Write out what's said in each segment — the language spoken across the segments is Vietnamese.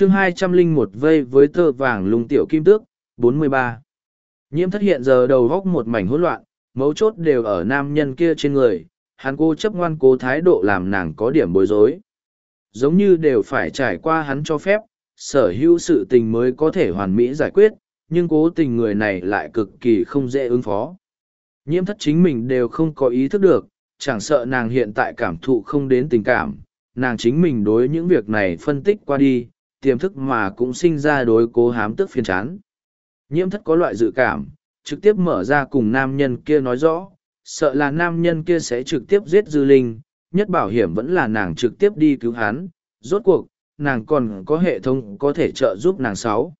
chương hai trăm linh một vây với tơ vàng lung tiểu kim tước, bốn mươi ba. Nhiễm thất hiện giờ đầu góc một mảnh hỗn loạn, mấu chốt đều ở nam nhân kia trên người, hắn cô chấp ngoan cố thái độ làm nàng có điểm bối rối. Giống như đều phải trải qua hắn cho phép, sở hữu sự tình mới có thể hoàn mỹ giải quyết, nhưng cố tình người này lại cực kỳ không dễ ứng phó. Nhiễm thất chính mình đều không có ý thức được, chẳng sợ nàng hiện tại cảm thụ không đến tình cảm, nàng chính mình đối những việc này phân tích qua đi, tiềm thức mà cũng sinh ra đối cố hám tức phiền chán. Nhiễm thất có loại dự cảm, trực tiếp mở ra cùng nam nhân kia nói rõ, sợ là nam nhân kia sẽ trực tiếp giết dư linh, nhất bảo hiểm vẫn là nàng trực tiếp đi cứu hắn, rốt cuộc, nàng còn có hệ thống có thể trợ giúp nàng sáu.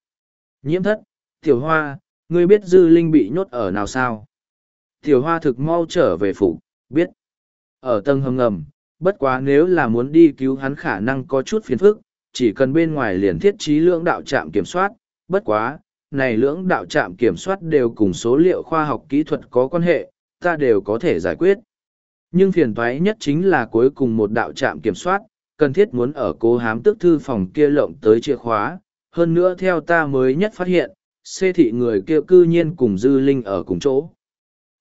Nhiễm thất, tiểu hoa, ngươi biết dư linh bị nhốt ở nào sao? Tiểu hoa thực mau trở về phủ, biết. Ở tầng hầm ngầm, bất quá nếu là muốn đi cứu hắn khả năng có chút phiền phức, chỉ cần bên ngoài liền thiết trí lưỡng đạo trạm kiểm soát, bất quá, này lưỡng đạo trạm kiểm soát đều cùng số liệu khoa học kỹ thuật có quan hệ, ta đều có thể giải quyết. Nhưng phiền toái nhất chính là cuối cùng một đạo trạm kiểm soát, cần thiết muốn ở cố hám tức thư phòng kia lộng tới chìa khóa. Hơn nữa theo ta mới nhất phát hiện, xê thị người kia cư nhiên cùng dư linh ở cùng chỗ.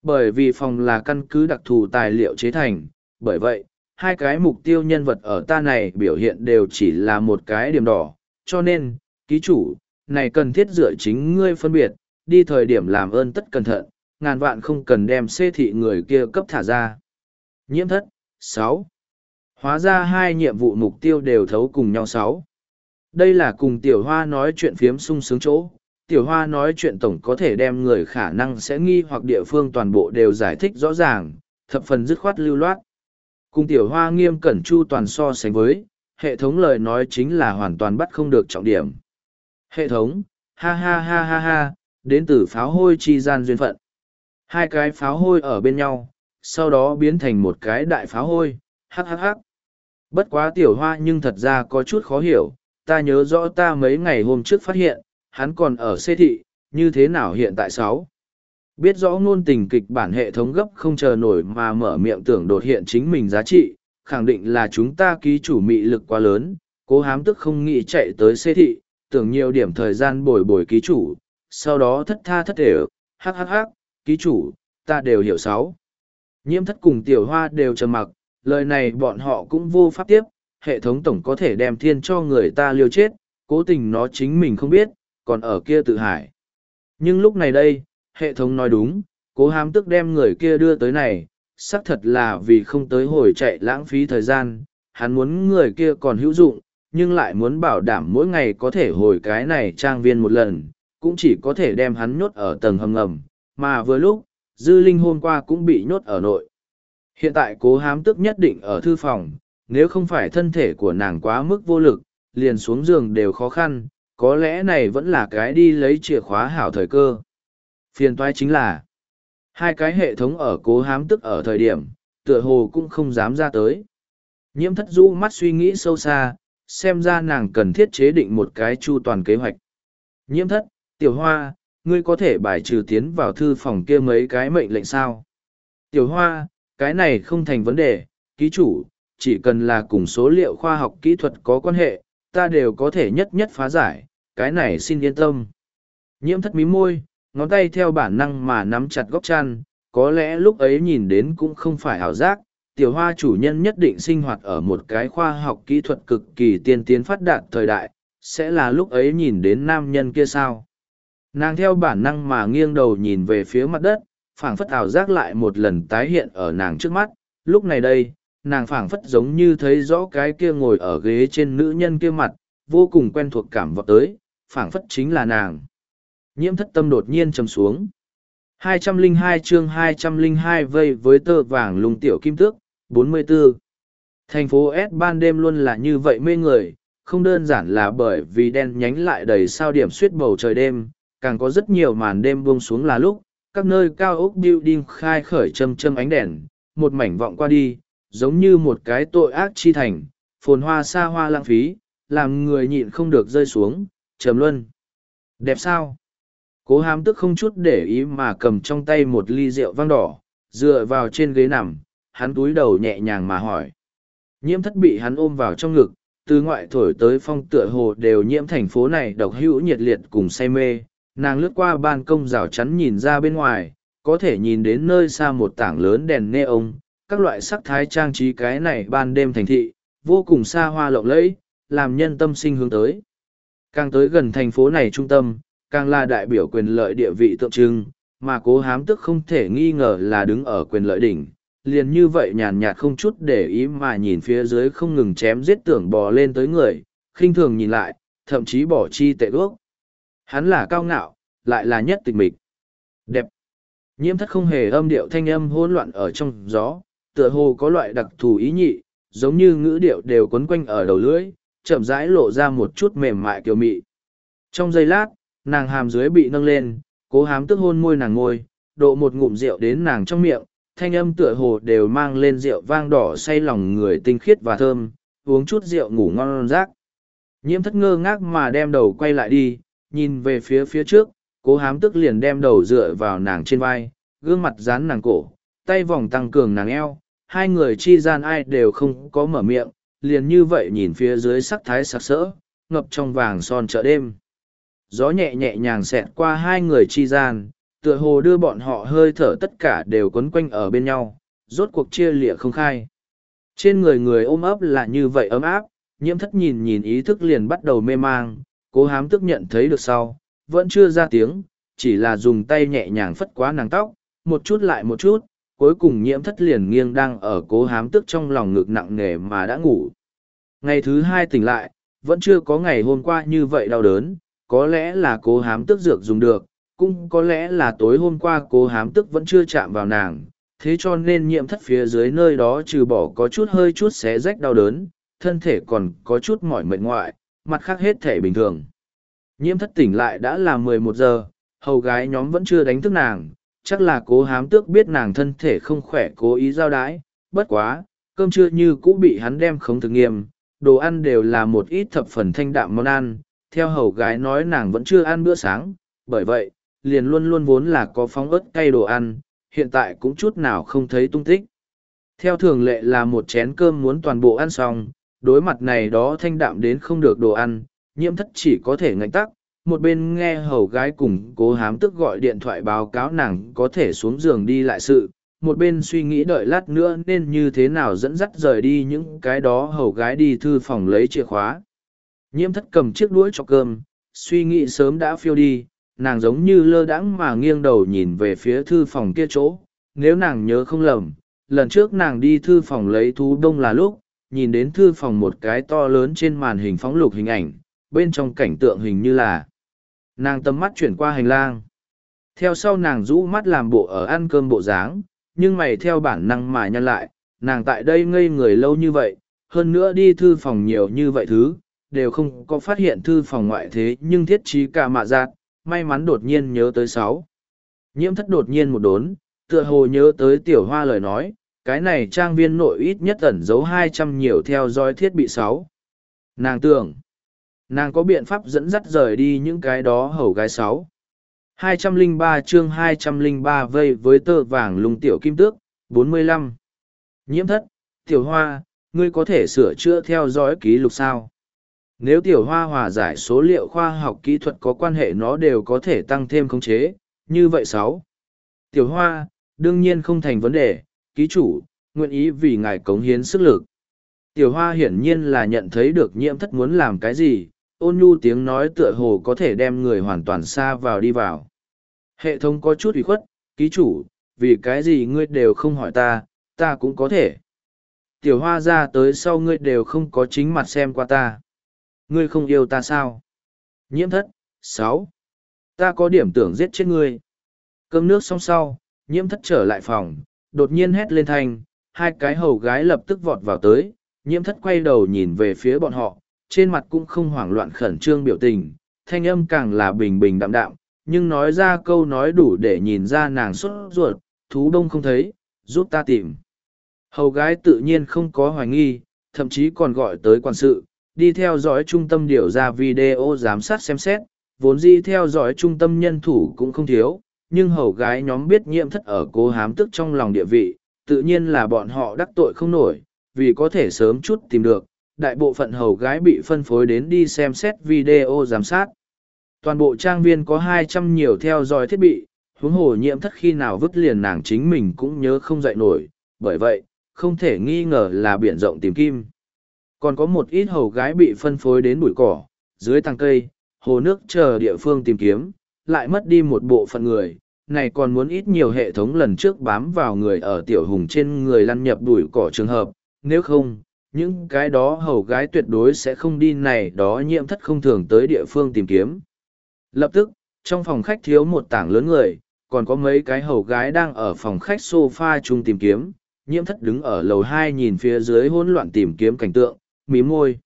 Bởi vì phòng là căn cứ đặc thù tài liệu chế thành, bởi vậy, hai cái mục tiêu nhân vật ở ta này biểu hiện đều chỉ là một cái điểm đỏ, cho nên, ký chủ, này cần thiết dựa chính ngươi phân biệt, đi thời điểm làm ơn tất cẩn thận, ngàn vạn không cần đem xê thị người kia cấp thả ra. Nhiễm thất, sáu Hóa ra hai nhiệm vụ mục tiêu đều thấu cùng nhau sáu Đây là cùng tiểu hoa nói chuyện phiếm sung sướng chỗ. Tiểu hoa nói chuyện tổng có thể đem người khả năng sẽ nghi hoặc địa phương toàn bộ đều giải thích rõ ràng, thập phần dứt khoát lưu loát. Cùng tiểu hoa nghiêm cẩn chu toàn so sánh với, hệ thống lời nói chính là hoàn toàn bắt không được trọng điểm. Hệ thống, ha ha ha ha ha, đến từ pháo hôi chi gian duyên phận. Hai cái pháo hôi ở bên nhau, sau đó biến thành một cái đại pháo hôi, hhh. Bất quá tiểu hoa nhưng thật ra có chút khó hiểu, ta nhớ rõ ta mấy ngày hôm trước phát hiện, hắn còn ở xê thị, như thế nào hiện tại sáu. Biết rõ ngôn tình kịch bản hệ thống gấp không chờ nổi mà mở miệng tưởng đột hiện chính mình giá trị, khẳng định là chúng ta ký chủ mị lực quá lớn, cố hám tức không nghĩ chạy tới xê thị, tưởng nhiều điểm thời gian bồi bồi ký chủ, sau đó thất tha thất thể, hắc hắc hắc, ký chủ, ta đều hiểu sáu. Nhiễm thất cùng tiểu hoa đều trầm mặc, lời này bọn họ cũng vô pháp tiếp, hệ thống tổng có thể đem thiên cho người ta liêu chết, cố tình nó chính mình không biết, còn ở kia tự hải. Nhưng lúc này đây, hệ thống nói đúng, cố hám tức đem người kia đưa tới này, xác thật là vì không tới hồi chạy lãng phí thời gian, hắn muốn người kia còn hữu dụng, nhưng lại muốn bảo đảm mỗi ngày có thể hồi cái này trang viên một lần, cũng chỉ có thể đem hắn nhốt ở tầng hầm ngầm, mà vừa lúc, dư linh hôm qua cũng bị nhốt ở nội. Hiện tại cố hám tức nhất định ở thư phòng, nếu không phải thân thể của nàng quá mức vô lực, liền xuống giường đều khó khăn, có lẽ này vẫn là cái đi lấy chìa khóa hảo thời cơ. Phiền toái chính là, hai cái hệ thống ở cố hám tức ở thời điểm, tựa hồ cũng không dám ra tới. Nhiễm thất du mắt suy nghĩ sâu xa, xem ra nàng cần thiết chế định một cái chu toàn kế hoạch. Nhiễm thất, tiểu hoa, ngươi có thể bài trừ tiến vào thư phòng kia mấy cái mệnh lệnh sao? Tiểu hoa, cái này không thành vấn đề, ký chủ, chỉ cần là cùng số liệu khoa học kỹ thuật có quan hệ, ta đều có thể nhất nhất phá giải, cái này xin yên tâm. Nhiễm thất mí môi, ngón tay theo bản năng mà nắm chặt góc chăn, có lẽ lúc ấy nhìn đến cũng không phải ảo giác, tiểu hoa chủ nhân nhất định sinh hoạt ở một cái khoa học kỹ thuật cực kỳ tiên tiến phát đạt thời đại, sẽ là lúc ấy nhìn đến nam nhân kia sao. Nàng theo bản năng mà nghiêng đầu nhìn về phía mặt đất, phảng phất ảo giác lại một lần tái hiện ở nàng trước mắt, lúc này đây, nàng phảng phất giống như thấy rõ cái kia ngồi ở ghế trên nữ nhân kia mặt, vô cùng quen thuộc cảm vọng tới, phảng phất chính là nàng. Nhiễm thất tâm đột nhiên trầm xuống. 202 chương 202 vây với tơ vàng lùng tiểu kim tước, 44. Thành phố S ban đêm luôn là như vậy mê người, không đơn giản là bởi vì đen nhánh lại đầy sao điểm suyết bầu trời đêm, càng có rất nhiều màn đêm buông xuống là lúc, các nơi cao ốc building khai khởi châm châm ánh đèn, một mảnh vọng qua đi, giống như một cái tội ác chi thành, phồn hoa xa hoa lãng phí, làm người nhịn không được rơi xuống, trầm luân. Đẹp sao? Cố hám tức không chút để ý mà cầm trong tay một ly rượu vang đỏ, dựa vào trên ghế nằm, hắn túi đầu nhẹ nhàng mà hỏi. Nhiễm thất bị hắn ôm vào trong ngực, từ ngoại thổi tới phong tựa hồ đều nhiễm thành phố này độc hữu nhiệt liệt cùng say mê nàng lướt qua ban công rào chắn nhìn ra bên ngoài có thể nhìn đến nơi xa một tảng lớn đèn nê ông các loại sắc thái trang trí cái này ban đêm thành thị vô cùng xa hoa lộng lẫy làm nhân tâm sinh hướng tới càng tới gần thành phố này trung tâm càng là đại biểu quyền lợi địa vị tượng trưng mà cố hám tức không thể nghi ngờ là đứng ở quyền lợi đỉnh liền như vậy nhàn nhạt không chút để ý mà nhìn phía dưới không ngừng chém giết tưởng bò lên tới người, khinh thường nhìn lại, thậm chí bỏ chi tệ ước. Hắn là cao ngạo, lại là nhất tịch mịch. Đẹp. Nhiễm thất không hề âm điệu thanh âm hỗn loạn ở trong gió, tựa hồ có loại đặc thù ý nhị, giống như ngữ điệu đều quấn quanh ở đầu lưỡi, chậm rãi lộ ra một chút mềm mại kiều mị. Trong giây lát, nàng hàm dưới bị nâng lên, cố hám tức hôn môi nàng ngôi, độ một ngụm rượu đến nàng trong miệng, thanh âm tựa hồ đều mang lên rượu vang đỏ say lòng người tinh khiết và thơm, uống chút rượu ngủ ngon rác. Nhiễm thất ngơ ngác mà đem đầu quay lại đi, nhìn về phía phía trước, cố hám tức liền đem đầu dựa vào nàng trên vai, gương mặt dán nàng cổ, tay vòng tăng cường nàng eo, hai người chi gian ai đều không có mở miệng, liền như vậy nhìn phía dưới sắc thái sặc sỡ, ngập trong vàng son chợ đêm. Gió nhẹ nhẹ nhàng xẹt qua hai người chi gian, tựa hồ đưa bọn họ hơi thở tất cả đều quấn quanh ở bên nhau, rốt cuộc chia lịa không khai. Trên người người ôm ấp là như vậy ấm áp, nhiễm thất nhìn nhìn ý thức liền bắt đầu mê mang, cố hám tức nhận thấy được sau, vẫn chưa ra tiếng, chỉ là dùng tay nhẹ nhàng phất quá nàng tóc, một chút lại một chút, cuối cùng nhiễm thất liền nghiêng đang ở cố hám tức trong lòng ngực nặng nề mà đã ngủ. Ngày thứ hai tỉnh lại, vẫn chưa có ngày hôm qua như vậy đau đớn, có lẽ là cố hám tức dược dùng được, cũng có lẽ là tối hôm qua cô hám tức vẫn chưa chạm vào nàng thế cho nên nhiễm thất phía dưới nơi đó trừ bỏ có chút hơi chút xé rách đau đớn thân thể còn có chút mỏi mệt ngoại mặt khác hết thể bình thường. Nhiễm thất tỉnh lại đã là mười một giờ hầu gái nhóm vẫn chưa đánh thức nàng chắc là cố hám tước biết nàng thân thể không khỏe cố ý giao đái bất quá cơm trưa như cũ bị hắn đem khống thực nghiêm đồ ăn đều là một ít thập phần thanh đạm món ăn theo hầu gái nói nàng vẫn chưa ăn bữa sáng bởi vậy liền luôn luôn vốn là có phóng ớt cay đồ ăn, hiện tại cũng chút nào không thấy tung tích. Theo thường lệ là một chén cơm muốn toàn bộ ăn xong, đối mặt này đó thanh đạm đến không được đồ ăn, nhiễm thất chỉ có thể ngạnh tắc, một bên nghe hầu gái cùng cố hám tức gọi điện thoại báo cáo nàng có thể xuống giường đi lại sự, một bên suy nghĩ đợi lát nữa nên như thế nào dẫn dắt rời đi những cái đó hầu gái đi thư phòng lấy chìa khóa. Nhiễm thất cầm chiếc đuối cho cơm, suy nghĩ sớm đã phiêu đi, nàng giống như lơ đãng mà nghiêng đầu nhìn về phía thư phòng kia chỗ. Nếu nàng nhớ không lầm lần trước nàng đi thư phòng lấy thú đông là lúc nhìn đến thư phòng một cái to lớn trên màn hình phóng lục hình ảnh bên trong cảnh tượng hình như là nàng tầm mắt chuyển qua hành lang. Theo sau nàng rũ mắt làm bộ ở ăn cơm bộ dáng nhưng mày theo bản năng mà nhăn lại nàng tại đây ngây người lâu như vậy hơn nữa đi thư phòng nhiều như vậy thứ đều không có phát hiện thư phòng ngoại thế nhưng thiết trí cả mạ giác may mắn đột nhiên nhớ tới sáu. Nhiễm thất đột nhiên một đốn, tựa hồ nhớ tới tiểu hoa lời nói, cái này trang viên nội ít nhất ẩn giấu hai trăm nhiều theo dõi thiết bị sáu. Nàng tưởng, nàng có biện pháp dẫn dắt rời đi những cái đó hầu gái sáu. 203 chương 203 vây với tơ vàng lùng tiểu kim tước, 45. Nhiễm thất, tiểu hoa, ngươi có thể sửa chữa theo dõi ký lục sao? Nếu tiểu hoa hòa giải số liệu khoa học kỹ thuật có quan hệ nó đều có thể tăng thêm khống chế, như vậy sáu. Tiểu hoa, đương nhiên không thành vấn đề, ký chủ, nguyện ý vì ngài cống hiến sức lực. Tiểu hoa hiển nhiên là nhận thấy được nhiễm thất muốn làm cái gì, ôn nhu tiếng nói tựa hồ có thể đem người hoàn toàn xa vào đi vào. Hệ thống có chút ủy khuất, ký chủ, vì cái gì ngươi đều không hỏi ta, ta cũng có thể. Tiểu hoa ra tới sau ngươi đều không có chính mặt xem qua ta ngươi không yêu ta sao? Nhiễm thất, sáu. Ta có điểm tưởng giết chết ngươi. Cơm nước xong sau, nhiễm thất trở lại phòng, đột nhiên hét lên thanh, hai cái hầu gái lập tức vọt vào tới, nhiễm thất quay đầu nhìn về phía bọn họ, trên mặt cũng không hoảng loạn khẩn trương biểu tình, thanh âm càng là bình bình đạm đạm, nhưng nói ra câu nói đủ để nhìn ra nàng xuất ruột, thú đông không thấy, giúp ta tìm. Hầu gái tự nhiên không có hoài nghi, thậm chí còn gọi tới quan sự, đi theo dõi trung tâm điều ra video giám sát xem xét, vốn di theo dõi trung tâm nhân thủ cũng không thiếu, nhưng hầu gái nhóm biết nhiễm thất ở cố hám tức trong lòng địa vị, tự nhiên là bọn họ đắc tội không nổi, vì có thể sớm chút tìm được, đại bộ phận hầu gái bị phân phối đến đi xem xét video giám sát. Toàn bộ trang viên có hai trăm nhiều theo dõi thiết bị, huống hồ nhiễm thất khi nào vứt liền nàng chính mình cũng nhớ không dậy nổi, bởi vậy, không thể nghi ngờ là biển rộng tìm kim. Còn có một ít hầu gái bị phân phối đến bụi cỏ, dưới tàng cây, hồ nước chờ địa phương tìm kiếm, lại mất đi một bộ phận người. Này còn muốn ít nhiều hệ thống lần trước bám vào người ở tiểu hùng trên người lăn nhập đuổi cỏ trường hợp, nếu không, những cái đó hầu gái tuyệt đối sẽ không đi này đó nhiễm thất không thường tới địa phương tìm kiếm. Lập tức, trong phòng khách thiếu một tảng lớn người, còn có mấy cái hầu gái đang ở phòng khách sofa chung tìm kiếm, nhiễm thất đứng ở lầu hai nhìn phía dưới hỗn loạn tìm kiếm cảnh tượng, mí môi.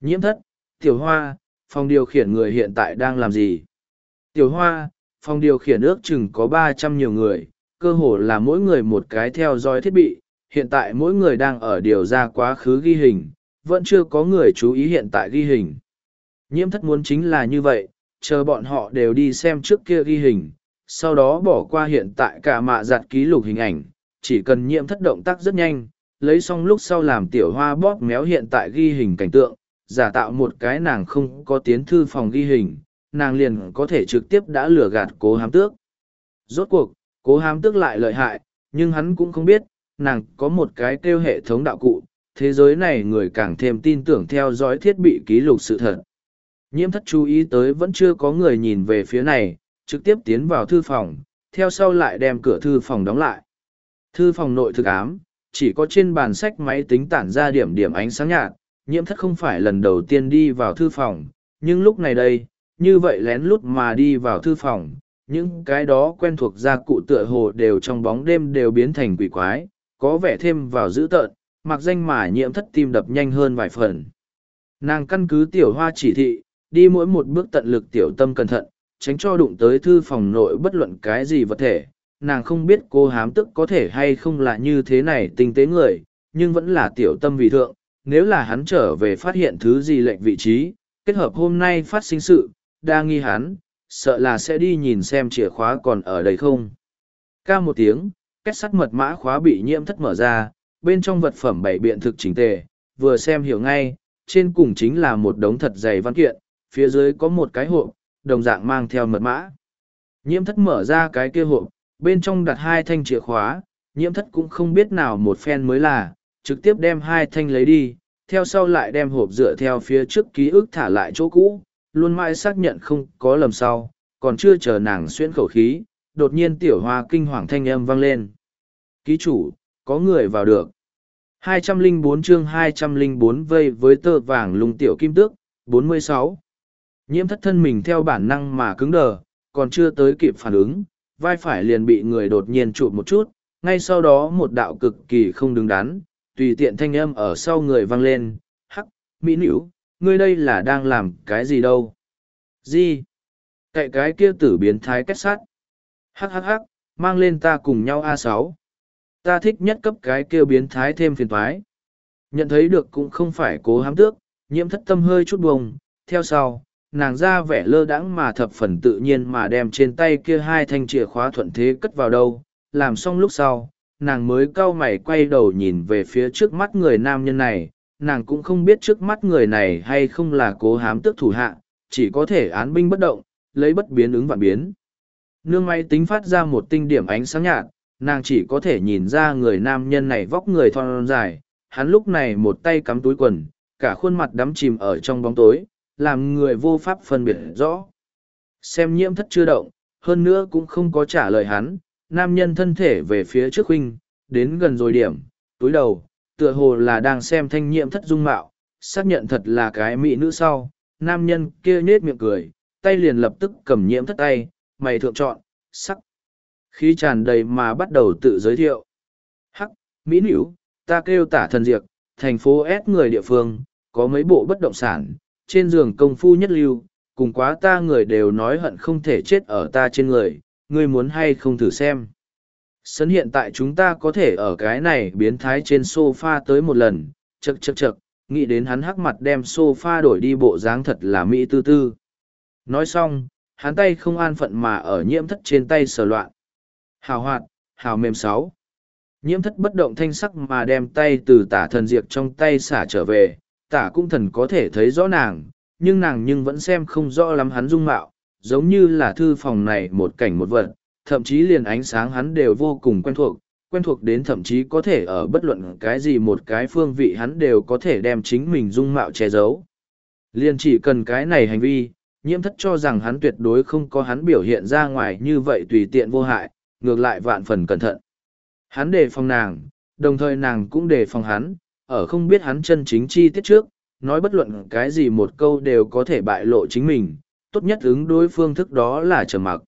Nhiễm thất, tiểu hoa, phòng điều khiển người hiện tại đang làm gì? Tiểu hoa, phòng điều khiển ước chừng có ba trăm nhiều người, cơ hồ là mỗi người một cái theo dõi thiết bị, hiện tại mỗi người đang ở điều ra quá khứ ghi hình, vẫn chưa có người chú ý hiện tại ghi hình. Nhiễm thất muốn chính là như vậy, chờ bọn họ đều đi xem trước kia ghi hình, sau đó bỏ qua hiện tại cả mạ giặt ký lục hình ảnh, chỉ cần nhiễm thất động tác rất nhanh, lấy xong lúc sau làm tiểu hoa bóp méo hiện tại ghi hình cảnh tượng, giả tạo một cái nàng không có tiến thư phòng ghi hình, nàng liền có thể trực tiếp đã lừa gạt cố hám tước. Rốt cuộc, cố hám tước lại lợi hại, nhưng hắn cũng không biết, nàng có một cái kêu hệ thống đạo cụ, thế giới này người càng thêm tin tưởng theo dõi thiết bị ký lục sự thật. Nhiễm thất chú ý tới vẫn chưa có người nhìn về phía này, trực tiếp tiến vào thư phòng, theo sau lại đem cửa thư phòng đóng lại. Thư phòng nội thực ám, chỉ có trên bàn sách máy tính tản ra điểm điểm ánh sáng nhạt, nhiễm thất không phải lần đầu tiên đi vào thư phòng, nhưng lúc này đây, như vậy lén lút mà đi vào thư phòng, những cái đó quen thuộc gia cụ tựa hồ đều trong bóng đêm đều biến thành quỷ quái, có vẻ thêm vào dữ tợn, mặc danh mà nhiễm thất tim đập nhanh hơn vài phần. Nàng căn cứ tiểu hoa chỉ thị, đi mỗi một bước tận lực tiểu tâm cẩn thận, tránh cho đụng tới thư phòng nội bất luận cái gì vật thể. Nàng không biết cô hám tức có thể hay không là như thế này tinh tế người, nhưng vẫn là tiểu tâm vì thượng. Nếu là hắn trở về phát hiện thứ gì lệnh vị trí, kết hợp hôm nay phát sinh sự, đa nghi hắn, sợ là sẽ đi nhìn xem chìa khóa còn ở đây không. Ca một tiếng, kết sắt mật mã khóa bị nhiễm thất mở ra, bên trong vật phẩm bảy biện thực chính tề, vừa xem hiểu ngay, trên cùng chính là một đống thật dày văn kiện, phía dưới có một cái hộp, đồng dạng mang theo mật mã. Nhiễm thất mở ra cái kia hộp, bên trong đặt hai thanh chìa khóa, nhiễm thất cũng không biết nào một phen mới là, trực tiếp đem hai thanh lấy đi, theo sau lại đem hộp dựa theo phía trước ký ức thả lại chỗ cũ, luôn mãi xác nhận không có lầm sau, còn chưa chờ nàng xuyên khẩu khí, đột nhiên tiểu hoa kinh hoàng thanh âm vang lên. Ký chủ, có người vào được. 204 chương 204 vây với tơ vàng lung tiểu kim tước, 46. Nhiễm thất thân mình theo bản năng mà cứng đờ, còn chưa tới kịp phản ứng, vai phải liền bị người đột nhiên chụp một chút, ngay sau đó một đạo cực kỳ không đứng đắn, tùy tiện thanh âm ở sau người vang lên, hắc, mỹ nữ, ngươi đây là đang làm cái gì đâu? Gì? Cậy cái kia tử biến thái kết sát. Hắc hắc hắc, mang lên ta cùng nhau a sáu. Ta thích nhất cấp cái kia biến thái thêm phiền thoái. Nhận thấy được cũng không phải cố hám tước, nhiễm thất tâm hơi chút bùng, theo sau, nàng ra vẻ lơ đãng mà thập phần tự nhiên mà đem trên tay kia hai thanh chìa khóa thuận thế cất vào đâu. Làm xong lúc sau, nàng mới cau mày quay đầu nhìn về phía trước mắt người nam nhân này. Nàng cũng không biết trước mắt người này hay không là cố hám tước thủ hạ, chỉ có thể án binh bất động, lấy bất biến ứng vạn biến. Nương máy tính phát ra một tinh điểm ánh sáng nhạt, nàng chỉ có thể nhìn ra người nam nhân này vóc người thon dài. Hắn lúc này một tay cắm túi quần, cả khuôn mặt đắm chìm ở trong bóng tối làm người vô pháp phân biệt rõ. Xem nhiễm thất chưa động, hơn nữa cũng không có trả lời hắn, nam nhân thân thể về phía trước huynh, đến gần rồi điểm, túi đầu, tựa hồ là đang xem thanh nhiễm thất dung mạo, xác nhận thật là cái mỹ nữ sau, nam nhân kia nhết miệng cười, tay liền lập tức cầm nhiễm thất tay, mày thượng chọn, sắc. Khi tràn đầy mà bắt đầu tự giới thiệu. Hắc, mỹ nữ, ta kêu tả thần diệt, thành phố S người địa phương, có mấy bộ bất động sản, trên giường công phu nhất lưu, cùng quá ta người đều nói hận không thể chết ở ta trên người, ngươi muốn hay không thử xem. Sấn hiện tại chúng ta có thể ở cái này biến thái trên sofa tới một lần, chật chật chật, nghĩ đến hắn hắc mặt đem sofa đổi đi bộ dáng thật là mỹ tư tư. Nói xong, hắn tay không an phận mà ở nhiễm thất trên tay sờ loạn. Hào hoạt, hào mềm sáu. Nhiễm thất bất động thanh sắc mà đem tay từ tả thần diệt trong tay xả trở về, tả cung thần có thể thấy rõ nàng, nhưng nàng nhưng vẫn xem không rõ lắm hắn dung mạo, giống như là thư phòng này một cảnh một vật, thậm chí liền ánh sáng hắn đều vô cùng quen thuộc, quen thuộc đến thậm chí có thể ở bất luận cái gì một cái phương vị hắn đều có thể đem chính mình dung mạo che giấu. Liền chỉ cần cái này hành vi, nhiễm thất cho rằng hắn tuyệt đối không có hắn biểu hiện ra ngoài như vậy tùy tiện vô hại, ngược lại vạn phần cẩn thận. Hắn đề phòng nàng, đồng thời nàng cũng đề phòng hắn, ở không biết hắn chân chính chi tiết trước, nói bất luận cái gì một câu đều có thể bại lộ chính mình, tốt nhất ứng đối phương thức đó là trầm mặc.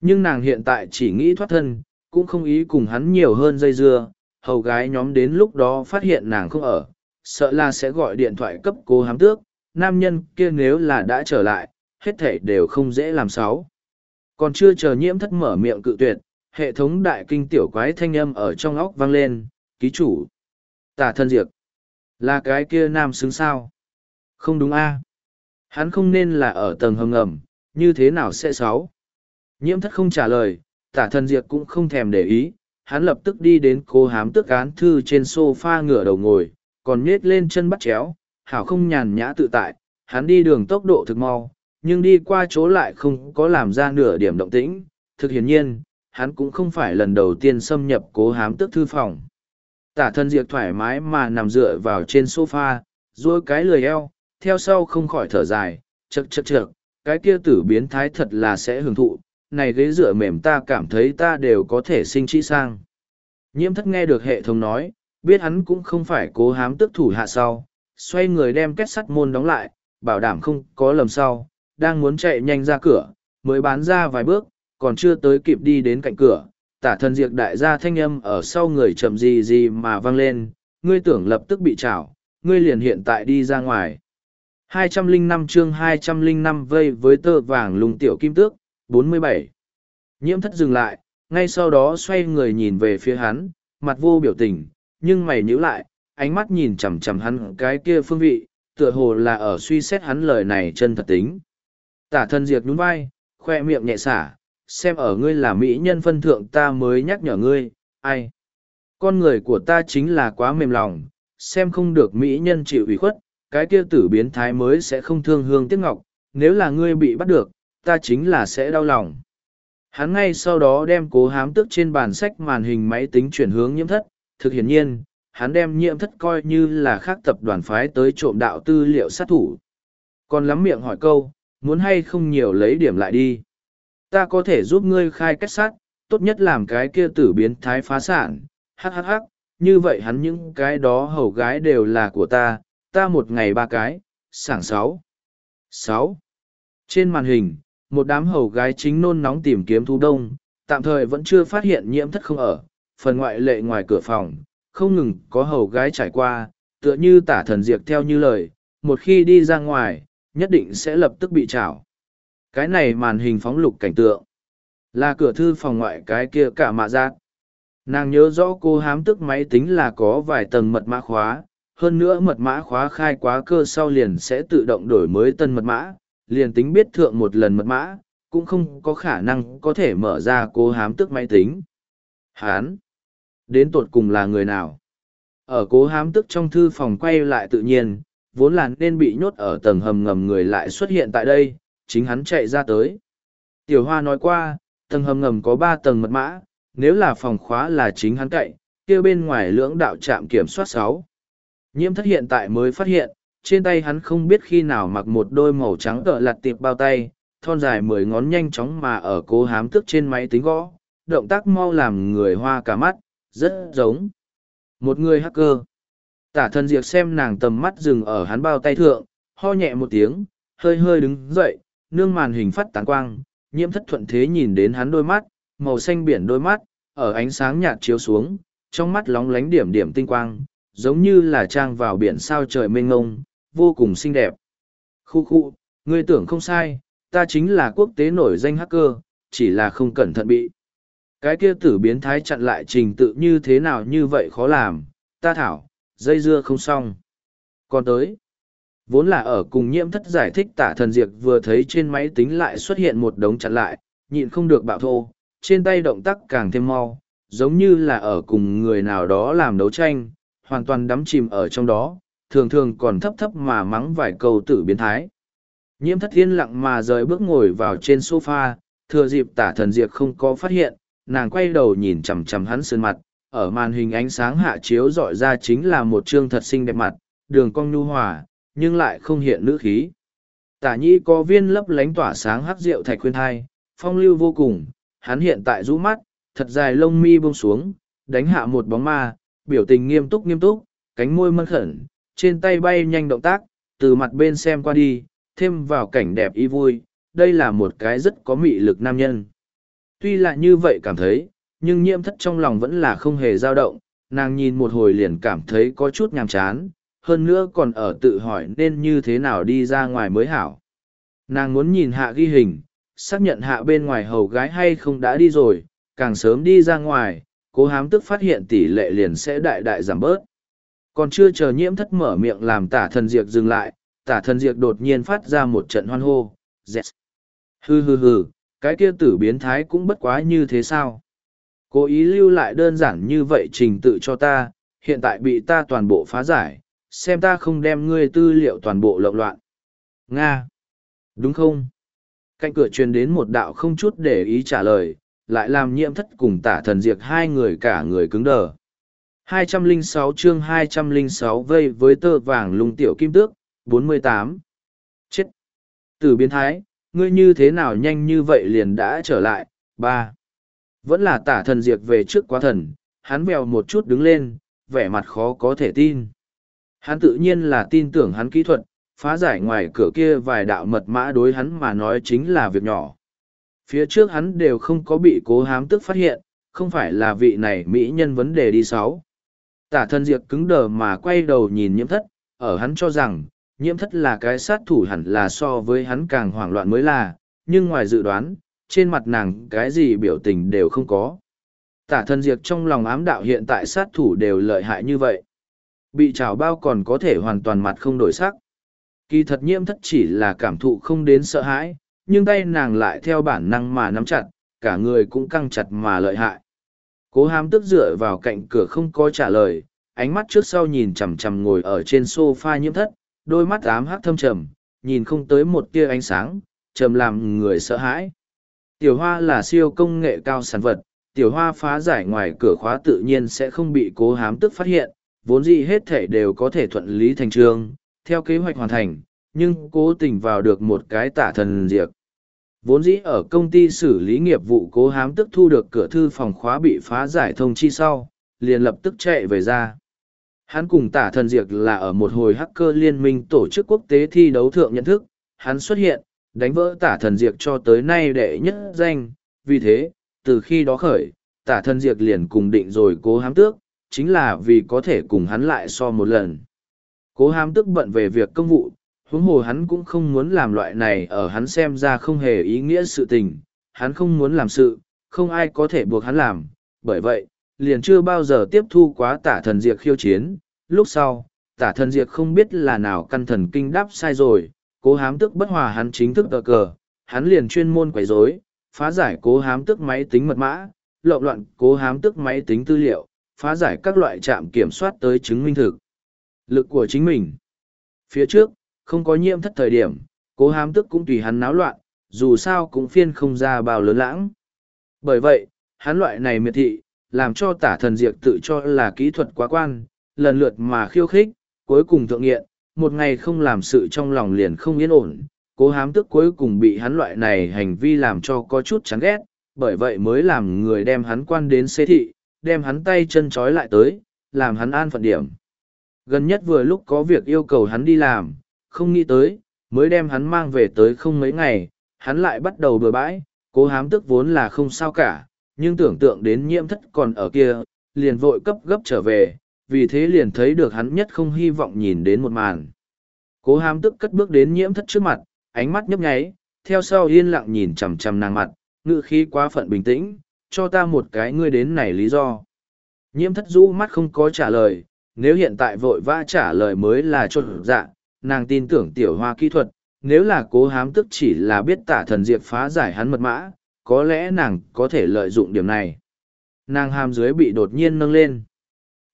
Nhưng nàng hiện tại chỉ nghĩ thoát thân, cũng không ý cùng hắn nhiều hơn dây dưa, hầu gái nhóm đến lúc đó phát hiện nàng không ở, sợ là sẽ gọi điện thoại cấp cố hám tước, nam nhân kia nếu là đã trở lại, hết thể đều không dễ làm sáu. Còn chưa chờ nhiễm thất mở miệng cự tuyệt, hệ thống đại kinh tiểu quái thanh âm ở trong óc vang lên, ký chủ. Tả thân diệt. Là cái kia nam xứng sao? Không đúng a Hắn không nên là ở tầng hầm ngầm, như thế nào sẽ sáu? Nhiễm thất không trả lời, tả thần diệt cũng không thèm để ý, hắn lập tức đi đến cố hám tước án thư trên sofa ngửa đầu ngồi, còn nhét lên chân bắt chéo, hảo không nhàn nhã tự tại, hắn đi đường tốc độ thực mau, nhưng đi qua chỗ lại không có làm ra nửa điểm động tĩnh, thực hiển nhiên, hắn cũng không phải lần đầu tiên xâm nhập cố hám tước thư phòng. Tả thân diệt thoải mái mà nằm dựa vào trên sofa, duỗi cái lười eo, theo sau không khỏi thở dài, chật chật chật, cái kia tử biến thái thật là sẽ hưởng thụ, này ghế dựa mềm ta cảm thấy ta đều có thể sinh trí sang. Nhiễm thất nghe được hệ thống nói, biết hắn cũng không phải cố hám tức thủ hạ sau, xoay người đem kết sắt môn đóng lại, bảo đảm không có lầm sau, đang muốn chạy nhanh ra cửa, mới bán ra vài bước, còn chưa tới kịp đi đến cạnh cửa. Tả thần diệt đại gia thanh âm ở sau người chậm gì gì mà vang lên, ngươi tưởng lập tức bị trảo, ngươi liền hiện tại đi ra ngoài. 205 chương 205 vây với tơ vàng lùng tiểu kim tước, 47. Nhiễm thất dừng lại, ngay sau đó xoay người nhìn về phía hắn, mặt vô biểu tình, nhưng mày nhíu lại, ánh mắt nhìn chằm chằm hắn cái kia phương vị, tựa hồ là ở suy xét hắn lời này chân thật tính. Tả thân diệt nhún vai, khoe miệng nhẹ xả, xem ở ngươi là mỹ nhân phân thượng ta mới nhắc nhở ngươi, ai. Con người của ta chính là quá mềm lòng, xem không được mỹ nhân chịu ủy khuất, cái kia tử biến thái mới sẽ không thương hương tiếc ngọc, nếu là ngươi bị bắt được, ta chính là sẽ đau lòng. Hắn ngay sau đó đem cố hám tức trên bàn sách màn hình máy tính chuyển hướng nhiễm thất, thực hiển nhiên, hắn đem nhiễm thất coi như là khác tập đoàn phái tới trộm đạo tư liệu sát thủ. Còn lắm miệng hỏi câu, muốn hay không nhiều lấy điểm lại đi. Ta có thể giúp ngươi khai kết sát, tốt nhất làm cái kia tử biến thái phá sản, hắc hắc hắc, như vậy hắn những cái đó hầu gái đều là của ta, ta một ngày ba cái, sảng sáu. Sáu. Trên màn hình, một đám hầu gái chính nôn nóng tìm kiếm thu đông, tạm thời vẫn chưa phát hiện nhiễm thất không ở, phần ngoại lệ ngoài cửa phòng, không ngừng có hầu gái trải qua, tựa như tả thần diệt theo như lời, một khi đi ra ngoài, nhất định sẽ lập tức bị trảo. Cái này màn hình phóng lục cảnh tượng, là cửa thư phòng ngoại cái kia cả mạ giác. Nàng nhớ rõ cô hám tức máy tính là có vài tầng mật mã khóa, hơn nữa mật mã khóa khai quá cơ sau liền sẽ tự động đổi mới tân mật mã, liền tính biết thượng một lần mật mã, cũng không có khả năng có thể mở ra cố hám tức máy tính. Hán! Đến tột cùng là người nào? Ở cố hám tức trong thư phòng quay lại tự nhiên, vốn là nên bị nhốt ở tầng hầm ngầm người lại xuất hiện tại đây, chính hắn chạy ra tới. Tiểu Hoa nói qua, tầng hầm ngầm có ba tầng mật mã, nếu là phòng khóa là chính hắn cậy, kia bên ngoài lưỡng đạo trạm kiểm soát sáu. Nhiễm thất hiện tại mới phát hiện, trên tay hắn không biết khi nào mặc một đôi màu trắng tợ lặt tiệp bao tay, thon dài mười ngón nhanh chóng mà ở cố hám tức trên máy tính gõ, động tác mau làm người hoa cả mắt, rất giống. Một người hacker. Tả thân diệt xem nàng tầm mắt dừng ở hắn bao tay thượng, ho nhẹ một tiếng, hơi hơi đứng dậy, nương màn hình phát tán quang, nhiễm thất thuận thế nhìn đến hắn đôi mắt, màu xanh biển đôi mắt, ở ánh sáng nhạt chiếu xuống, trong mắt lóng lánh điểm điểm tinh quang, giống như là trang vào biển sao trời mênh ngông, vô cùng xinh đẹp. Khu khu, ngươi tưởng không sai, ta chính là quốc tế nổi danh hacker, chỉ là không cẩn thận bị. Cái kia tử biến thái chặn lại trình tự như thế nào như vậy khó làm, ta thảo, dây dưa không xong. Còn tới, vốn là ở cùng nhiễm thất giải thích tả thần diệt vừa thấy trên máy tính lại xuất hiện một đống chặn lại, nhịn không được bạo thô, trên tay động tác càng thêm mau, giống như là ở cùng người nào đó làm đấu tranh, hoàn toàn đắm chìm ở trong đó, thường thường còn thấp thấp mà mắng vài câu tử biến thái. Nhiễm thất thiên lặng mà rời bước ngồi vào trên sofa, thừa dịp tả thần diệt không có phát hiện, nàng quay đầu nhìn chằm chằm hắn sơn mặt, ở màn hình ánh sáng hạ chiếu dọi ra chính là một trương thật xinh đẹp mặt, đường cong nhu hòa, nhưng lại không hiện nữ khí. Tả nhĩ có viên lấp lánh tỏa sáng hắc rượu thạch khuyên thai, phong lưu vô cùng, hắn hiện tại rũ mắt, thật dài lông mi buông xuống, đánh hạ một bóng ma, biểu tình nghiêm túc nghiêm túc, cánh môi mân khẩn, trên tay bay nhanh động tác, từ mặt bên xem qua đi, thêm vào cảnh đẹp y vui, đây là một cái rất có mị lực nam nhân. Tuy là như vậy cảm thấy, nhưng nhiễm thất trong lòng vẫn là không hề dao động, nàng nhìn một hồi liền cảm thấy có chút nhàm chán, hơn nữa còn ở tự hỏi nên như thế nào đi ra ngoài mới hảo. Nàng muốn nhìn hạ ghi hình, xác nhận hạ bên ngoài hầu gái hay không đã đi rồi, càng sớm đi ra ngoài, cố hám tức phát hiện tỷ lệ liền sẽ đại đại giảm bớt. Còn chưa chờ nhiễm thất mở miệng làm tả thần diệt dừng lại, tả thần diệt đột nhiên phát ra một trận hoan hô, dẹt. Hừ hừ hừ, cái kia tử biến thái cũng bất quá như thế sao? Cố ý lưu lại đơn giản như vậy trình tự cho ta, hiện tại bị ta toàn bộ phá giải, xem ta không đem ngươi tư liệu toàn bộ lộn loạn. Nga! Đúng không? Cạnh cửa truyền đến một đạo không chút để ý trả lời, lại làm nhiễm thất cùng tả thần diệt hai người cả người cứng đờ. 206 chương 206 vây với tơ vàng lung tiểu kim tước, 48. Chết! Tử biến thái, ngươi như thế nào nhanh như vậy liền đã trở lại, ba. Vẫn là tả thần diệt về trước quá thần, hắn vèo một chút đứng lên, vẻ mặt khó có thể tin. Hắn tự nhiên là tin tưởng hắn kỹ thuật, phá giải ngoài cửa kia vài đạo mật mã đối hắn mà nói chính là việc nhỏ. Phía trước hắn đều không có bị cố hám tức phát hiện, không phải là vị này mỹ nhân vấn đề đi sáu. Tả thân diệt cứng đờ mà quay đầu nhìn nhiễm thất, ở hắn cho rằng, nhiễm thất là cái sát thủ hẳn là so với hắn càng hoảng loạn mới là, nhưng ngoài dự đoán, trên mặt nàng cái gì biểu tình đều không có. Tả thân diệt trong lòng ám đạo hiện tại sát thủ đều lợi hại như vậy. Bị trào bao còn có thể hoàn toàn mặt không đổi sắc. Kỳ thật nhiễm thất chỉ là cảm thụ không đến sợ hãi, nhưng tay nàng lại theo bản năng mà nắm chặt, cả người cũng căng chặt mà lợi hại. Cố hám tức dựa vào cạnh cửa không có trả lời, ánh mắt trước sau nhìn chằm chằm ngồi ở trên sofa nhiễm thất, đôi mắt ám hát thâm trầm, nhìn không tới một tia ánh sáng, trầm làm người sợ hãi. Tiểu hoa là siêu công nghệ cao sản vật, tiểu hoa phá giải ngoài cửa khóa tự nhiên sẽ không bị cố hám tức phát hiện, vốn dĩ hết thể đều có thể thuận lý thành trương, theo kế hoạch hoàn thành, nhưng cố tình vào được một cái tả thần diệt. Vốn dĩ ở công ty xử lý nghiệp vụ cố hám tức thu được cửa thư phòng khóa bị phá giải thông chi sau, liền lập tức chạy về ra. Hắn cùng tả thần diệt là ở một hồi hacker liên minh tổ chức quốc tế thi đấu thượng nhận thức, hắn xuất hiện, đánh vỡ tả thần diệt cho tới nay đệ nhất danh, vì thế, từ khi đó khởi, tả thần diệt liền cùng định rồi cố hám tước, chính là vì có thể cùng hắn lại so một lần. Cố hám tức bận về việc công vụ, huống hồ hắn cũng không muốn làm loại này ở hắn xem ra không hề ý nghĩa sự tình, hắn không muốn làm sự, không ai có thể buộc hắn làm, bởi vậy, liền chưa bao giờ tiếp thu quá tả thần diệt khiêu chiến, lúc sau, tả thần diệt không biết là nào căn thần kinh đáp sai rồi, cố hám tức bất hòa hắn chính thức cờ cờ, hắn liền chuyên môn quấy rối, phá giải cố hám tức máy tính mật mã, lộn loạn cố hám tức máy tính tư liệu, phá giải các loại trạm kiểm soát tới chứng minh thực. Lực của chính mình. Phía trước, không có nhiễm thất thời điểm, cố hám tức cũng tùy hắn náo loạn, dù sao cũng phiên không ra bao lớn lãng. Bởi vậy, hắn loại này miệt thị, làm cho tả thần diệt tự cho là kỹ thuật quá quan, lần lượt mà khiêu khích, cuối cùng thượng nghiện, một ngày không làm sự trong lòng liền không yên ổn, cố hám tức cuối cùng bị hắn loại này hành vi làm cho có chút chán ghét, bởi vậy mới làm người đem hắn quan đến xế thị, đem hắn tay chân trói lại tới, làm hắn an phận điểm. Gần nhất vừa lúc có việc yêu cầu hắn đi làm, không nghĩ tới, mới đem hắn mang về tới không mấy ngày, hắn lại bắt đầu bừa bãi, cố hám tức vốn là không sao cả, nhưng tưởng tượng đến nhiễm thất còn ở kia, liền vội cấp gấp trở về, vì thế liền thấy được hắn nhất không hy vọng nhìn đến một màn. Cố hám tức cất bước đến nhiễm thất trước mặt, ánh mắt nhấp nháy, theo sau yên lặng nhìn chằm chằm nàng mặt, ngự khí quá phận bình tĩnh, cho ta một cái ngươi đến này lý do. Nhiễm thất rũ mắt không có trả lời, nếu hiện tại vội vã trả lời mới là trột dạ, nàng tin tưởng tiểu hoa kỹ thuật, nếu là cố hám tức chỉ là biết tả thần diệt phá giải hắn mật mã, có lẽ nàng có thể lợi dụng điểm này. Nàng hàm dưới bị đột nhiên nâng lên.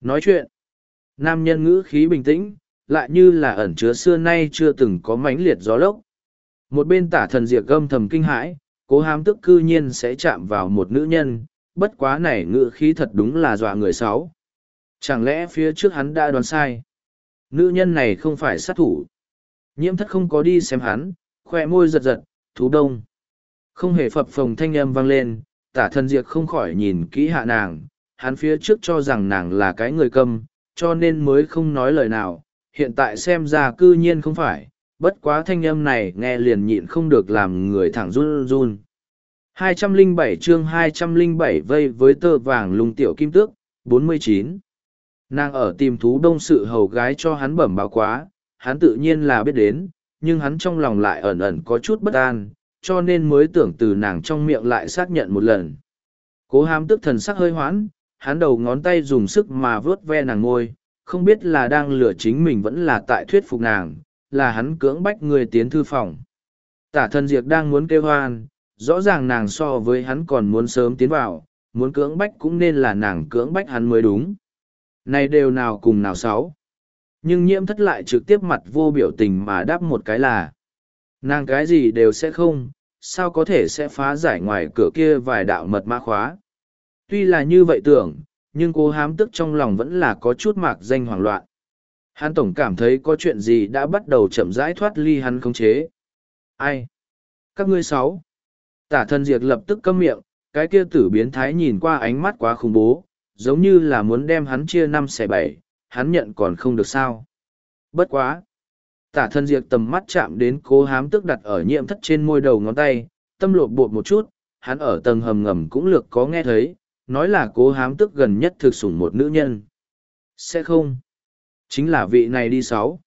Nói chuyện. Nam nhân ngữ khí bình tĩnh, lại như là ẩn chứa xưa nay chưa từng có mãnh liệt gió lốc. Một bên tả thần diệt gâm thầm kinh hãi, cố hám tức cư nhiên sẽ chạm vào một nữ nhân, bất quá này ngự khí thật đúng là dọa người sáu. Chẳng lẽ phía trước hắn đã đoán sai? Nữ nhân này không phải sát thủ. Nhiễm thất không có đi xem hắn, khoe môi giật giật, thú đông. Không hề phập phồng thanh âm vang lên, tả thần diệt không khỏi nhìn kỹ hạ nàng, hắn phía trước cho rằng nàng là cái người câm, cho nên mới không nói lời nào, hiện tại xem ra cư nhiên không phải, bất quá thanh âm này nghe liền nhịn không được làm người thẳng run run. 207 chương 207 vây với tơ vàng lung tiểu kim tước, 49. Nàng ở tìm thú đông sự hầu gái cho hắn bẩm báo quá, hắn tự nhiên là biết đến, nhưng hắn trong lòng lại ẩn ẩn có chút bất an, cho nên mới tưởng từ nàng trong miệng lại xác nhận một lần. Cố hám tức thần sắc hơi hoãn, hắn đầu ngón tay dùng sức mà vớt ve nàng ngôi, không biết là đang lừa chính mình vẫn là tại thuyết phục nàng, là hắn cưỡng bách người tiến thư phòng. Tả thân diệt đang muốn kêu hoan, rõ ràng nàng so với hắn còn muốn sớm tiến vào, muốn cưỡng bách cũng nên là nàng cưỡng bách hắn mới đúng. Này đều nào cùng nào sáu. Nhưng nhiễm thất lại trực tiếp mặt vô biểu tình mà đáp một cái là. Nàng cái gì đều sẽ không, sao có thể sẽ phá giải ngoài cửa kia vài đạo mật mã khóa. Tuy là như vậy tưởng, nhưng cô hám tức trong lòng vẫn là có chút mạc danh hoảng loạn. Hắn tổng cảm thấy có chuyện gì đã bắt đầu chậm rãi thoát ly hắn khống chế. Ai? Các ngươi sáu. Tả thân diệt lập tức câm miệng, cái kia tử biến thái nhìn qua ánh mắt quá khủng bố, giống như là muốn đem hắn chia năm xẻ bảy, hắn nhận còn không được sao. Bất quá. Tả thân diệt tầm mắt chạm đến cố hám tức đặt ở nhiệm thất trên môi đầu ngón tay, tâm lột bột một chút, hắn ở tầng hầm ngầm cũng lược có nghe thấy, nói là cố hám tức gần nhất thực sủng một nữ nhân. Sẽ không. Chính là vị này đi sáu.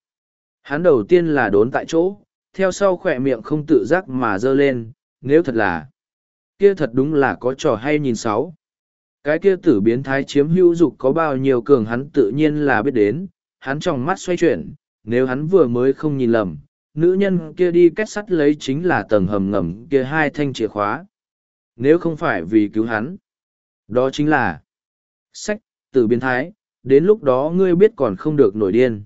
Hắn đầu tiên là đốn tại chỗ, theo sau khỏe miệng không tự giác mà dơ lên, nếu thật là. Kia thật đúng là có trò hay nhìn sáu. Cái kia tử biến thái chiếm hữu dục có bao nhiêu cường hắn tự nhiên là biết đến, hắn trong mắt xoay chuyển, nếu hắn vừa mới không nhìn lầm, nữ nhân kia đi kết sắt lấy chính là tầng hầm ngầm kia hai thanh chìa khóa. Nếu không phải vì cứu hắn, đó chính là sách, tử biến thái, đến lúc đó ngươi biết còn không được nổi điên.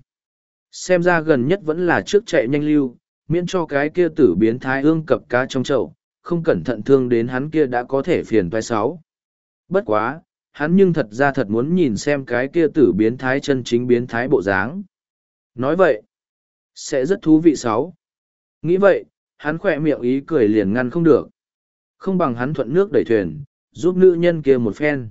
Xem ra gần nhất vẫn là trước chạy nhanh lưu, miễn cho cái kia tử biến thái ương cập cá trong chậu, không cẩn thận thương đến hắn kia đã có thể phiền toái sáu. Bất quá, hắn nhưng thật ra thật muốn nhìn xem cái kia tử biến thái chân chính biến thái bộ dáng. Nói vậy, sẽ rất thú vị sáu. Nghĩ vậy, hắn khỏe miệng ý cười liền ngăn không được. Không bằng hắn thuận nước đẩy thuyền, giúp nữ nhân kia một phen.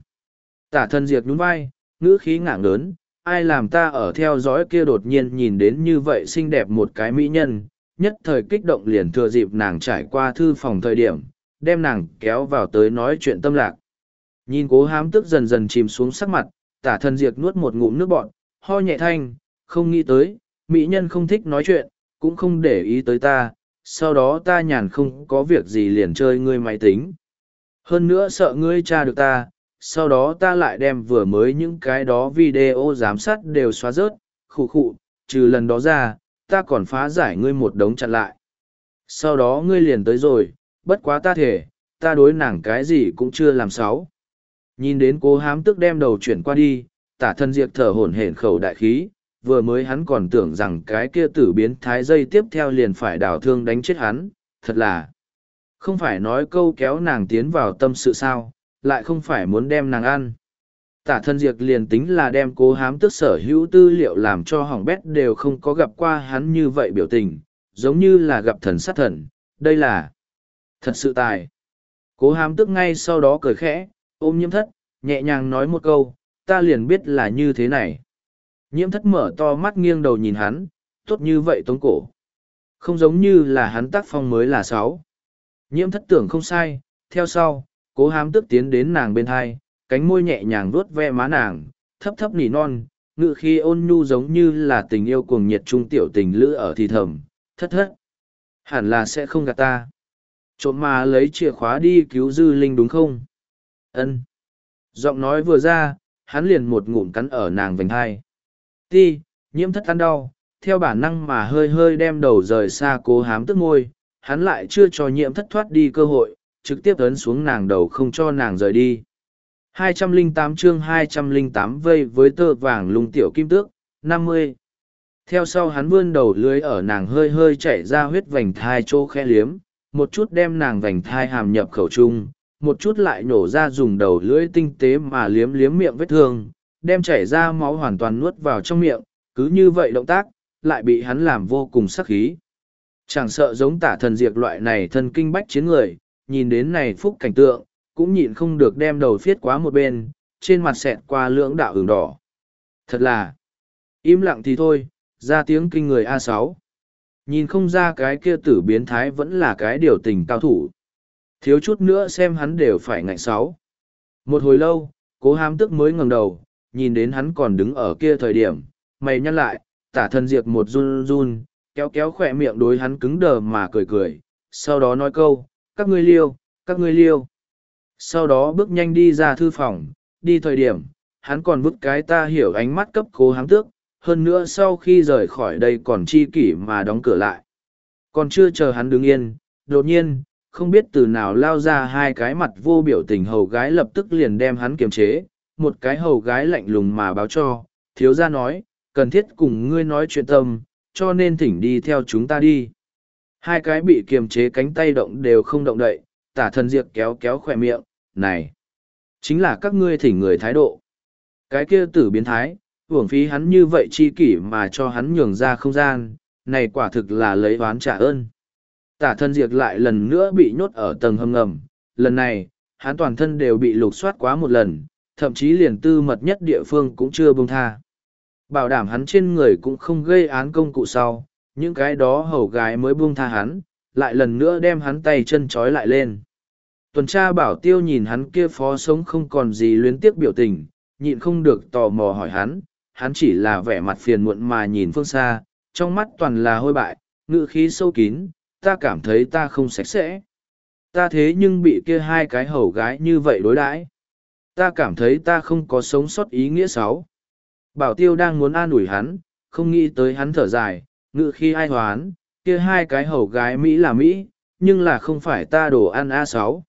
Tả thân diệt nhún vai, ngữ khí ngạng lớn, ai làm ta ở theo dõi kia đột nhiên nhìn đến như vậy xinh đẹp một cái mỹ nhân, nhất thời kích động liền thừa dịp nàng trải qua thư phòng thời điểm, đem nàng kéo vào tới nói chuyện tâm lạc. Nhìn cố hám tức dần dần chìm xuống sắc mặt, tả thân diệt nuốt một ngụm nước bọn, ho nhẹ thanh, không nghĩ tới, mỹ nhân không thích nói chuyện, cũng không để ý tới ta, sau đó ta nhàn không có việc gì liền chơi ngươi máy tính. Hơn nữa sợ ngươi tra được ta, sau đó ta lại đem vừa mới những cái đó video giám sát đều xóa rớt, khụ khụ, trừ lần đó ra, ta còn phá giải ngươi một đống chặn lại. Sau đó ngươi liền tới rồi, bất quá ta thể, ta đối nàng cái gì cũng chưa làm xấu. Nhìn đến cố hám tức đem đầu chuyển qua đi, tả thân diệt thở hổn hển khẩu đại khí, vừa mới hắn còn tưởng rằng cái kia tử biến thái dây tiếp theo liền phải đào thương đánh chết hắn, thật là không phải nói câu kéo nàng tiến vào tâm sự sao, lại không phải muốn đem nàng ăn. Tả thân diệt liền tính là đem cố hám tức sở hữu tư liệu làm cho hỏng bét đều không có gặp qua hắn như vậy biểu tình, giống như là gặp thần sát thần, đây là thật sự tài. Cố hám tức ngay sau đó cười khẽ, ôm nhiễm thất, nhẹ nhàng nói một câu, ta liền biết là như thế này. Nhiễm thất mở to mắt nghiêng đầu nhìn hắn, tốt như vậy tống cổ. Không giống như là hắn tác phong mới là sáu. Nhiễm thất tưởng không sai, theo sau, cố hám tức tiến đến nàng bên hai, cánh môi nhẹ nhàng vuốt ve má nàng, thấp thấp nỉ non, ngự khi ôn nhu giống như là tình yêu cuồng nhiệt trung tiểu tình lữ ở thì thầm, thất thất. Hẳn là sẽ không gạt ta. Trộm mà lấy chìa khóa đi cứu dư linh đúng không? ân Giọng nói vừa ra, hắn liền một ngụm cắn ở nàng vành hai. Ti, nhiễm thất ăn đau, theo bản năng mà hơi hơi đem đầu rời xa cố hám tức môi, hắn lại chưa cho nhiễm thất thoát đi cơ hội, trực tiếp ấn xuống nàng đầu không cho nàng rời đi. 208 chương 208 vây với tơ vàng lung tiểu kim tước, 50. theo sau hắn vươn đầu lưới ở nàng hơi hơi chảy ra huyết vành thai chỗ khe liếm một chút đem nàng vành thai hàm nhập khẩu trung một chút lại nổ ra dùng đầu lưỡi tinh tế mà liếm liếm miệng vết thương đem chảy ra máu hoàn toàn nuốt vào trong miệng cứ như vậy động tác lại bị hắn làm vô cùng sắc khí chẳng sợ giống tả thần diệt loại này thân kinh bách chiến người nhìn đến này phúc cảnh tượng, cũng nhịn không được đem đầu phiết quá một bên, trên mặt xẹt qua lưỡng đạo hưởng đỏ. Thật là, im lặng thì thôi, ra tiếng kinh người a sáu. Nhìn không ra cái kia tử biến thái vẫn là cái điều tình cao thủ. Thiếu chút nữa xem hắn đều phải ngạnh sáu. Một hồi lâu, cố hám tức mới ngẩng đầu, nhìn đến hắn còn đứng ở kia thời điểm, mày nhăn lại, tả thân diệt một run run, kéo kéo khỏe miệng đối hắn cứng đờ mà cười cười, sau đó nói câu các ngươi liêu các ngươi liêu sau đó bước nhanh đi ra thư phòng đi thời điểm hắn còn vứt cái ta hiểu ánh mắt cấp cố háng tước hơn nữa sau khi rời khỏi đây còn chi kỷ mà đóng cửa lại. Còn chưa chờ hắn đứng yên, đột nhiên, không biết từ nào lao ra hai cái mặt vô biểu tình hầu gái lập tức liền đem hắn kiềm chế, một cái hầu gái lạnh lùng mà báo cho, thiếu gia nói, cần thiết cùng ngươi nói chuyện tâm, cho nên thỉnh đi theo chúng ta đi. Hai cái bị kiềm chế cánh tay động đều không động đậy, tả thần diệt kéo kéo khỏe miệng, này, chính là các ngươi thỉnh người thái độ. Cái kia tử biến thái, uổng phí hắn như vậy chi kỷ mà cho hắn nhường ra không gian, này quả thực là lấy oán trả ơn. Tả thân diệt lại lần nữa bị nhốt ở tầng hầm ngầm, lần này, hắn toàn thân đều bị lục soát quá một lần, thậm chí liền tư mật nhất địa phương cũng chưa buông tha. Bảo đảm hắn trên người cũng không gây án công cụ sau, những cái đó hầu gái mới buông tha hắn, lại lần nữa đem hắn tay chân trói lại lên. Tuần tra bảo tiêu nhìn hắn kia phó sống không còn gì luyến tiếc biểu tình, nhịn không được tò mò hỏi hắn, hắn chỉ là vẻ mặt phiền muộn mà nhìn phương xa, trong mắt toàn là hôi bại, ngự khí sâu kín, ta cảm thấy ta không sạch sẽ. Ta thế nhưng bị kia hai cái hầu gái như vậy đối đãi Ta cảm thấy ta không có sống sót ý nghĩa sáu Bảo tiêu đang muốn an ủi hắn, không nghĩ tới hắn thở dài, ngự khi ai hoán, kia hai cái hầu gái Mỹ là Mỹ, nhưng là không phải ta đồ ăn A6.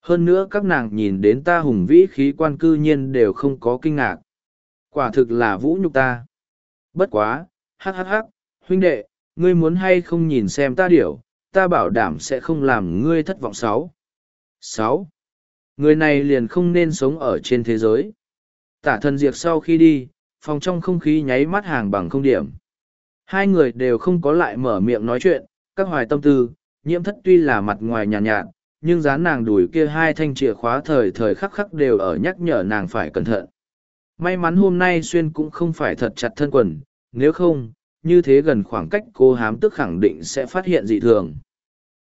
Hơn nữa các nàng nhìn đến ta hùng vĩ khí quan cư nhiên đều không có kinh ngạc. Quả thực là vũ nhục ta. Bất quá, hắc hắc hắc, huynh đệ, ngươi muốn hay không nhìn xem ta điểu, ta bảo đảm sẽ không làm ngươi thất vọng sáu. Sáu. Người này liền không nên sống ở trên thế giới. Tả thần diệt sau khi đi, phòng trong không khí nháy mắt hàng bằng không điểm. Hai người đều không có lại mở miệng nói chuyện, các hoài tâm tư, nhiễm thất tuy là mặt ngoài nhàn nhạt, nhạt, nhưng dán nàng đùi kia hai thanh chìa khóa thời thời khắc khắc đều ở nhắc nhở nàng phải cẩn thận. May mắn hôm nay xuyên cũng không phải thật chặt thân quần, nếu không, như thế gần khoảng cách cô hám tức khẳng định sẽ phát hiện dị thường.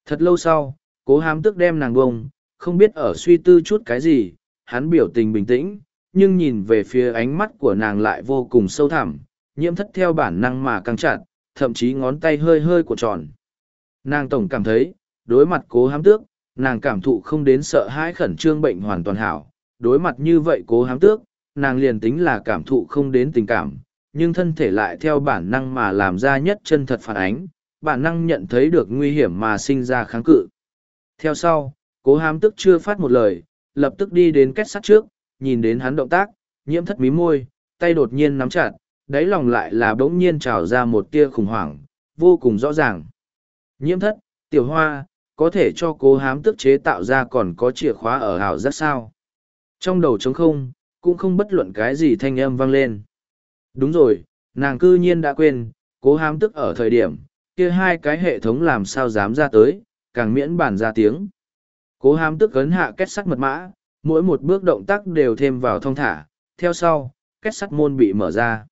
Thật lâu sau, cố hám tức đem nàng bông, không biết ở suy tư chút cái gì, hắn biểu tình bình tĩnh, nhưng nhìn về phía ánh mắt của nàng lại vô cùng sâu thẳm, nhiễm thất theo bản năng mà căng chặt, thậm chí ngón tay hơi hơi của tròn. Nàng tổng cảm thấy, đối mặt cố hám tước, nàng cảm thụ không đến sợ hãi khẩn trương bệnh hoàn toàn hảo, đối mặt như vậy cố hám tước, nàng liền tính là cảm thụ không đến tình cảm, nhưng thân thể lại theo bản năng mà làm ra nhất chân thật phản ánh, bản năng nhận thấy được nguy hiểm mà sinh ra kháng cự. Theo sau, cố hám tức chưa phát một lời, lập tức đi đến kết sắt trước, nhìn đến hắn động tác, nhiễm thất mí môi, tay đột nhiên nắm chặt, đáy lòng lại là bỗng nhiên trào ra một tia khủng hoảng, vô cùng rõ ràng. Nhiễm thất, tiểu hoa, có thể cho cố hám tức chế tạo ra còn có chìa khóa ở hảo rất sao. Trong đầu trống không, cũng không bất luận cái gì thanh âm vang lên. Đúng rồi, nàng cư nhiên đã quên, cố hám tức ở thời điểm, kia hai cái hệ thống làm sao dám ra tới, càng miễn bản ra tiếng. Cố hám tức ấn hạ kết sắt mật mã, mỗi một bước động tác đều thêm vào thông thả, theo sau, kết sắt môn bị mở ra.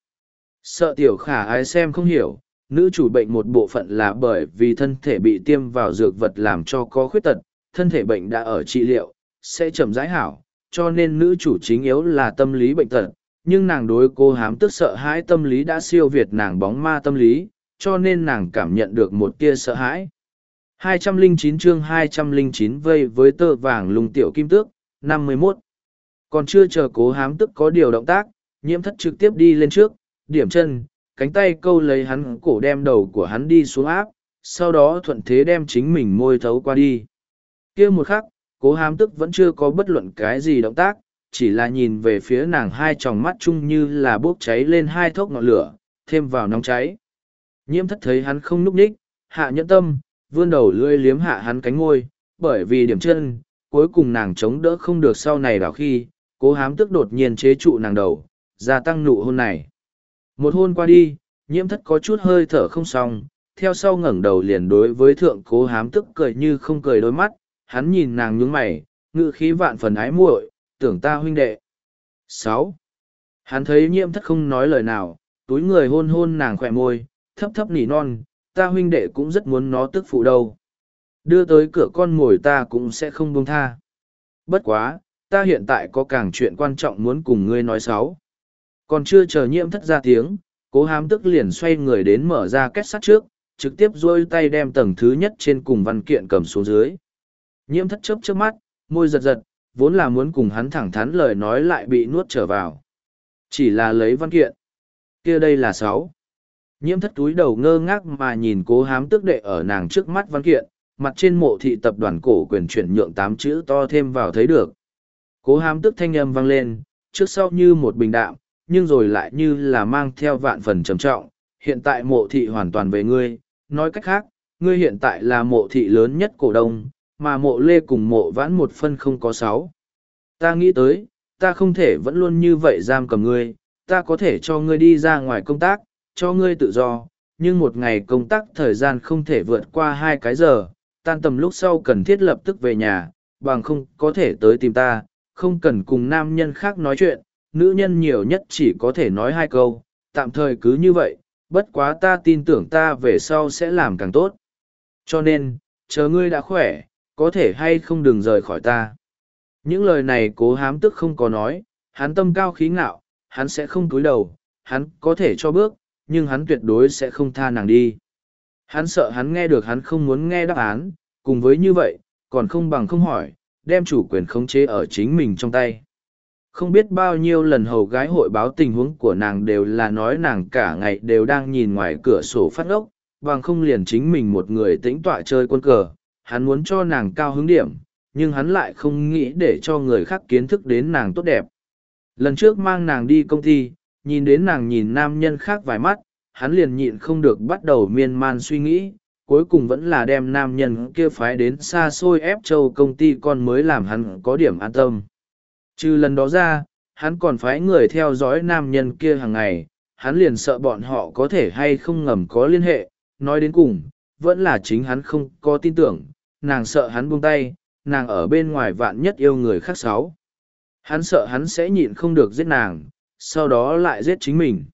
Sợ tiểu khả ai xem không hiểu, nữ chủ bệnh một bộ phận là bởi vì thân thể bị tiêm vào dược vật làm cho có khuyết tật, thân thể bệnh đã ở trị liệu, sẽ chậm rãi hảo, cho nên nữ chủ chính yếu là tâm lý bệnh tật, nhưng nàng đối cô hám tức sợ hãi tâm lý đã siêu việt nàng bóng ma tâm lý, cho nên nàng cảm nhận được một tia sợ hãi. 209 chương 209 vây với tơ vàng lùng tiểu kim tước, 51. Còn chưa chờ cố hám tức có điều động tác, nhiễm thất trực tiếp đi lên trước, điểm chân, cánh tay câu lấy hắn cổ đem đầu của hắn đi xuống áp, sau đó thuận thế đem chính mình môi thấu qua đi. kia một khắc, cố hám tức vẫn chưa có bất luận cái gì động tác chỉ là nhìn về phía nàng hai tròng mắt chung như là bốc cháy lên hai thốc ngọn lửa thêm vào nóng cháy Nhiễm thất thấy hắn không núp ních, hạ nhẫn tâm, vươn đầu lưỡi liếm hạ hắn cánh ngôi, bởi vì điểm chân, cuối cùng nàng chống đỡ không được sau này đảo khi, cố hám tức đột nhiên chế trụ nàng đầu, gia tăng nụ hôn này. Một hôn qua đi, nhiễm thất có chút hơi thở không xong, theo sau ngẩng đầu liền đối với thượng cố hám tức cười như không cười đôi mắt, hắn nhìn nàng nhướng mày, ngự khí vạn phần ái muội, tưởng ta huynh đệ. sáu Hắn thấy nhiễm thất không nói lời nào, túi người hôn hôn nàng khỏe môi, thấp thấp nỉ non, ta huynh đệ cũng rất muốn nó tức phụ đâu. Đưa tới cửa con ngồi ta cũng sẽ không buông tha. Bất quá, ta hiện tại có càng chuyện quan trọng muốn cùng ngươi nói sáu. Còn chưa chờ nhiễm thất ra tiếng, cố hám tức liền xoay người đến mở ra kết sắt trước, trực tiếp dôi tay đem tầng thứ nhất trên cùng văn kiện cầm xuống dưới. Nhiễm thất chớp trước mắt, môi giật giật, vốn là muốn cùng hắn thẳng thắn lời nói lại bị nuốt trở vào. Chỉ là lấy văn kiện. kia đây là sáu. Nhiễm thất túi đầu ngơ ngác mà nhìn cố hám tức đệ ở nàng trước mắt văn kiện, mặt trên mộ thị tập đoàn cổ quyền chuyển nhượng tám chữ to thêm vào thấy được. Cố hám tức thanh âm vang lên, trước sau như một bình đạm, nhưng rồi lại như là mang theo vạn phần trầm trọng. Hiện tại mộ thị hoàn toàn về ngươi, nói cách khác, ngươi hiện tại là mộ thị lớn nhất cổ đông, mà mộ lê cùng mộ vãn một phân không có sáu. Ta nghĩ tới, ta không thể vẫn luôn như vậy giam cầm ngươi, ta có thể cho ngươi đi ra ngoài công tác, cho ngươi tự do, nhưng một ngày công tác thời gian không thể vượt qua hai cái giờ, tan tầm lúc sau cần thiết lập tức về nhà, bằng không có thể tới tìm ta, không cần cùng nam nhân khác nói chuyện, nữ nhân nhiều nhất chỉ có thể nói hai câu, tạm thời cứ như vậy, bất quá ta tin tưởng ta về sau sẽ làm càng tốt. Cho nên, chờ ngươi đã khỏe, có thể hay không đừng rời khỏi ta. Những lời này cố hám tức không có nói, hắn tâm cao khí ngạo, hắn sẽ không cúi đầu, hắn có thể cho bước, nhưng hắn tuyệt đối sẽ không tha nàng đi. Hắn sợ hắn nghe được hắn không muốn nghe đáp án, cùng với như vậy, còn không bằng không hỏi, đem chủ quyền khống chế ở chính mình trong tay. Không biết bao nhiêu lần hầu gái hội báo tình huống của nàng đều là nói nàng cả ngày đều đang nhìn ngoài cửa sổ phát ốc, bằng không liền chính mình một người tĩnh tọa chơi quân cờ, hắn muốn cho nàng cao hứng điểm, nhưng hắn lại không nghĩ để cho người khác kiến thức đến nàng tốt đẹp. Lần trước mang nàng đi công ty, nhìn đến nàng nhìn nam nhân khác vài mắt, hắn liền nhịn không được bắt đầu miên man suy nghĩ, cuối cùng vẫn là đem nam nhân kia phái đến xa xôi ép châu công ty con mới làm hắn có điểm an tâm. Trừ lần đó ra, hắn còn phái người theo dõi nam nhân kia hàng ngày, hắn liền sợ bọn họ có thể hay không ngầm có liên hệ, nói đến cùng, vẫn là chính hắn không có tin tưởng, nàng sợ hắn buông tay, nàng ở bên ngoài vạn nhất yêu người khác sáu. Hắn sợ hắn sẽ nhịn không được giết nàng, sau đó lại giết chính mình.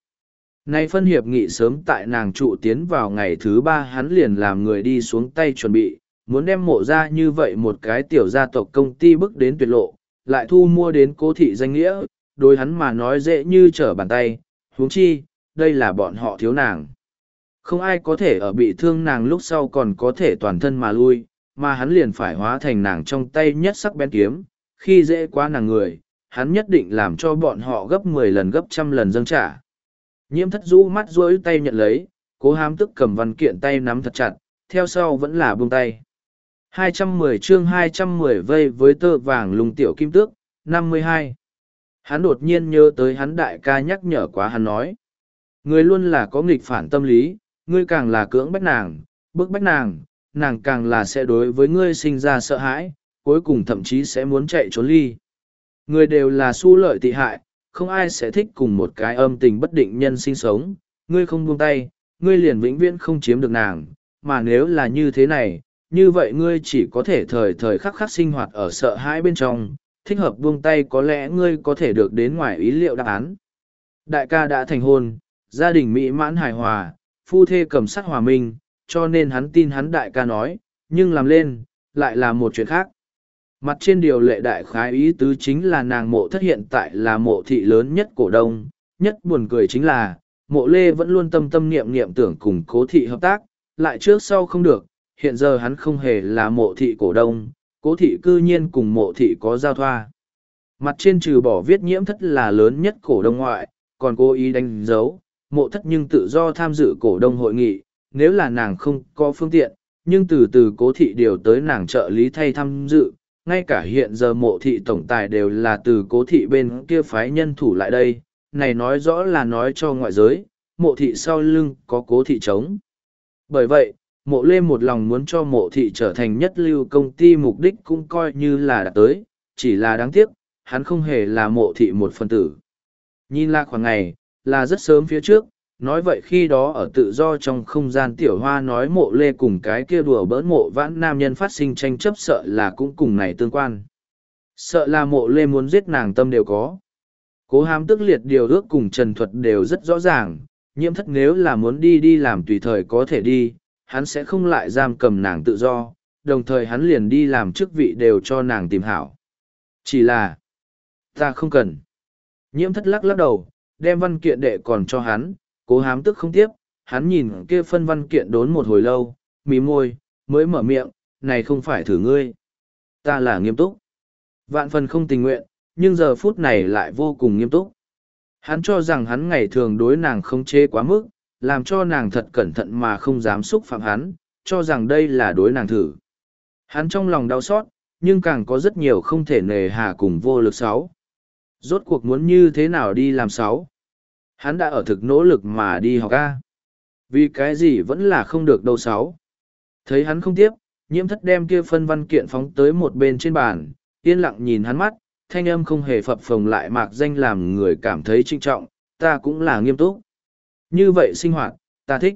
Nay phân hiệp nghị sớm tại nàng trụ tiến vào ngày thứ ba hắn liền làm người đi xuống tay chuẩn bị, muốn đem mộ ra như vậy một cái tiểu gia tộc công ty bước đến tuyệt lộ, lại thu mua đến cố thị danh nghĩa, đối hắn mà nói dễ như trở bàn tay, huống chi, đây là bọn họ thiếu nàng. Không ai có thể ở bị thương nàng lúc sau còn có thể toàn thân mà lui, mà hắn liền phải hóa thành nàng trong tay nhất sắc bén kiếm, khi dễ quá nàng người, hắn nhất định làm cho bọn họ gấp mười lần gấp trăm lần dâng trả. Nhiễm thất rũ mắt rối tay nhận lấy, cố hám tức cầm văn kiện tay nắm thật chặt, theo sau vẫn là buông tay. 210 chương 210 vây với tơ vàng lùng tiểu kim tước, 52. Hắn đột nhiên nhớ tới hắn đại ca nhắc nhở quá hắn nói. Người luôn là có nghịch phản tâm lý, ngươi càng là cưỡng bách nàng, bức bách nàng, nàng càng là sẽ đối với ngươi sinh ra sợ hãi, cuối cùng thậm chí sẽ muốn chạy trốn ly. Người đều là su lợi tị hại, không ai sẽ thích cùng một cái âm tình bất định nhân sinh sống, ngươi không buông tay, ngươi liền vĩnh viễn không chiếm được nàng, mà nếu là như thế này, như vậy ngươi chỉ có thể thời thời khắc khắc sinh hoạt ở sợ hãi bên trong, thích hợp buông tay có lẽ ngươi có thể được đến ngoài ý liệu đáp án. Đại ca đã thành hôn, gia đình mỹ mãn hài hòa, phu thê cầm sắc hòa minh, cho nên hắn tin hắn đại ca nói, nhưng làm lên, lại là một chuyện khác. Mặt trên điều lệ đại khái ý tứ chính là nàng mộ thất hiện tại là mộ thị lớn nhất cổ đông, nhất buồn cười chính là, mộ lê vẫn luôn tâm tâm niệm niệm tưởng cùng cố thị hợp tác, lại trước sau không được, hiện giờ hắn không hề là mộ thị cổ đông, cố thị cư nhiên cùng mộ thị có giao thoa. Mặt trên trừ bỏ viết nhiễm thất là lớn nhất cổ đông ngoại, còn cố ý đánh dấu, mộ thất nhưng tự do tham dự cổ đông hội nghị, nếu là nàng không có phương tiện, nhưng từ từ cố thị điều tới nàng trợ lý thay tham dự, ngay cả hiện giờ mộ thị tổng tài đều là từ cố thị bên kia phái nhân thủ lại đây, này nói rõ là nói cho ngoại giới, mộ thị sau lưng có cố thị trống. Bởi vậy, mộ lê một lòng muốn cho mộ thị trở thành nhất lưu công ty mục đích cũng coi như là đã tới, chỉ là đáng tiếc, hắn không hề là mộ thị một phần tử. Nhìn là khoảng ngày, là rất sớm phía trước, nói vậy khi đó ở tự do trong không gian tiểu hoa nói mộ lê cùng cái kia đùa bỡn mộ vãn nam nhân phát sinh tranh chấp sợ là cũng cùng này tương quan. Sợ là mộ lê muốn giết nàng tâm đều có. Cố hám tức liệt điều ước cùng trần thuật đều rất rõ ràng, nhiễm thất nếu là muốn đi đi làm tùy thời có thể đi, hắn sẽ không lại giam cầm nàng tự do, đồng thời hắn liền đi làm chức vị đều cho nàng tìm hảo. Chỉ là, ta không cần. Nhiễm thất lắc lắc đầu, đem văn kiện đệ còn cho hắn, cố hám tức không tiếp, hắn nhìn kia phân văn kiện đốn một hồi lâu, mí môi, mới mở miệng, này không phải thử ngươi. Ta là nghiêm túc. Vạn phần không tình nguyện, nhưng giờ phút này lại vô cùng nghiêm túc. Hắn cho rằng hắn ngày thường đối nàng không chế quá mức, làm cho nàng thật cẩn thận mà không dám xúc phạm hắn, cho rằng đây là đối nàng thử. Hắn trong lòng đau xót, nhưng càng có rất nhiều không thể nề hà cùng vô lực sáu. Rốt cuộc muốn như thế nào đi làm sáu? Hắn đã ở thực nỗ lực mà đi học A. Vì cái gì vẫn là không được đâu sáu. Thấy hắn không tiếp, nhiễm thất đem kia phân văn kiện phóng tới một bên trên bàn, yên lặng nhìn hắn mắt, thanh âm không hề phập phồng lại mạc danh làm người cảm thấy trinh trọng, ta cũng là nghiêm túc. Như vậy sinh hoạt, ta thích.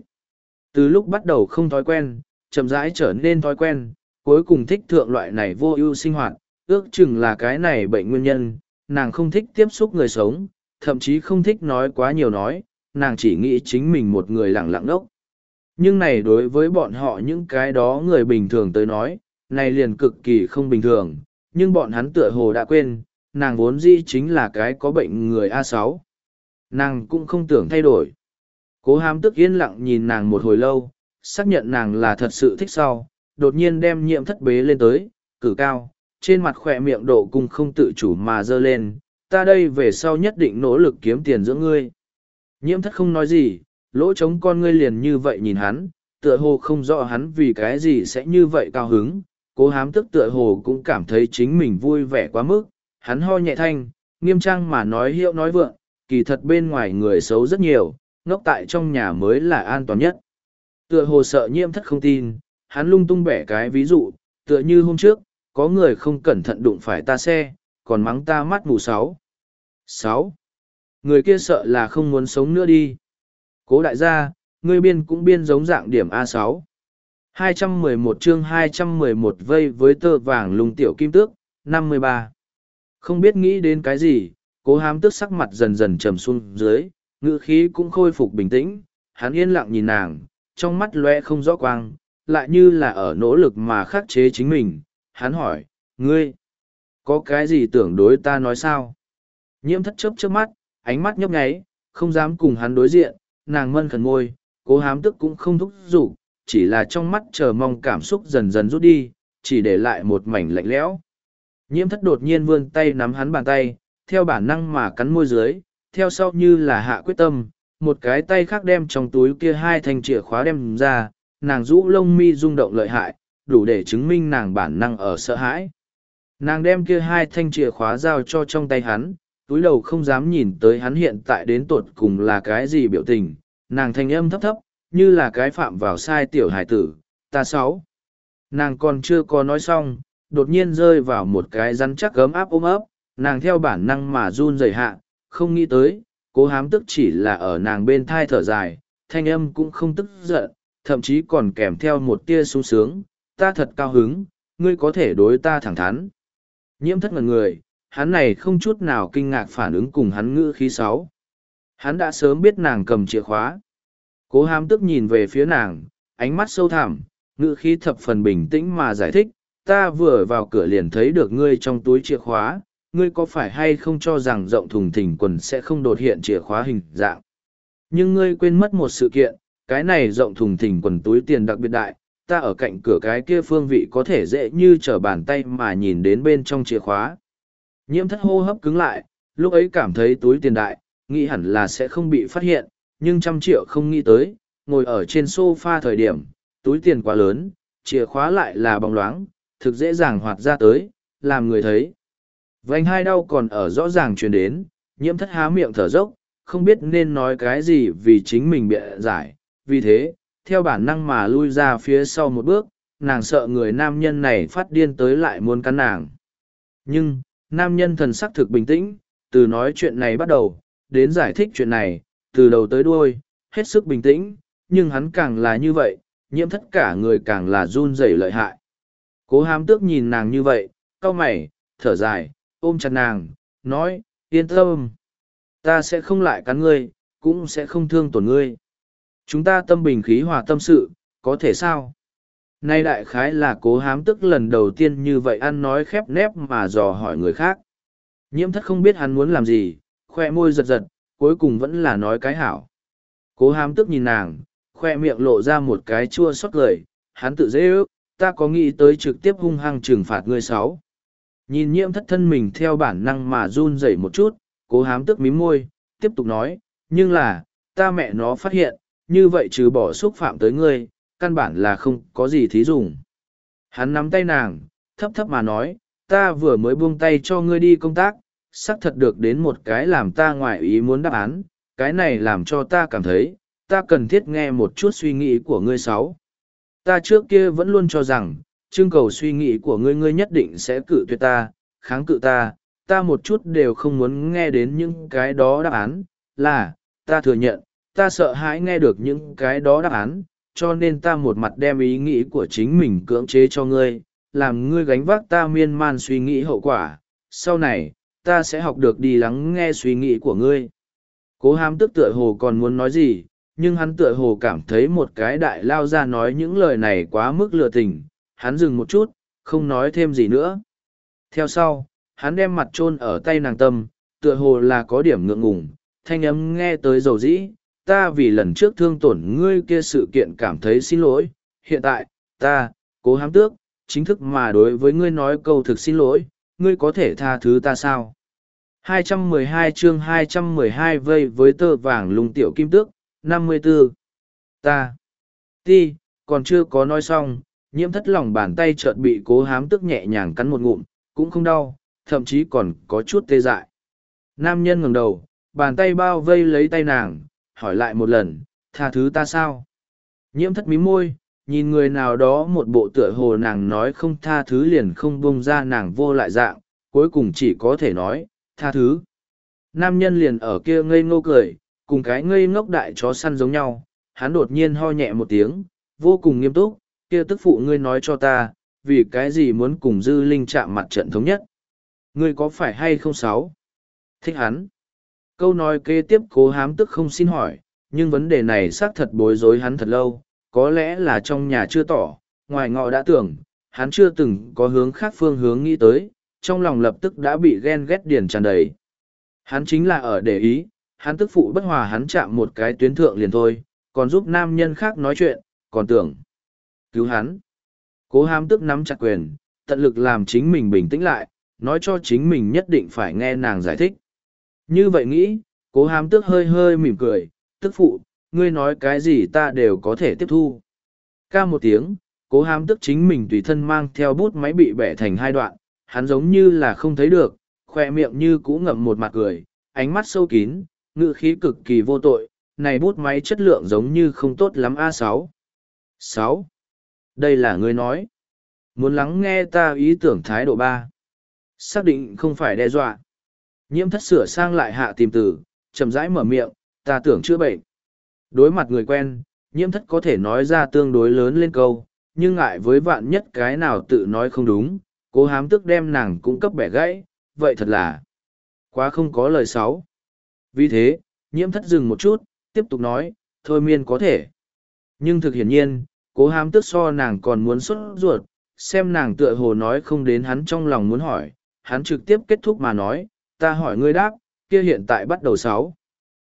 Từ lúc bắt đầu không thói quen, chậm rãi trở nên thói quen, cuối cùng thích thượng loại này vô ưu sinh hoạt, ước chừng là cái này bệnh nguyên nhân, nàng không thích tiếp xúc người sống, thậm chí không thích nói quá nhiều nói, nàng chỉ nghĩ chính mình một người lặng lặng đốc. Nhưng này đối với bọn họ những cái đó người bình thường tới nói, này liền cực kỳ không bình thường, nhưng bọn hắn tựa hồ đã quên, nàng vốn dĩ chính là cái có bệnh người A sáu. Nàng cũng không tưởng thay đổi. Cố hàm tức yên lặng nhìn nàng một hồi lâu, xác nhận nàng là thật sự thích sau, đột nhiên đem nhiễm thất bế lên tới, cử cao, trên mặt khỏe miệng độ cung không tự chủ mà dơ lên, ta đây về sau nhất định nỗ lực kiếm tiền giữa ngươi. Nhiễm thất không nói gì, lỗ trống con ngươi liền như vậy nhìn hắn, tựa hồ không rõ hắn vì cái gì sẽ như vậy cao hứng, cố hám tức tựa hồ cũng cảm thấy chính mình vui vẻ quá mức, hắn ho nhẹ thanh, nghiêm trang mà nói hiệu nói vượng, kỳ thật bên ngoài người xấu rất nhiều, ngốc tại trong nhà mới là an toàn nhất. Tựa hồ sợ nhiễm thất không tin, hắn lung tung bẻ cái ví dụ, tựa như hôm trước, có người không cẩn thận đụng phải ta xe, còn mắng ta mắt mù sáu. Sáu. Người kia sợ là không muốn sống nữa đi. Cố đại gia, ngươi biên cũng biên giống dạng điểm A6. 211 chương 211 vây với tơ vàng lùng tiểu kim tước, 53. Không biết nghĩ đến cái gì, cố hám tước sắc mặt dần dần trầm xuống dưới, ngữ khí cũng khôi phục bình tĩnh, hắn yên lặng nhìn nàng, trong mắt loe không rõ quang, lại như là ở nỗ lực mà khắc chế chính mình. Hắn hỏi, ngươi, có cái gì tưởng đối ta nói sao? Nhiễm thất chớp trước mắt, ánh mắt nhấp nháy, không dám cùng hắn đối diện, nàng mân khẩn môi, cố hám tức cũng không thúc giục, chỉ là trong mắt chờ mong cảm xúc dần dần rút đi, chỉ để lại một mảnh lạnh lẽo. Nhiễm thất đột nhiên vươn tay nắm hắn bàn tay, theo bản năng mà cắn môi dưới, theo sau như là hạ quyết tâm, một cái tay khác đem trong túi kia hai thanh chìa khóa đem ra, nàng rũ lông mi rung động lợi hại, đủ để chứng minh nàng bản năng ở sợ hãi. Nàng đem kia hai thanh chìa khóa giao cho trong tay hắn, túi đầu không dám nhìn tới hắn hiện tại đến tột cùng là cái gì biểu tình, nàng thanh âm thấp thấp, như là cái phạm vào sai tiểu hải tử, ta sáu. Nàng còn chưa có nói xong, đột nhiên rơi vào một cái rắn chắc gấm áp ôm ấp, nàng theo bản năng mà run rẩy hạ, không nghĩ tới, cố hám tức chỉ là ở nàng bên thai thở dài, thanh âm cũng không tức giận, thậm chí còn kèm theo một tia sung sướng, ta thật cao hứng, ngươi có thể đối ta thẳng thắn. Nhiễm thất ngần người, hắn này không chút nào kinh ngạc phản ứng cùng hắn ngữ khí sáu. Hắn đã sớm biết nàng cầm chìa khóa. Cố hám tức nhìn về phía nàng, ánh mắt sâu thẳm, ngữ khí thập phần bình tĩnh mà giải thích, ta vừa vào cửa liền thấy được ngươi trong túi chìa khóa, ngươi có phải hay không cho rằng rộng thùng thình quần sẽ không đột hiện chìa khóa hình dạng. Nhưng ngươi quên mất một sự kiện, cái này rộng thùng thình quần túi tiền đặc biệt đại, ta ở cạnh cửa cái kia phương vị có thể dễ như trở bàn tay mà nhìn đến bên trong chìa khóa. Nhiễm thất hô hấp cứng lại, lúc ấy cảm thấy túi tiền đại, nghĩ hẳn là sẽ không bị phát hiện, nhưng trăm triệu không nghĩ tới, ngồi ở trên sofa thời điểm, túi tiền quá lớn, chìa khóa lại là bóng loáng, thực dễ dàng hoạt ra tới, làm người thấy. Vành hai đau còn ở rõ ràng truyền đến, nhiễm thất há miệng thở dốc, không biết nên nói cái gì vì chính mình bịa giải. Vì thế, theo bản năng mà lui ra phía sau một bước, nàng sợ người nam nhân này phát điên tới lại muốn cắn nàng. Nhưng, nam nhân thần sắc thực bình tĩnh, từ nói chuyện này bắt đầu, đến giải thích chuyện này, từ đầu tới đuôi, hết sức bình tĩnh, nhưng hắn càng là như vậy, nhiễm thất cả người càng là run rẩy lợi hại. Cố hám tước nhìn nàng như vậy, cau mày, thở dài, ôm chặt nàng, nói, yên tâm. Ta sẽ không lại cắn ngươi, cũng sẽ không thương tổn ngươi. Chúng ta tâm bình khí hòa tâm sự, có thể sao? Nay đại khái là cố hám tức lần đầu tiên như vậy ăn nói khép nép mà dò hỏi người khác. Nhiễm thất không biết hắn muốn làm gì, khoe môi giật giật, cuối cùng vẫn là nói cái hảo. Cố hám tức nhìn nàng, khoe miệng lộ ra một cái chua xót cười, hắn tự dễ ước, ta có nghĩ tới trực tiếp hung hăng trừng phạt ngươi sáu. Nhìn nhiễm thất thân mình theo bản năng mà run rẩy một chút, cố hám tức mím môi, tiếp tục nói, nhưng là, ta mẹ nó phát hiện, như vậy trừ bỏ xúc phạm tới ngươi, căn bản là không có gì thí dùng. Hắn nắm tay nàng, thấp thấp mà nói, ta vừa mới buông tay cho ngươi đi công tác, xác thật được đến một cái làm ta ngoại ý muốn đáp án, cái này làm cho ta cảm thấy, ta cần thiết nghe một chút suy nghĩ của ngươi sáu. Ta trước kia vẫn luôn cho rằng, trưng cầu suy nghĩ của ngươi ngươi nhất định sẽ cự tuyệt ta, kháng cự ta, ta một chút đều không muốn nghe đến những cái đó đáp án, là, ta thừa nhận, ta sợ hãi nghe được những cái đó đáp án, cho nên ta một mặt đem ý nghĩ của chính mình cưỡng chế cho ngươi, làm ngươi gánh vác ta miên man suy nghĩ hậu quả, sau này, ta sẽ học được đi lắng nghe suy nghĩ của ngươi. Cố hám tức tựa hồ còn muốn nói gì, nhưng hắn tựa hồ cảm thấy một cái đại lao ra nói những lời này quá mức lừa tình, hắn dừng một chút, không nói thêm gì nữa. Theo sau, hắn đem mặt chôn ở tay nàng tâm, tựa hồ là có điểm ngượng ngùng, thanh âm nghe tới dầu dĩ, ta vì lần trước thương tổn ngươi kia sự kiện cảm thấy xin lỗi, hiện tại, ta, cố hám tước, chính thức mà đối với ngươi nói câu thực xin lỗi, ngươi có thể tha thứ ta sao? 212 chương 212 vây với tơ vàng lùng tiểu kim tước, 54. Ta. Ti, còn chưa có nói xong, nhiễm thất lòng bàn tay chợt bị cố hám tức nhẹ nhàng cắn một ngụm, cũng không đau, thậm chí còn có chút tê dại. Nam nhân ngẩng đầu, bàn tay bao vây lấy tay nàng, hỏi lại một lần, tha thứ ta sao? Nhiễm thất mí môi, nhìn người nào đó một bộ tựa hồ nàng nói không tha thứ liền không bông ra nàng vô lại dạng, cuối cùng chỉ có thể nói, tha thứ. Nam nhân liền ở kia ngây ngô cười, cùng cái ngây ngốc đại chó săn giống nhau, hắn đột nhiên ho nhẹ một tiếng, vô cùng nghiêm túc, kia tức phụ ngươi nói cho ta, vì cái gì muốn cùng dư linh chạm mặt trận thống nhất. Ngươi có phải hay không sáu? Thích hắn. Câu nói kế tiếp cố hám tức không xin hỏi, nhưng vấn đề này xác thật bối rối hắn thật lâu, có lẽ là trong nhà chưa tỏ, ngoài ngọ đã tưởng, hắn chưa từng có hướng khác phương hướng nghĩ tới, trong lòng lập tức đã bị ghen ghét điển tràn đầy. Hắn chính là ở để ý, hắn tức phụ bất hòa hắn chạm một cái tuyến thượng liền thôi, còn giúp nam nhân khác nói chuyện, còn tưởng cứu hắn. Cố hám tức nắm chặt quyền, tận lực làm chính mình bình tĩnh lại, nói cho chính mình nhất định phải nghe nàng giải thích. Như vậy nghĩ, cố hám tức hơi hơi mỉm cười, tức phụ, ngươi nói cái gì ta đều có thể tiếp thu. Ca một tiếng, cố hám tức chính mình tùy thân mang theo bút máy bị bẻ thành hai đoạn, hắn giống như là không thấy được, khoe miệng như cũ ngậm một mặt cười, ánh mắt sâu kín, ngự khí cực kỳ vô tội, này bút máy chất lượng giống như không tốt lắm A6. 6. Đây là ngươi nói. Muốn lắng nghe ta ý tưởng thái độ ba Xác định không phải đe dọa. Nhiễm thất sửa sang lại hạ tìm từ, chậm rãi mở miệng, ta tưởng chữa bệnh. Đối mặt người quen, nhiễm thất có thể nói ra tương đối lớn lên câu, nhưng ngại với vạn nhất cái nào tự nói không đúng, cố hám tức đem nàng cung cấp bẻ gãy, vậy thật là quá không có lời sáu Vì thế, nhiễm thất dừng một chút, tiếp tục nói, thôi miên có thể. Nhưng thực hiển nhiên, cố hám tức so nàng còn muốn xuất ruột, xem nàng tựa hồ nói không đến hắn trong lòng muốn hỏi, hắn trực tiếp kết thúc mà nói, ta hỏi ngươi đáp, kia hiện tại bắt đầu sáu.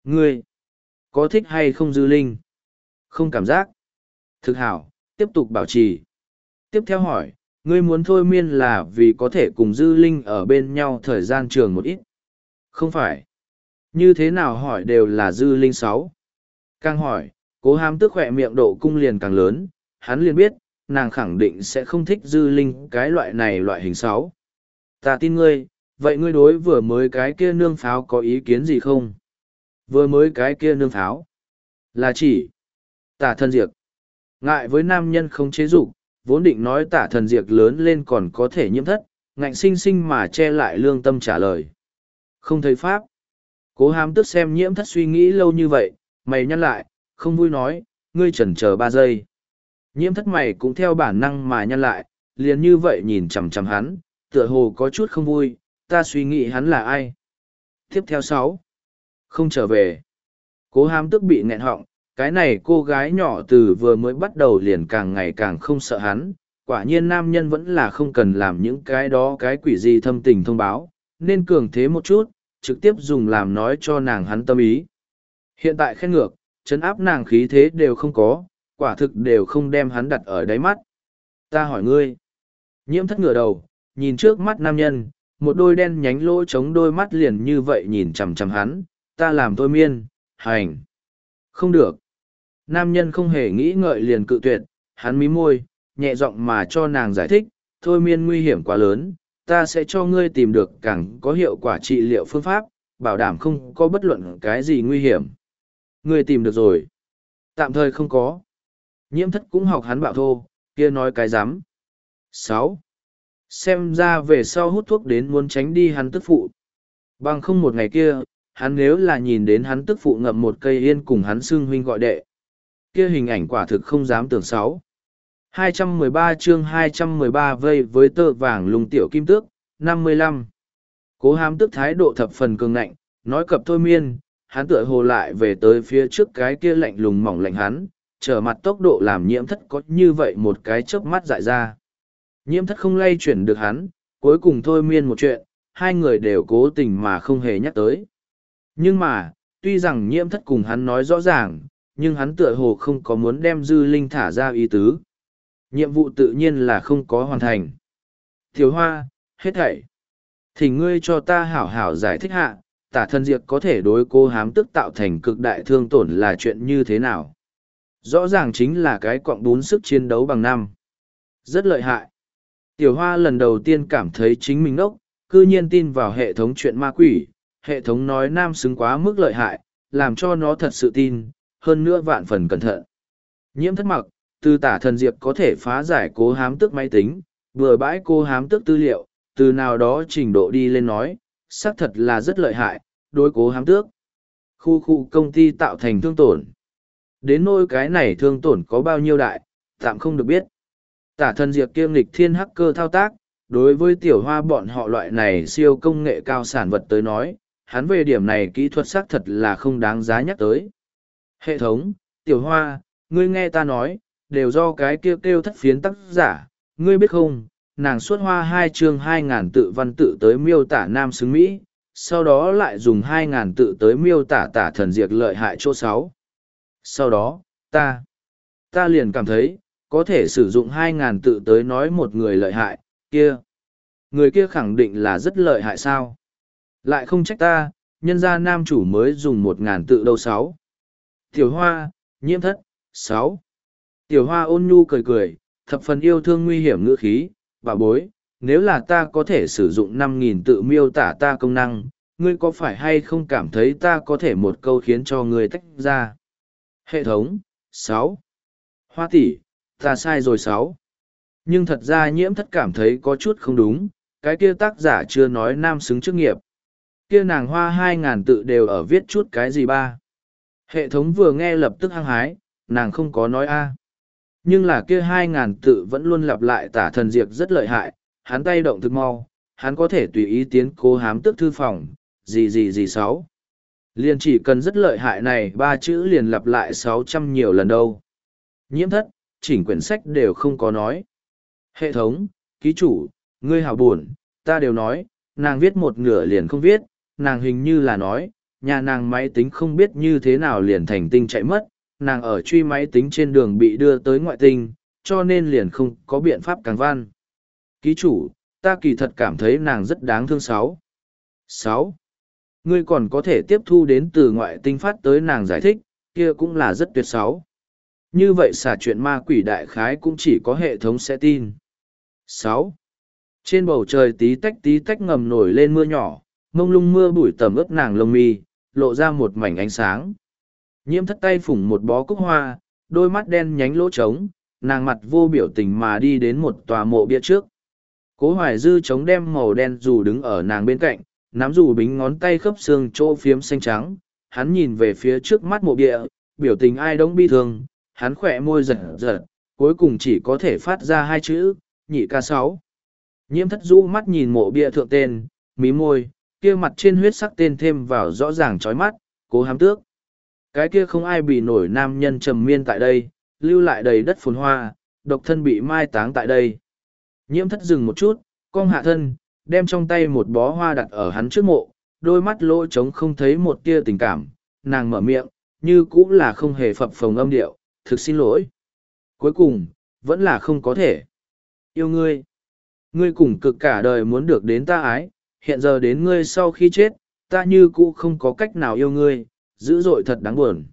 Ngươi, có thích hay không dư linh? Không cảm giác. Thực hảo, tiếp tục bảo trì. Tiếp theo hỏi, ngươi muốn thôi miên là vì có thể cùng dư linh ở bên nhau thời gian trường một ít. Không phải. Như thế nào hỏi đều là dư linh sáu. Càng hỏi, cố hám tức khỏe miệng độ cung liền càng lớn, hắn liền biết, nàng khẳng định sẽ không thích dư linh cái loại này loại hình sáu. Ta tin ngươi, vậy ngươi đối vừa mới cái kia nương pháo có ý kiến gì không? Vừa mới cái kia nương pháo. Là chỉ. Tả thần diệt. Ngại với nam nhân không chế dục vốn định nói tả thần diệt lớn lên còn có thể nhiễm thất, ngạnh sinh sinh mà che lại lương tâm trả lời. Không thấy pháp. Cố hám tức xem nhiễm thất suy nghĩ lâu như vậy, mày nhăn lại, không vui nói, ngươi chần chờ ba giây. Nhiễm thất mày cũng theo bản năng mà nhăn lại, liền như vậy nhìn chằm chằm hắn, tựa hồ có chút không vui, ta suy nghĩ hắn là ai. Tiếp theo sáu, không trở về. Cố hám tức bị nghẹn họng, cái này cô gái nhỏ từ vừa mới bắt đầu liền càng ngày càng không sợ hắn, quả nhiên nam nhân vẫn là không cần làm những cái đó cái quỷ gì thâm tình thông báo, nên cường thế một chút, trực tiếp dùng làm nói cho nàng hắn tâm ý. Hiện tại khen ngược, chấn áp nàng khí thế đều không có, quả thực đều không đem hắn đặt ở đáy mắt. Ta hỏi ngươi. Nhiễm thất ngửa đầu, nhìn trước mắt nam nhân, một đôi đen nhánh lỗ chống đôi mắt liền như vậy nhìn chằm chằm hắn, ta làm thôi miên, hành. Không được. Nam nhân không hề nghĩ ngợi liền cự tuyệt, hắn mí môi, nhẹ giọng mà cho nàng giải thích, thôi miên nguy hiểm quá lớn, ta sẽ cho ngươi tìm được càng có hiệu quả trị liệu phương pháp, bảo đảm không có bất luận cái gì nguy hiểm. Ngươi tìm được rồi. Tạm thời không có. Nhiễm thất cũng học hắn bảo thô, kia nói cái dám. sáu Xem ra về sau hút thuốc đến muốn tránh đi hắn tức phụ. Bằng không một ngày kia, hắn nếu là nhìn đến hắn tức phụ ngậm một cây yên cùng hắn xưng huynh gọi đệ. Kia hình ảnh quả thực không dám tưởng sáu. 213 chương 213 vây với tơ vàng lùng tiểu kim tước, 55. Cố hám tức thái độ thập phần cường ngạnh, nói cập thôi miên, hắn tựa hồ lại về tới phía trước cái kia lạnh lùng mỏng lạnh hắn, trở mặt tốc độ làm nhiễm thất có như vậy một cái chớp mắt dại ra. Nhiễm thất không lay chuyển được hắn, cuối cùng thôi miên một chuyện, hai người đều cố tình mà không hề nhắc tới. Nhưng mà, tuy rằng nhiễm thất cùng hắn nói rõ ràng, nhưng hắn tựa hồ không có muốn đem dư linh thả ra ý tứ. Nhiệm vụ tự nhiên là không có hoàn thành. Thiếu hoa, hết thảy. Thì ngươi cho ta hảo hảo giải thích hạ, tả thần diệt có thể đối cô hám tức tạo thành cực đại thương tổn là chuyện như thế nào. Rõ ràng chính là cái quọng bún sức chiến đấu bằng năm. Rất lợi hại. Tiểu hoa lần đầu tiên cảm thấy chính mình ngốc, cư nhiên tin vào hệ thống chuyện ma quỷ, hệ thống nói nam xứng quá mức lợi hại, làm cho nó thật sự tin, hơn nữa vạn phần cẩn thận. Nhiễm thất mặc, từ tả thần diệp có thể phá giải cố hám tức máy tính, vừa bãi cô hám tức tư liệu, từ nào đó trình độ đi lên nói, xác thật là rất lợi hại, đối cố hám tước. Khu khu công ty tạo thành thương tổn. Đến nôi cái này thương tổn có bao nhiêu đại, tạm không được biết. Tả thần diệp kiêm lịch thiên hacker thao tác, đối với tiểu hoa bọn họ loại này siêu công nghệ cao sản vật tới nói, hắn về điểm này kỹ thuật xác thật là không đáng giá nhắc tới. Hệ thống, tiểu hoa, ngươi nghe ta nói, đều do cái kêu kêu thất phiến tác giả, ngươi biết không, nàng xuất hoa hai chương hai ngàn tự văn tự tới miêu tả nam xứng Mỹ, sau đó lại dùng hai ngàn tự tới miêu tả tả thần diệt lợi hại chỗ sáu. Sau đó, ta, ta liền cảm thấy, có thể sử dụng hai ngàn tự tới nói một người lợi hại, kia. Người kia khẳng định là rất lợi hại sao. Lại không trách ta, nhân gia nam chủ mới dùng một ngàn tự đâu sáu. Tiểu hoa, nhiễm thất, sáu. Tiểu hoa ôn nhu cười cười, thập phần yêu thương nguy hiểm ngữ khí, bà bối, nếu là ta có thể sử dụng năm nghìn tự miêu tả ta công năng, ngươi có phải hay không cảm thấy ta có thể một câu khiến cho ngươi tách ra? Hệ thống, sáu. Hoa tỷ, ta sai rồi sáu. Nhưng thật ra nhiễm thất cảm thấy có chút không đúng, cái kia tác giả chưa nói nam xứng chức nghiệp. Kia nàng hoa hai ngàn tự đều ở viết chút cái gì ba. Hệ thống vừa nghe lập tức hăng hái, nàng không có nói a nhưng là kia hai ngàn tự vẫn luôn lặp lại tả thần diệt rất lợi hại, hắn tay động thực mau, hắn có thể tùy ý tiến cố hám tước thư phòng, gì gì gì sáu. Liền chỉ cần rất lợi hại này, ba chữ liền lặp lại sáu trăm nhiều lần đâu. Nhiễm thất, chỉnh quyển sách đều không có nói. Hệ thống, ký chủ, ngươi hào buồn, ta đều nói, nàng viết một nửa liền không viết, nàng hình như là nói, nhà nàng máy tính không biết như thế nào liền thành tinh chạy mất nàng ở truy máy tính trên đường bị đưa tới ngoại tinh, cho nên liền không có biện pháp càng văn. Ký chủ, ta kỳ thật cảm thấy nàng rất đáng thương sáu. Sáu, Ngươi còn có thể tiếp thu đến từ ngoại tinh phát tới nàng giải thích, kia cũng là rất tuyệt sáu. Như vậy xả chuyện ma quỷ đại khái cũng chỉ có hệ thống sẽ tin. Sáu, Trên bầu trời tí tách tí tách ngầm nổi lên mưa nhỏ, mông lung mưa bụi tầm ướp nàng lông mi, lộ ra một mảnh ánh sáng. Nhiễm thất tay phủng một bó cúc hoa, đôi mắt đen nhánh lỗ trống, nàng mặt vô biểu tình mà đi đến một tòa mộ bia trước. Cố hoài dư chống đem màu đen dù đứng ở nàng bên cạnh, nắm dù bính ngón tay khớp xương chỗ phiếm xanh trắng, hắn nhìn về phía trước mắt mộ bia, biểu tình ai đống bi thương, hắn khỏe môi giật giật, cuối cùng chỉ có thể phát ra hai chữ, nhị ca sáu. Nhiễm thất rũ mắt nhìn mộ bia thượng tên, mí môi, kia mặt trên huyết sắc tên thêm vào rõ ràng chói mắt, cố hám tước. Cái kia không ai bị nổi nam nhân trầm miên tại đây, lưu lại đầy đất phồn hoa, độc thân bị mai táng tại đây. Nhiễm thất dừng một chút, cong hạ thân, đem trong tay một bó hoa đặt ở hắn trước mộ, đôi mắt lỗ trống không thấy một tia tình cảm, nàng mở miệng, như cũng là không hề phập phồng âm điệu, thực xin lỗi. Cuối cùng, vẫn là không có thể. Yêu ngươi. Ngươi cùng cực cả đời muốn được đến ta ái, hiện giờ đến ngươi sau khi chết, ta như cũ không có cách nào yêu ngươi, dữ dội thật đáng buồn.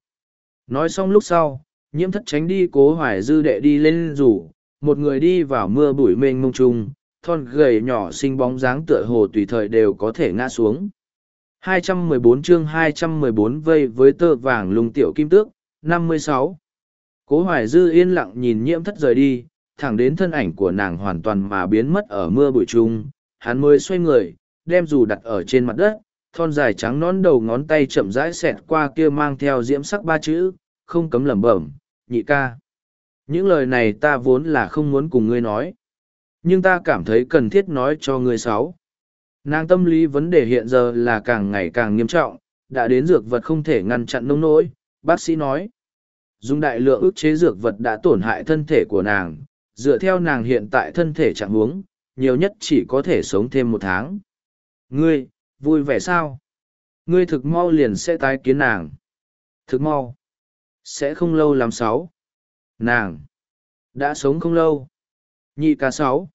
Nói xong lúc sau, nhiễm thất tránh đi cố hoài dư đệ đi lên rủ, một người đi vào mưa bụi mênh mông trung, thon gầy nhỏ xinh bóng dáng tựa hồ tùy thời đều có thể ngã xuống. 214 chương 214 vây với tơ vàng lùng tiểu kim tước, 56. Cố hoài dư yên lặng nhìn nhiễm thất rời đi, thẳng đến thân ảnh của nàng hoàn toàn mà biến mất ở mưa bụi trung, hắn mới xoay người, đem dù đặt ở trên mặt đất, thon dài trắng nón đầu ngón tay chậm rãi xẹt qua kia mang theo diễm sắc ba chữ, không cấm lẩm bẩm, nhị ca. Những lời này ta vốn là không muốn cùng ngươi nói. Nhưng ta cảm thấy cần thiết nói cho ngươi sáu. Nàng tâm lý vấn đề hiện giờ là càng ngày càng nghiêm trọng, đã đến dược vật không thể ngăn chặn nông nỗi, bác sĩ nói. Dùng đại lượng ức chế dược vật đã tổn hại thân thể của nàng, dựa theo nàng hiện tại thân thể trạng huống, nhiều nhất chỉ có thể sống thêm một tháng. Ngươi, vui vẻ sao? Ngươi thực mau liền sẽ tái kiến nàng. Thực mau. Sẽ không lâu làm sáu. Nàng. Đã sống không lâu. Nhị ca sáu.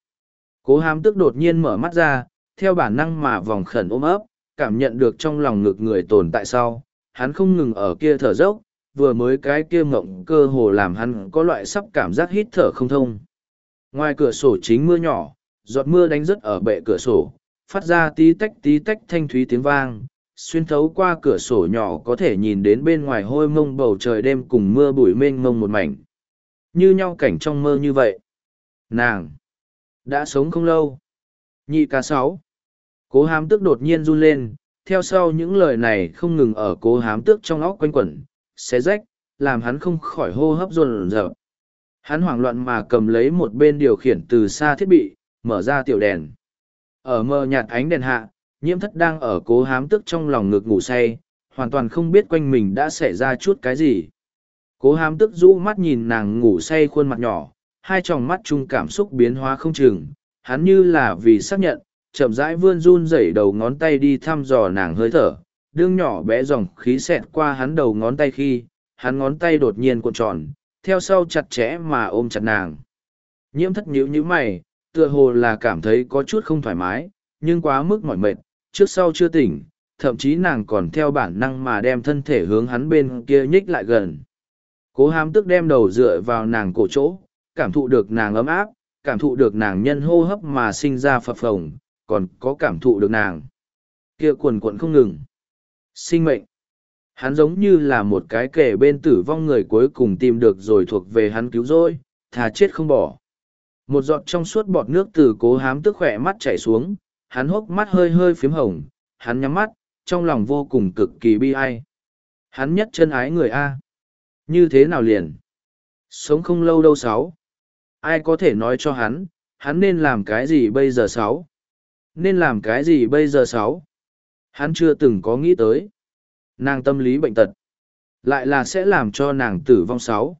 Cố hám tức đột nhiên mở mắt ra, theo bản năng mà vòng khẩn ôm ấp, cảm nhận được trong lòng ngực người tồn tại sau. Hắn không ngừng ở kia thở dốc, vừa mới cái kia mộng cơ hồ làm hắn có loại sắp cảm giác hít thở không thông. Ngoài cửa sổ chính mưa nhỏ, giọt mưa đánh rứt ở bệ cửa sổ, phát ra tí tách tí tách thanh thúy tiếng vang, xuyên thấu qua cửa sổ nhỏ có thể nhìn đến bên ngoài hôi mông bầu trời đêm cùng mưa bụi mênh mông một mảnh. Như nhau cảnh trong mơ như vậy. Nàng! Đã sống không lâu. Nhị ca sáu. Cố hám tước đột nhiên run lên, theo sau những lời này không ngừng ở cố hám tước trong óc quanh quẩn, xé rách, làm hắn không khỏi hô hấp run rợn. Hắn hoảng loạn mà cầm lấy một bên điều khiển từ xa thiết bị, mở ra tiểu đèn. Ở mờ nhạt ánh đèn hạ, nhiễm thất đang ở cố hám tức trong lòng ngực ngủ say, hoàn toàn không biết quanh mình đã xảy ra chút cái gì. Cố hám tức rũ mắt nhìn nàng ngủ say khuôn mặt nhỏ, hai tròng mắt chung cảm xúc biến hóa không chừng, hắn như là vì xác nhận, chậm rãi vươn run rẩy đầu ngón tay đi thăm dò nàng hơi thở, đương nhỏ bé dòng khí xẹt qua hắn đầu ngón tay khi, hắn ngón tay đột nhiên cuộn tròn, theo sau chặt chẽ mà ôm chặt nàng. Nhiễm thất nhíu nhíu mày, tựa hồ là cảm thấy có chút không thoải mái, nhưng quá mức mỏi mệt, trước sau chưa tỉnh, thậm chí nàng còn theo bản năng mà đem thân thể hướng hắn bên kia nhích lại gần. Cố hám tức đem đầu dựa vào nàng cổ chỗ, cảm thụ được nàng ấm áp, cảm thụ được nàng nhân hô hấp mà sinh ra phập phồng, còn có cảm thụ được nàng. Kia cuồn cuộn không ngừng. Sinh mệnh. Hắn giống như là một cái kẻ bên tử vong người cuối cùng tìm được rồi thuộc về hắn cứu rỗi, thà chết không bỏ. Một giọt trong suốt bọt nước từ cố hám tức khỏe mắt chảy xuống, hắn hốc mắt hơi hơi phím hồng, hắn nhắm mắt, trong lòng vô cùng cực kỳ bi ai. Hắn nhất chân ái người A. Như thế nào liền? Sống không lâu đâu sáu. Ai có thể nói cho hắn, hắn nên làm cái gì bây giờ sáu? Nên làm cái gì bây giờ sáu? Hắn chưa từng có nghĩ tới. Nàng tâm lý bệnh tật. Lại là sẽ làm cho nàng tử vong sáu.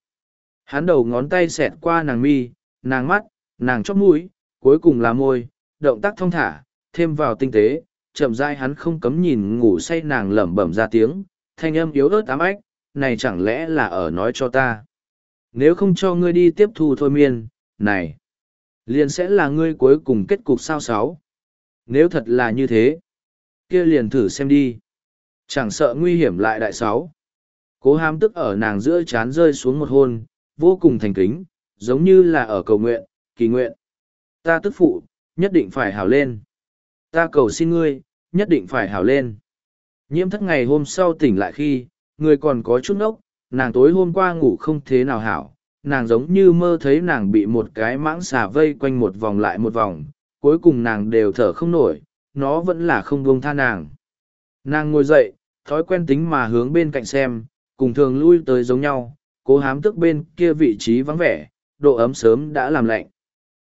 Hắn đầu ngón tay xẹt qua nàng mi, nàng mắt, nàng chóp mũi, cuối cùng là môi, động tác thong thả, thêm vào tinh tế, chậm rãi hắn không cấm nhìn ngủ say nàng lẩm bẩm ra tiếng, thanh âm yếu ớt ám ách, này chẳng lẽ là ở nói cho ta. Nếu không cho ngươi đi tiếp thu thôi miên, này, liền sẽ là ngươi cuối cùng kết cục sao sáu. Nếu thật là như thế, kia liền thử xem đi. Chẳng sợ nguy hiểm lại đại sáu. Cố hám tức ở nàng giữa chán rơi xuống một hôn, vô cùng thành kính, giống như là ở cầu nguyện, kỳ nguyện. Ta tức phụ, nhất định phải hảo lên. Ta cầu xin ngươi, nhất định phải hảo lên. Nhiễm thất ngày hôm sau tỉnh lại khi, người còn có chút nốc, nàng tối hôm qua ngủ không thế nào hảo, nàng giống như mơ thấy nàng bị một cái mãng xà vây quanh một vòng lại một vòng, cuối cùng nàng đều thở không nổi, nó vẫn là không buông tha nàng. Nàng ngồi dậy, thói quen tính mà hướng bên cạnh xem, cùng thường lui tới giống nhau, cố hám tức bên kia vị trí vắng vẻ, độ ấm sớm đã làm lạnh.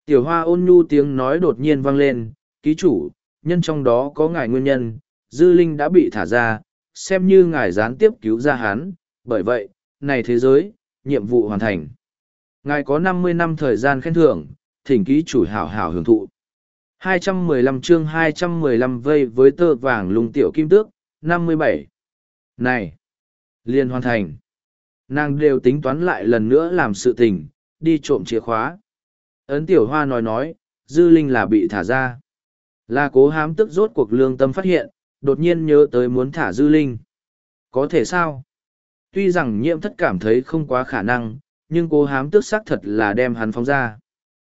Tiểu hoa ôn nhu tiếng nói đột nhiên vang lên, ký chủ, nhân trong đó có ngài nguyên nhân, dư linh đã bị thả ra, xem như ngài gián tiếp cứu ra hắn, bởi vậy, này thế giới, nhiệm vụ hoàn thành. Ngài có năm mươi năm thời gian khen thưởng, thỉnh ký chủ hảo hảo hưởng thụ. 215 chương 215 vây với tơ vàng lùng tiểu kim tước, 57. Này! Liên hoàn thành. Nàng đều tính toán lại lần nữa làm sự tình, đi trộm chìa khóa. Ấn tiểu hoa nói nói, dư linh là bị thả ra. Là cố hám tức rốt cuộc lương tâm phát hiện, đột nhiên nhớ tới muốn thả dư linh. Có thể sao? Tuy rằng nhiễm thất cảm thấy không quá khả năng, nhưng cố hám tức xác thật là đem hắn phóng ra.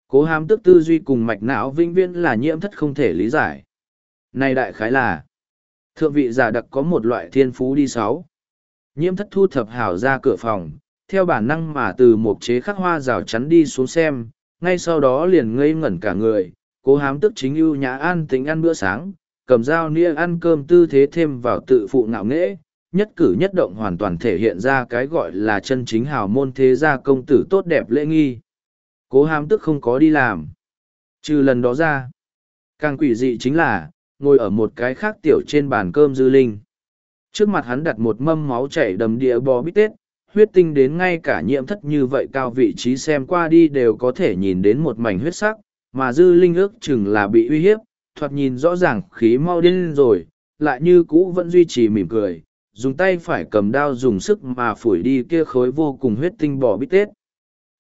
Cố hám tức tư duy cùng mạch não vĩnh viễn là nhiễm thất không thể lý giải. Này đại khái là, thượng vị giả đặc có một loại thiên phú đi sáu. Nhiễm thất thu thập hảo ra cửa phòng, theo bản năng mà từ một chế khắc hoa rào chắn đi xuống xem, ngay sau đó liền ngây ngẩn cả người, cố hám tức chính ưu nhã an tính ăn bữa sáng, cầm dao nĩa ăn cơm tư thế thêm vào tự phụ ngạo nghễ, nhất cử nhất động hoàn toàn thể hiện ra cái gọi là chân chính hào môn thế gia công tử tốt đẹp lễ nghi. Cố hám tức không có đi làm. Trừ lần đó ra, càng quỷ dị chính là, ngồi ở một cái khác tiểu trên bàn cơm dư linh. Trước mặt hắn đặt một mâm máu chảy đầm địa bò bít tết, huyết tinh đến ngay cả nhiễm thất như vậy cao vị trí xem qua đi đều có thể nhìn đến một mảnh huyết sắc, mà dư linh ước chừng là bị uy hiếp, thoạt nhìn rõ ràng khí mau điên rồi, lại như cũ vẫn duy trì mỉm cười, dùng tay phải cầm đao dùng sức mà phủi đi kia khối vô cùng huyết tinh bò bít tết.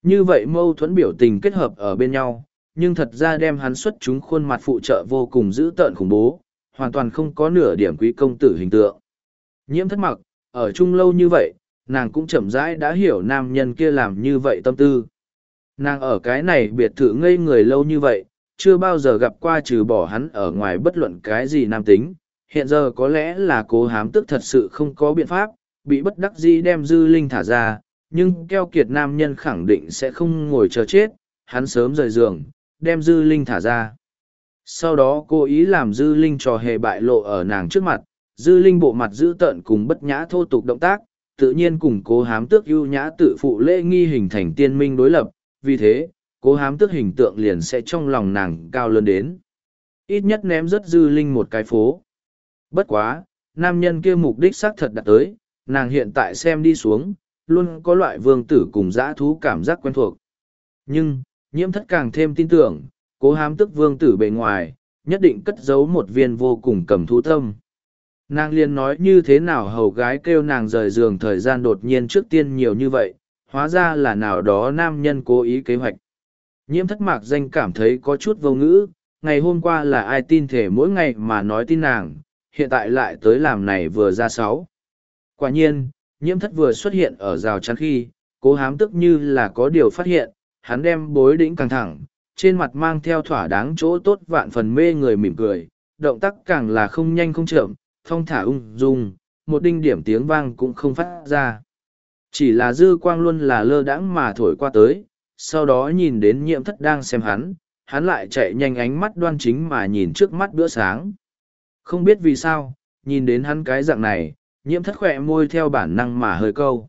Như vậy mâu thuẫn biểu tình kết hợp ở bên nhau, nhưng thật ra đem hắn xuất chúng khuôn mặt phụ trợ vô cùng dữ tợn khủng bố, hoàn toàn không có nửa điểm quý công tử hình tượng. Nhiễm thất mặc, ở chung lâu như vậy, nàng cũng chậm rãi đã hiểu nam nhân kia làm như vậy tâm tư. Nàng ở cái này biệt thự ngây người lâu như vậy, chưa bao giờ gặp qua trừ bỏ hắn ở ngoài bất luận cái gì nam tính. Hiện giờ có lẽ là cố hám tức thật sự không có biện pháp, bị bất đắc dĩ đem dư linh thả ra, nhưng keo kiệt nam nhân khẳng định sẽ không ngồi chờ chết, hắn sớm rời giường, đem dư linh thả ra. Sau đó cố ý làm dư linh trò hề bại lộ ở nàng trước mặt, dư linh bộ mặt dữ tợn cùng bất nhã thô tục động tác, tự nhiên cùng cố hám tước ưu nhã tự phụ lễ nghi hình thành tiên minh đối lập, vì thế, cố hám tước hình tượng liền sẽ trong lòng nàng cao lớn đến. Ít nhất ném rất dư linh một cái phố. Bất quá, nam nhân kia mục đích xác thật đạt tới, nàng hiện tại xem đi xuống, luôn có loại vương tử cùng dã thú cảm giác quen thuộc. Nhưng, nhiễm thất càng thêm tin tưởng, cố hám tức vương tử bề ngoài, nhất định cất giấu một viên vô cùng cầm thú tâm. Nàng liền nói như thế nào hầu gái kêu nàng rời giường thời gian đột nhiên trước tiên nhiều như vậy, hóa ra là nào đó nam nhân cố ý kế hoạch. Nhiễm thất mạc danh cảm thấy có chút vô ngữ, ngày hôm qua là ai tin thể mỗi ngày mà nói tin nàng, hiện tại lại tới làm này vừa ra sáu. Quả nhiên, nhiễm thất vừa xuất hiện ở rào chắn khi, cố hám tức như là có điều phát hiện, hắn đem bối đĩnh căng thẳng, trên mặt mang theo thỏa đáng chỗ tốt vạn phần mê người mỉm cười, động tác càng là không nhanh không chậm, thong thả ung dung, một đinh điểm tiếng vang cũng không phát ra. Chỉ là dư quang luôn là lơ đãng mà thổi qua tới, sau đó nhìn đến nhiễm thất đang xem hắn, hắn lại chạy nhanh ánh mắt đoan chính mà nhìn trước mắt bữa sáng. Không biết vì sao, nhìn đến hắn cái dạng này, nhiễm thất khỏe môi theo bản năng mà hơi câu.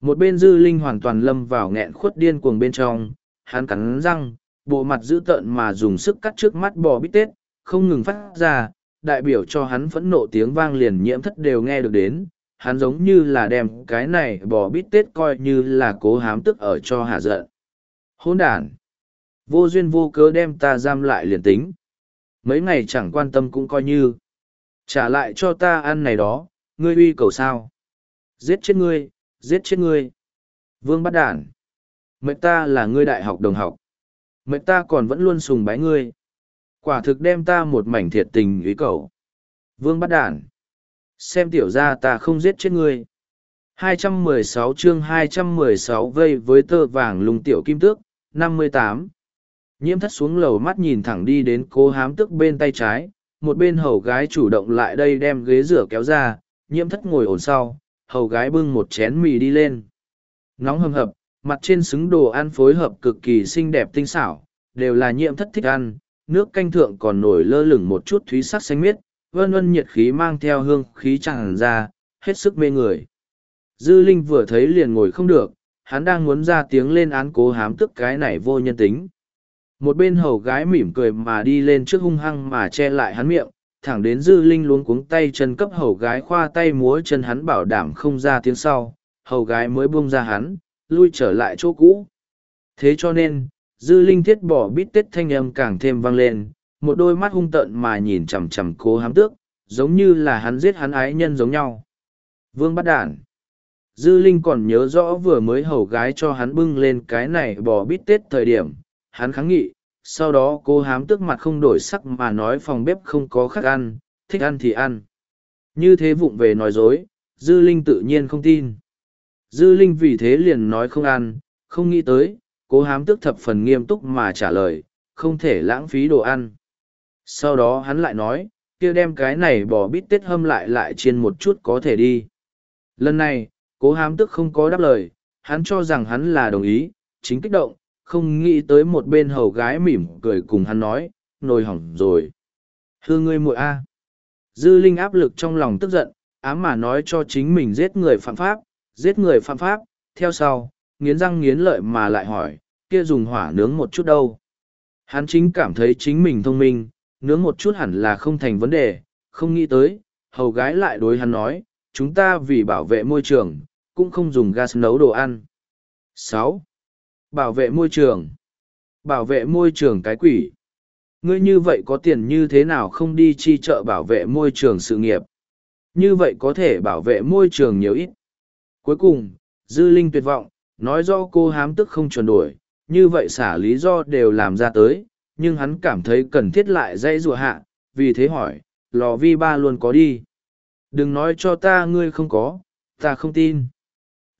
Một bên dư linh hoàn toàn lâm vào nghẹn khuất điên cuồng bên trong, hắn cắn răng, bộ mặt dữ tợn mà dùng sức cắt trước mắt bò bít tết, không ngừng phát ra, đại biểu cho hắn phẫn nộ tiếng vang liền nhiễm thất đều nghe được đến, hắn giống như là đem cái này bò bít tết coi như là cố hám tức ở cho hạ giận. Hôn đàn! Vô duyên vô cớ đem ta giam lại liền tính. Mấy ngày chẳng quan tâm cũng coi như. Trả lại cho ta ăn này đó, ngươi uy cầu sao. Giết chết ngươi, giết chết ngươi. Vương bắt đản. Mệnh ta là ngươi đại học đồng học. Mệnh ta còn vẫn luôn sùng bái ngươi. Quả thực đem ta một mảnh thiệt tình ý cầu. Vương bắt đản. Xem tiểu ra ta không giết chết ngươi. 216 chương 216 vây với tơ vàng lùng tiểu kim tước, 58. Nhiễm thất xuống lầu mắt nhìn thẳng đi đến cố hám tức bên tay trái, một bên hầu gái chủ động lại đây đem ghế rửa kéo ra, nhiễm thất ngồi ổn sau, hầu gái bưng một chén mì đi lên. Nóng hầm hập, mặt trên xứng đồ ăn phối hợp cực kỳ xinh đẹp tinh xảo, đều là nhiễm thất thích ăn, nước canh thượng còn nổi lơ lửng một chút thúy sắc xanh miết, vân vân nhiệt khí mang theo hương khí tràn ra, hết sức mê người. Dư Linh vừa thấy liền ngồi không được, hắn đang muốn ra tiếng lên án cố hám tức cái này vô nhân tính. Một bên hầu gái mỉm cười mà đi lên trước hung hăng mà che lại hắn miệng, thẳng đến Dư Linh luống cuống tay chân cấp hầu gái khoa tay múa chân hắn bảo đảm không ra tiếng sau, hầu gái mới buông ra hắn, lui trở lại chỗ cũ. Thế cho nên, Dư Linh thiết bỏ bít tết thanh âm càng thêm vang lên, một đôi mắt hung tợn mà nhìn chằm chằm cố hám tước, giống như là hắn giết hắn ái nhân giống nhau. Vương bắt đản. Dư Linh còn nhớ rõ vừa mới hầu gái cho hắn bưng lên cái này bỏ bít tết thời điểm, hắn kháng nghị, sau đó cô hám tước mặt không đổi sắc mà nói phòng bếp không có khác ăn, thích ăn thì ăn. Như thế vụng về nói dối, Dư Linh tự nhiên không tin. Dư Linh vì thế liền nói không ăn, không nghĩ tới, cố hám tức thập phần nghiêm túc mà trả lời, không thể lãng phí đồ ăn. Sau đó hắn lại nói, kia đem cái này bỏ bít tết hâm lại lại chiên một chút có thể đi. Lần này, cố hám tức không có đáp lời, hắn cho rằng hắn là đồng ý, chính kích động, không nghĩ tới một bên hầu gái mỉm cười cùng hắn nói, nồi hỏng rồi. Hư ngươi muội a. Dư Linh áp lực trong lòng tức giận, ám mà nói cho chính mình giết người phạm pháp, giết người phạm pháp, theo sau, nghiến răng nghiến lợi mà lại hỏi, kia dùng hỏa nướng một chút đâu. Hắn chính cảm thấy chính mình thông minh, nướng một chút hẳn là không thành vấn đề, không nghĩ tới, hầu gái lại đối hắn nói, chúng ta vì bảo vệ môi trường, cũng không dùng gas nấu đồ ăn. sáu Bảo vệ môi trường. Bảo vệ môi trường cái quỷ. Ngươi như vậy có tiền như thế nào không đi chi trợ bảo vệ môi trường sự nghiệp. Như vậy có thể bảo vệ môi trường nhiều ít. Cuối cùng, Dư Linh tuyệt vọng, nói do cô hám tức không chuẩn đổi, như vậy xả lý do đều làm ra tới, nhưng hắn cảm thấy cần thiết lại dãy rùa hạ, vì thế hỏi, lò vi ba luôn có đi. Đừng nói cho ta ngươi không có, ta không tin.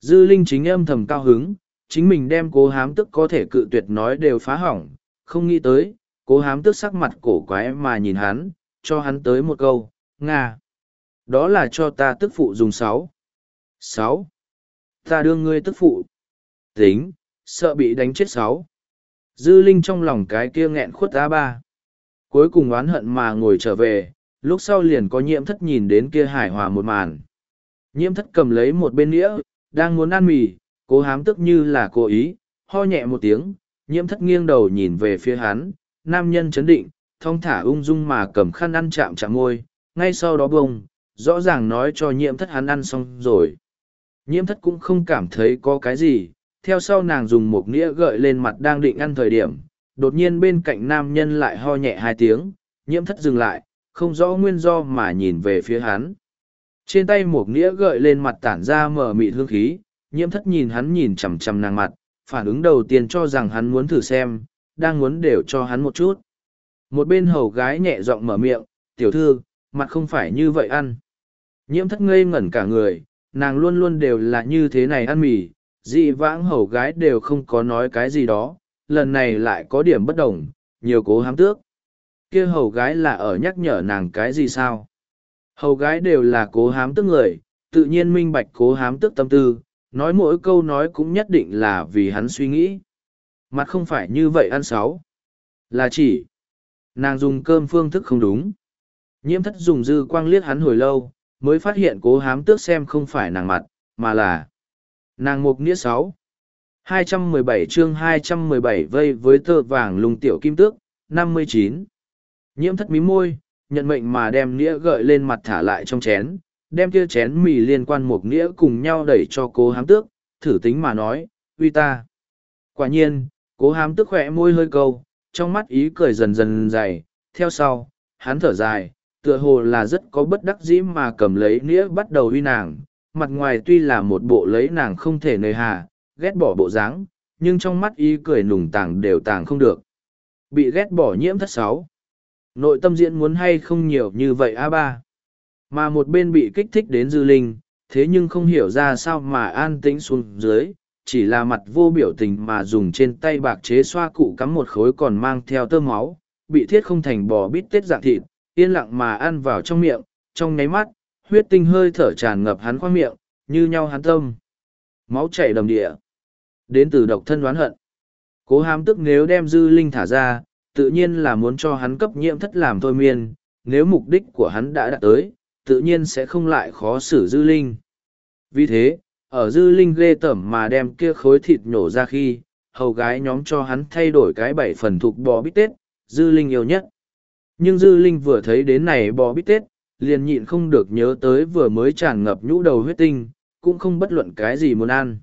Dư Linh chính âm thầm cao hứng, chính mình đem cố hám tức có thể cự tuyệt nói đều phá hỏng, không nghĩ tới, cố hám tức sắc mặt cổ quái mà nhìn hắn, cho hắn tới một câu, Nga. Đó là cho ta tức phụ dùng sáu. Sáu. Ta đưa ngươi tức phụ. Tính, sợ bị đánh chết sáu. Dư Linh trong lòng cái kia nghẹn khuất a ba. Cuối cùng oán hận mà ngồi trở về, lúc sau liền có nhiễm thất nhìn đến kia hải hòa một màn. Nhiễm thất cầm lấy một bên nĩa, đang muốn ăn mì, cố hám tức như là cố ý, ho nhẹ một tiếng, nhiễm thất nghiêng đầu nhìn về phía hắn, nam nhân chấn định, thong thả ung dung mà cầm khăn ăn chạm chạm môi, ngay sau đó bông, rõ ràng nói cho nhiễm thất hắn ăn xong rồi. Nhiễm thất cũng không cảm thấy có cái gì, theo sau nàng dùng một nĩa gợi lên mặt đang định ăn thời điểm, đột nhiên bên cạnh nam nhân lại ho nhẹ hai tiếng, nhiễm thất dừng lại, không rõ nguyên do mà nhìn về phía hắn. Trên tay một nĩa gợi lên mặt tản ra mở mịt hương khí, nhiễm thất nhìn hắn nhìn chằm chằm nàng mặt, phản ứng đầu tiên cho rằng hắn muốn thử xem, đang muốn đều cho hắn một chút. Một bên hầu gái nhẹ giọng mở miệng, tiểu thư, mặt không phải như vậy ăn. Nhiễm thất ngây ngẩn cả người, nàng luôn luôn đều là như thế này ăn mì, dị vãng hầu gái đều không có nói cái gì đó, lần này lại có điểm bất đồng, nhiều cố hám tước. kia hầu gái là ở nhắc nhở nàng cái gì sao? Hầu gái đều là cố hám tước người, tự nhiên minh bạch cố hám tước tâm tư, nói mỗi câu nói cũng nhất định là vì hắn suy nghĩ. Mặt không phải như vậy ăn sáu. Là chỉ, nàng dùng cơm phương thức không đúng. Nhiễm thất dùng dư quang liếc hắn hồi lâu, mới phát hiện cố hám tước xem không phải nàng mặt, mà là nàng mục nghĩa sáu. 217 chương 217 vây với tơ vàng lùng tiểu kim tước, 59. Nhiễm thất mí môi, nhận mệnh mà đem nghĩa gợi lên mặt thả lại trong chén, đem kia chén mì liên quan mục nghĩa cùng nhau đẩy cho cố hám tước, thử tính mà nói, uy ta. Quả nhiên, cố hám tước khỏe môi hơi câu, trong mắt ý cười dần dần dày, theo sau, hắn thở dài, tựa hồ là rất có bất đắc dĩ mà cầm lấy nghĩa bắt đầu uy nàng, mặt ngoài tuy là một bộ lấy nàng không thể nơi hà, ghét bỏ bộ dáng, nhưng trong mắt ý cười nùng tàng đều tàng không được. Bị ghét bỏ nhiễm thất sáu. Nội tâm diễn muốn hay không nhiều như vậy a ba mà một bên bị kích thích đến dư linh, thế nhưng không hiểu ra sao mà an tĩnh xuống dưới, chỉ là mặt vô biểu tình mà dùng trên tay bạc chế xoa cụ cắm một khối còn mang theo tơ máu, bị thiết không thành bò bít tết dạng thịt, yên lặng mà ăn vào trong miệng, trong nháy mắt, huyết tinh hơi thở tràn ngập hắn khoang miệng, như nhau hắn tâm. Máu chảy đầm địa. Đến từ độc thân đoán hận. Cố hám tức nếu đem dư linh thả ra, tự nhiên là muốn cho hắn cấp nhiễm thất làm thôi miên, nếu mục đích của hắn đã đạt tới, tự nhiên sẽ không lại khó xử dư linh. Vì thế, ở dư linh ghê tẩm mà đem kia khối thịt nhổ ra khi, hầu gái nhóm cho hắn thay đổi cái bảy phần thuộc bò bít tết, dư linh yêu nhất. Nhưng dư linh vừa thấy đến này bò bít tết, liền nhịn không được nhớ tới vừa mới tràn ngập nhũ đầu huyết tinh, cũng không bất luận cái gì muốn ăn.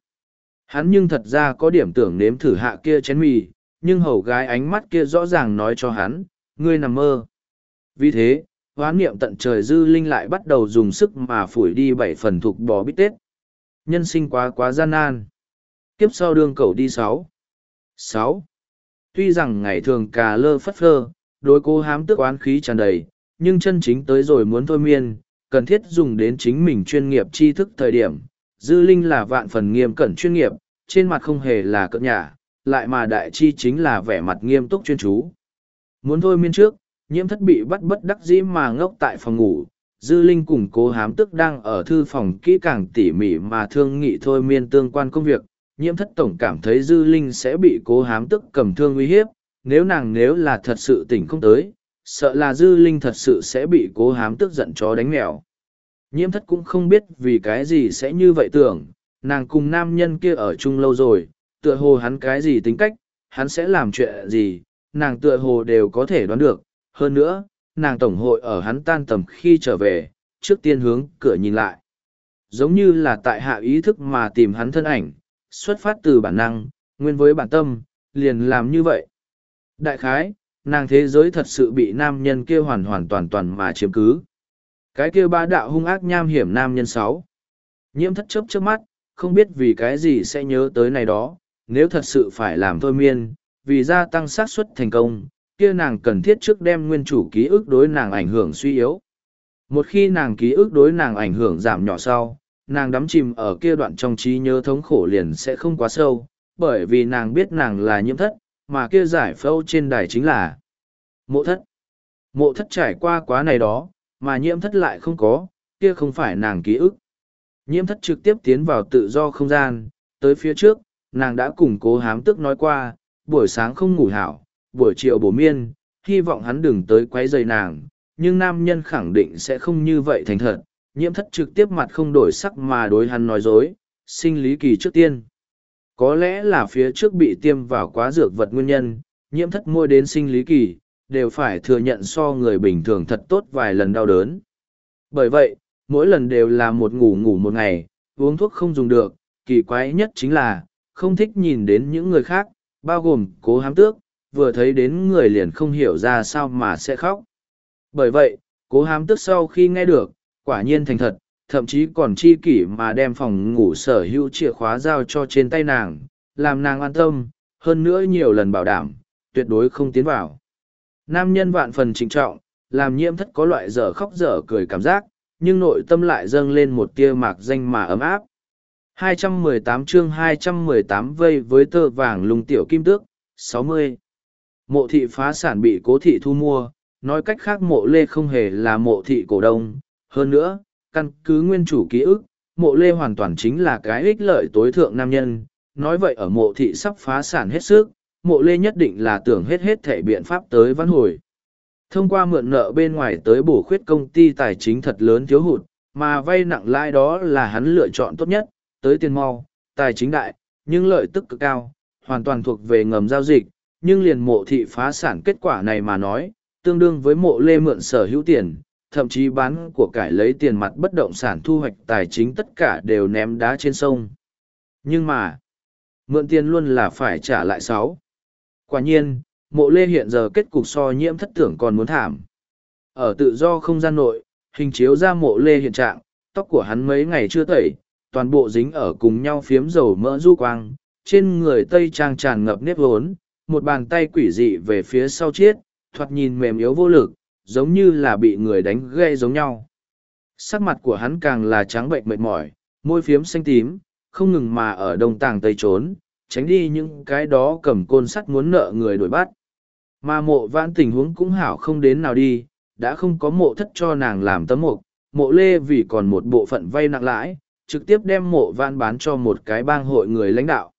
Hắn nhưng thật ra có điểm tưởng nếm thử hạ kia chén mì, nhưng hầu gái ánh mắt kia rõ ràng nói cho hắn, ngươi nằm mơ. Vì thế, hoán niệm tận trời dư linh lại bắt đầu dùng sức mà phủi đi bảy phần thuộc bò bít tết. Nhân sinh quá quá gian nan. Kiếp sau đương cầu đi sáu. Sáu. Tuy rằng ngày thường cà lơ phất phơ, đối cô hám tức oán khí tràn đầy, nhưng chân chính tới rồi muốn thôi miên, cần thiết dùng đến chính mình chuyên nghiệp tri thức thời điểm. Dư linh là vạn phần nghiêm cẩn chuyên nghiệp, trên mặt không hề là cỡ nhả, lại mà đại chi chính là vẻ mặt nghiêm túc chuyên chú. Muốn thôi miên trước, nhiễm thất bị bắt bất đắc dĩ mà ngốc tại phòng ngủ. Dư Linh cùng cố hám tức đang ở thư phòng kỹ càng tỉ mỉ mà thương nghị thôi miên tương quan công việc. Nhiễm thất tổng cảm thấy Dư Linh sẽ bị cố hám tức cầm thương uy hiếp, nếu nàng nếu là thật sự tỉnh không tới, sợ là Dư Linh thật sự sẽ bị cố hám tức giận chó đánh mèo. Nhiễm thất cũng không biết vì cái gì sẽ như vậy tưởng, nàng cùng nam nhân kia ở chung lâu rồi, tựa hồ hắn cái gì tính cách, hắn sẽ làm chuyện gì, nàng tựa hồ đều có thể đoán được. Hơn nữa, nàng tổng hội ở hắn tan tầm khi trở về, trước tiên hướng cửa nhìn lại. Giống như là tại hạ ý thức mà tìm hắn thân ảnh, xuất phát từ bản năng, nguyên với bản tâm, liền làm như vậy. Đại khái, nàng thế giới thật sự bị nam nhân kia hoàn hoàn toàn toàn mà chiếm cứ. Cái kia ba đạo hung ác nham hiểm nam nhân sáu. Nhiễm thất chấp trước mắt, không biết vì cái gì sẽ nhớ tới này đó, nếu thật sự phải làm thôi miên, vì gia tăng xác suất thành công, kia nàng cần thiết trước đem nguyên chủ ký ức đối nàng ảnh hưởng suy yếu. Một khi nàng ký ức đối nàng ảnh hưởng giảm nhỏ sau, nàng đắm chìm ở kia đoạn trong trí nhớ thống khổ liền sẽ không quá sâu, bởi vì nàng biết nàng là nhiễm thất, mà kia giải phẫu trên đài chính là mộ thất. Mộ thất trải qua quá này đó, mà nhiễm thất lại không có, kia không phải nàng ký ức. Nhiễm thất trực tiếp tiến vào tự do không gian, tới phía trước, nàng đã cùng cố hám tức nói qua, buổi sáng không ngủ hảo, buổi chiều bổ miên, hy vọng hắn đừng tới quấy rầy nàng, nhưng nam nhân khẳng định sẽ không như vậy thành thật, nhiễm thất trực tiếp mặt không đổi sắc mà đối hắn nói dối, sinh lý kỳ trước tiên. Có lẽ là phía trước bị tiêm vào quá dược vật nguyên nhân, nhiễm thất môi đến sinh lý kỳ, đều phải thừa nhận so người bình thường thật tốt vài lần đau đớn. Bởi vậy, mỗi lần đều là một ngủ ngủ một ngày, uống thuốc không dùng được, kỳ quái nhất chính là, không thích nhìn đến những người khác, bao gồm cố hám tước, vừa thấy đến người liền không hiểu ra sao mà sẽ khóc. Bởi vậy, cố hám tước sau khi nghe được, quả nhiên thành thật, thậm chí còn chi kỷ mà đem phòng ngủ sở hữu chìa khóa giao cho trên tay nàng, làm nàng an tâm, hơn nữa nhiều lần bảo đảm, tuyệt đối không tiến vào. Nam nhân vạn phần trịnh trọng, làm nhiễm thất có loại dở khóc dở cười cảm giác, nhưng nội tâm lại dâng lên một tia mạc danh mà ấm áp. 218 chương 218 vây với tơ vàng lùng tiểu kim tước, 60. Mộ thị phá sản bị cố thị thu mua, nói cách khác mộ lê không hề là mộ thị cổ đông. Hơn nữa, căn cứ nguyên chủ ký ức, mộ lê hoàn toàn chính là cái ích lợi tối thượng nam nhân. Nói vậy ở mộ thị sắp phá sản hết sức, mộ lê nhất định là tưởng hết hết thể biện pháp tới văn hồi. Thông qua mượn nợ bên ngoài tới bổ khuyết công ty tài chính thật lớn thiếu hụt, mà vay nặng lãi đó là hắn lựa chọn tốt nhất, tới tiền mau, tài chính đại, nhưng lợi tức cực cao, hoàn toàn thuộc về ngầm giao dịch, nhưng liền mộ thị phá sản kết quả này mà nói, tương đương với mộ lê mượn sở hữu tiền, thậm chí bán của cải lấy tiền mặt bất động sản thu hoạch tài chính tất cả đều ném đá trên sông. Nhưng mà, mượn tiền luôn là phải trả lại sáu. Quả nhiên, mộ lê hiện giờ kết cục so nhiễm thất tưởng còn muốn thảm. Ở tự do không gian nội, hình chiếu ra mộ lê hiện trạng, tóc của hắn mấy ngày chưa tẩy, toàn bộ dính ở cùng nhau phiếm dầu mỡ du quang, trên người tây trang tràn ngập nếp vốn, một bàn tay quỷ dị về phía sau chiết, thoạt nhìn mềm yếu vô lực, giống như là bị người đánh gây giống nhau. Sắc mặt của hắn càng là trắng bệnh mệt mỏi, môi phiếm xanh tím, không ngừng mà ở đông tàng tây trốn, tránh đi những cái đó cầm côn sắt muốn nợ người đuổi bắt. Mà mộ vãn tình huống cũng hảo không đến nào đi, đã không có mộ thất cho nàng làm tấm mộc, mộ lê vì còn một bộ phận vay nặng lãi, trực tiếp đem mộ vãn bán cho một cái bang hội người lãnh đạo.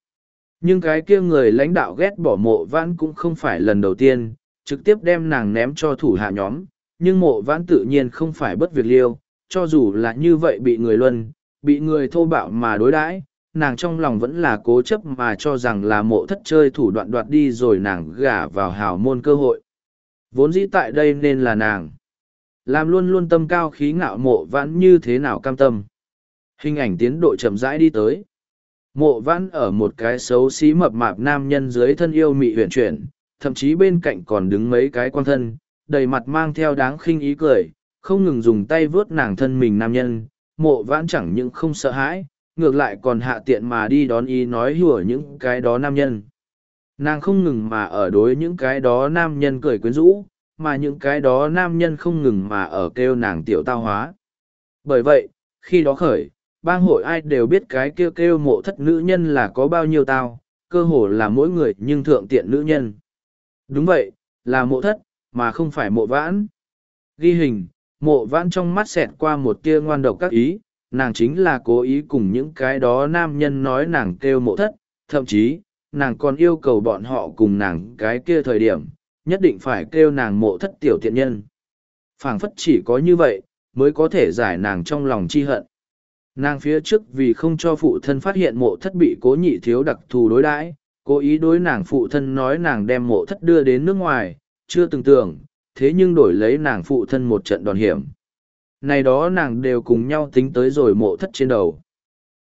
Nhưng cái kia người lãnh đạo ghét bỏ mộ vãn cũng không phải lần đầu tiên, trực tiếp đem nàng ném cho thủ hạ nhóm, nhưng mộ vãn tự nhiên không phải bất việc liêu, cho dù là như vậy bị người luân, bị người thô bạo mà đối đãi nàng trong lòng vẫn là cố chấp mà cho rằng là mộ thất chơi thủ đoạn đoạt đi rồi nàng gả vào hào môn cơ hội. Vốn dĩ tại đây nên là nàng. Làm luôn luôn tâm cao khí ngạo mộ vãn như thế nào cam tâm. Hình ảnh tiến độ chậm rãi đi tới. Mộ vãn ở một cái xấu xí mập mạp nam nhân dưới thân yêu mị huyền chuyển, thậm chí bên cạnh còn đứng mấy cái quan thân, đầy mặt mang theo đáng khinh ý cười, không ngừng dùng tay vớt nàng thân mình nam nhân, mộ vãn chẳng những không sợ hãi, ngược lại còn hạ tiện mà đi đón ý nói hùa những cái đó nam nhân. Nàng không ngừng mà ở đối những cái đó nam nhân cười quyến rũ, mà những cái đó nam nhân không ngừng mà ở kêu nàng tiểu tao hóa. Bởi vậy, khi đó khởi, bang hội ai đều biết cái kêu kêu mộ thất nữ nhân là có bao nhiêu tao, cơ hồ là mỗi người nhưng thượng tiện nữ nhân. Đúng vậy, là mộ thất, mà không phải mộ vãn. Ghi hình, mộ vãn trong mắt xẹt qua một tia ngoan độc các ý, nàng chính là cố ý cùng những cái đó nam nhân nói nàng kêu mộ thất, thậm chí, nàng còn yêu cầu bọn họ cùng nàng cái kia thời điểm, nhất định phải kêu nàng mộ thất tiểu tiện nhân. phảng phất chỉ có như vậy, mới có thể giải nàng trong lòng chi hận. Nàng phía trước vì không cho phụ thân phát hiện mộ thất bị cố nhị thiếu đặc thù đối đãi, cố ý đối nàng phụ thân nói nàng đem mộ thất đưa đến nước ngoài, chưa từng tưởng, thế nhưng đổi lấy nàng phụ thân một trận đòn hiểm. Này đó nàng đều cùng nhau tính tới rồi mộ thất trên đầu.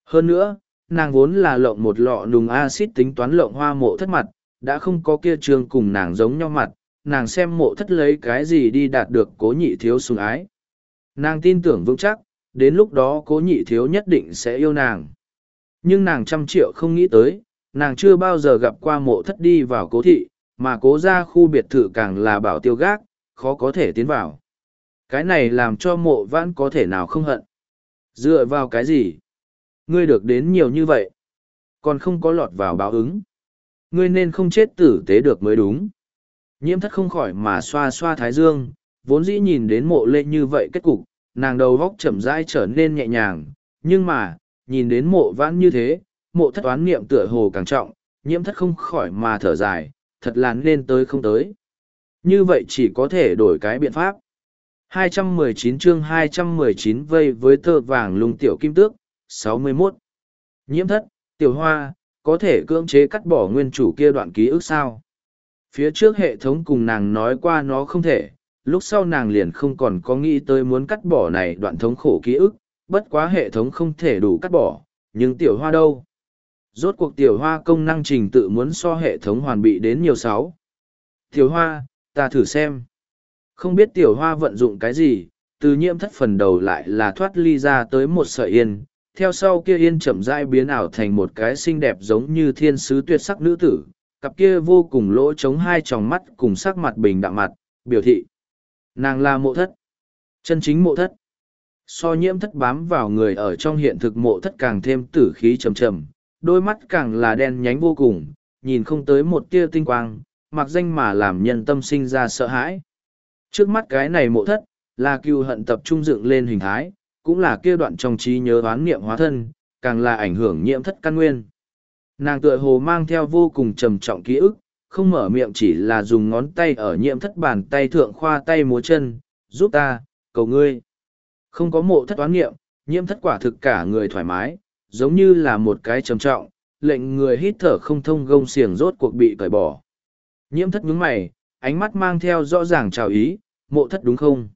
Hơn nữa, nàng vốn là lộng một lọ nùng axit tính toán lộng hoa mộ thất mặt, đã không có kia trường cùng nàng giống nhau mặt, nàng xem mộ thất lấy cái gì đi đạt được cố nhị thiếu sùng ái. Nàng tin tưởng vững chắc, đến lúc đó cố nhị thiếu nhất định sẽ yêu nàng. Nhưng nàng trăm triệu không nghĩ tới, nàng chưa bao giờ gặp qua mộ thất đi vào cố thị, mà cố ra khu biệt thự càng là bảo tiêu gác, khó có thể tiến vào. Cái này làm cho mộ vãn có thể nào không hận. Dựa vào cái gì? Ngươi được đến nhiều như vậy. Còn không có lọt vào báo ứng. Ngươi nên không chết tử tế được mới đúng. Nhiễm thất không khỏi mà xoa xoa thái dương, vốn dĩ nhìn đến mộ lê như vậy kết cục, nàng đầu vóc chậm rãi trở nên nhẹ nhàng. Nhưng mà, nhìn đến mộ vãn như thế, mộ thất toán niệm tựa hồ càng trọng, nhiễm thất không khỏi mà thở dài, thật là nên tới không tới. Như vậy chỉ có thể đổi cái biện pháp. 219 chương 219 vây với tơ vàng lung tiểu kim tước, 61. Nhiễm thất, tiểu hoa, có thể cưỡng chế cắt bỏ nguyên chủ kia đoạn ký ức sao? Phía trước hệ thống cùng nàng nói qua nó không thể, lúc sau nàng liền không còn có nghĩ tới muốn cắt bỏ này đoạn thống khổ ký ức, bất quá hệ thống không thể đủ cắt bỏ, nhưng tiểu hoa đâu? Rốt cuộc tiểu hoa công năng trình tự muốn so hệ thống hoàn bị đến nhiều sáu. Tiểu hoa, ta thử xem. Không biết tiểu hoa vận dụng cái gì, từ nhiễm thất phần đầu lại là thoát ly ra tới một sợi yên, theo sau kia yên chậm rãi biến ảo thành một cái xinh đẹp giống như thiên sứ tuyệt sắc nữ tử, cặp kia vô cùng lỗ chống hai tròng mắt cùng sắc mặt bình đạm mặt, biểu thị. Nàng là mộ thất. Chân chính mộ thất. So nhiễm thất bám vào người ở trong hiện thực mộ thất càng thêm tử khí trầm trầm, đôi mắt càng là đen nhánh vô cùng, nhìn không tới một tia tinh quang, mặc danh mà làm nhân tâm sinh ra sợ hãi. Trước mắt cái này mộ thất, là cựu hận tập trung dựng lên hình thái, cũng là kia đoạn trong trí nhớ đoán niệm hóa thân, càng là ảnh hưởng nhiễm thất căn nguyên. Nàng tựa hồ mang theo vô cùng trầm trọng ký ức, không mở miệng chỉ là dùng ngón tay ở nhiễm thất bàn tay thượng khoa tay múa chân, giúp ta, cầu ngươi. Không có mộ thất toán niệm, nhiễm thất quả thực cả người thoải mái, giống như là một cái trầm trọng, lệnh người hít thở không thông gông xiềng rốt cuộc bị cởi bỏ. Nhiễm thất nhướng mày, ánh mắt mang theo rõ ràng chào ý, mộ thất đúng không?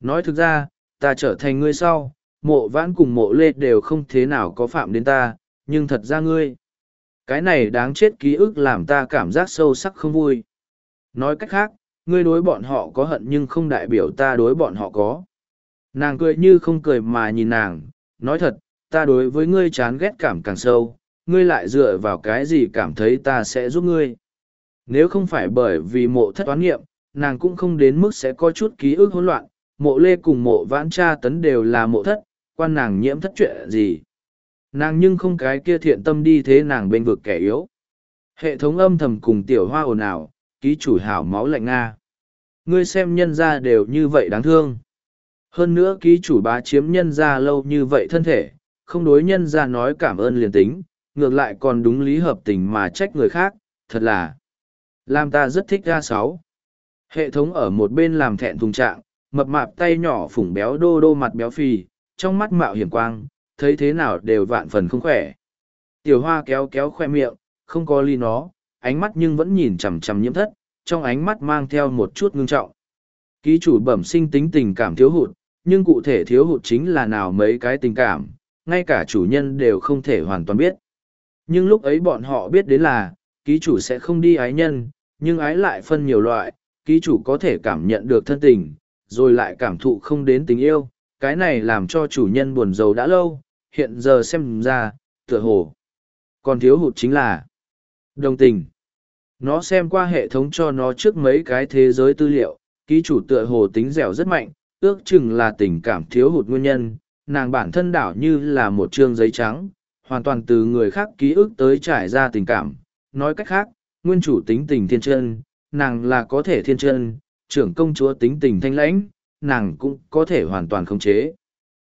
Nói thực ra, ta trở thành ngươi sau, mộ vãn cùng mộ lê đều không thế nào có phạm đến ta, nhưng thật ra ngươi. Cái này đáng chết ký ức làm ta cảm giác sâu sắc không vui. Nói cách khác, ngươi đối bọn họ có hận nhưng không đại biểu ta đối bọn họ có. Nàng cười như không cười mà nhìn nàng, nói thật, ta đối với ngươi chán ghét cảm càng sâu, ngươi lại dựa vào cái gì cảm thấy ta sẽ giúp ngươi. Nếu không phải bởi vì mộ thất toán nghiệm, nàng cũng không đến mức sẽ có chút ký ức hỗn loạn, mộ lê cùng mộ vãn Tra tấn đều là mộ thất, quan nàng nhiễm thất chuyện gì. Nàng nhưng không cái kia thiện tâm đi thế nàng bên vực kẻ yếu. Hệ thống âm thầm cùng tiểu hoa ồn ào, ký chủ hảo máu lạnh Nga. Ngươi xem nhân ra đều như vậy đáng thương. Hơn nữa ký chủ bá chiếm nhân ra lâu như vậy thân thể, không đối nhân ra nói cảm ơn liền tính, ngược lại còn đúng lý hợp tình mà trách người khác, thật là làm ta rất thích ra sáu. Hệ thống ở một bên làm thẹn thùng trạng, mập mạp tay nhỏ phủng béo đô đô mặt béo phì, trong mắt mạo hiểm quang, thấy thế nào đều vạn phần không khỏe. Tiểu hoa kéo kéo khoe miệng, không có ly nó, ánh mắt nhưng vẫn nhìn chằm chằm nhiễm thất, trong ánh mắt mang theo một chút ngưng trọng. Ký chủ bẩm sinh tính tình cảm thiếu hụt, nhưng cụ thể thiếu hụt chính là nào mấy cái tình cảm, ngay cả chủ nhân đều không thể hoàn toàn biết. Nhưng lúc ấy bọn họ biết đến là, ký chủ sẽ không đi ái nhân, nhưng ái lại phân nhiều loại, ký chủ có thể cảm nhận được thân tình, rồi lại cảm thụ không đến tình yêu, cái này làm cho chủ nhân buồn rầu đã lâu, hiện giờ xem ra, tựa hồ. Còn thiếu hụt chính là đồng tình. Nó xem qua hệ thống cho nó trước mấy cái thế giới tư liệu, ký chủ tựa hồ tính dẻo rất mạnh, ước chừng là tình cảm thiếu hụt nguyên nhân, nàng bản thân đảo như là một chương giấy trắng, hoàn toàn từ người khác ký ức tới trải ra tình cảm. Nói cách khác, nguyên chủ tính tình thiên chân, nàng là có thể thiên chân, trưởng công chúa tính tình thanh lãnh, nàng cũng có thể hoàn toàn khống chế.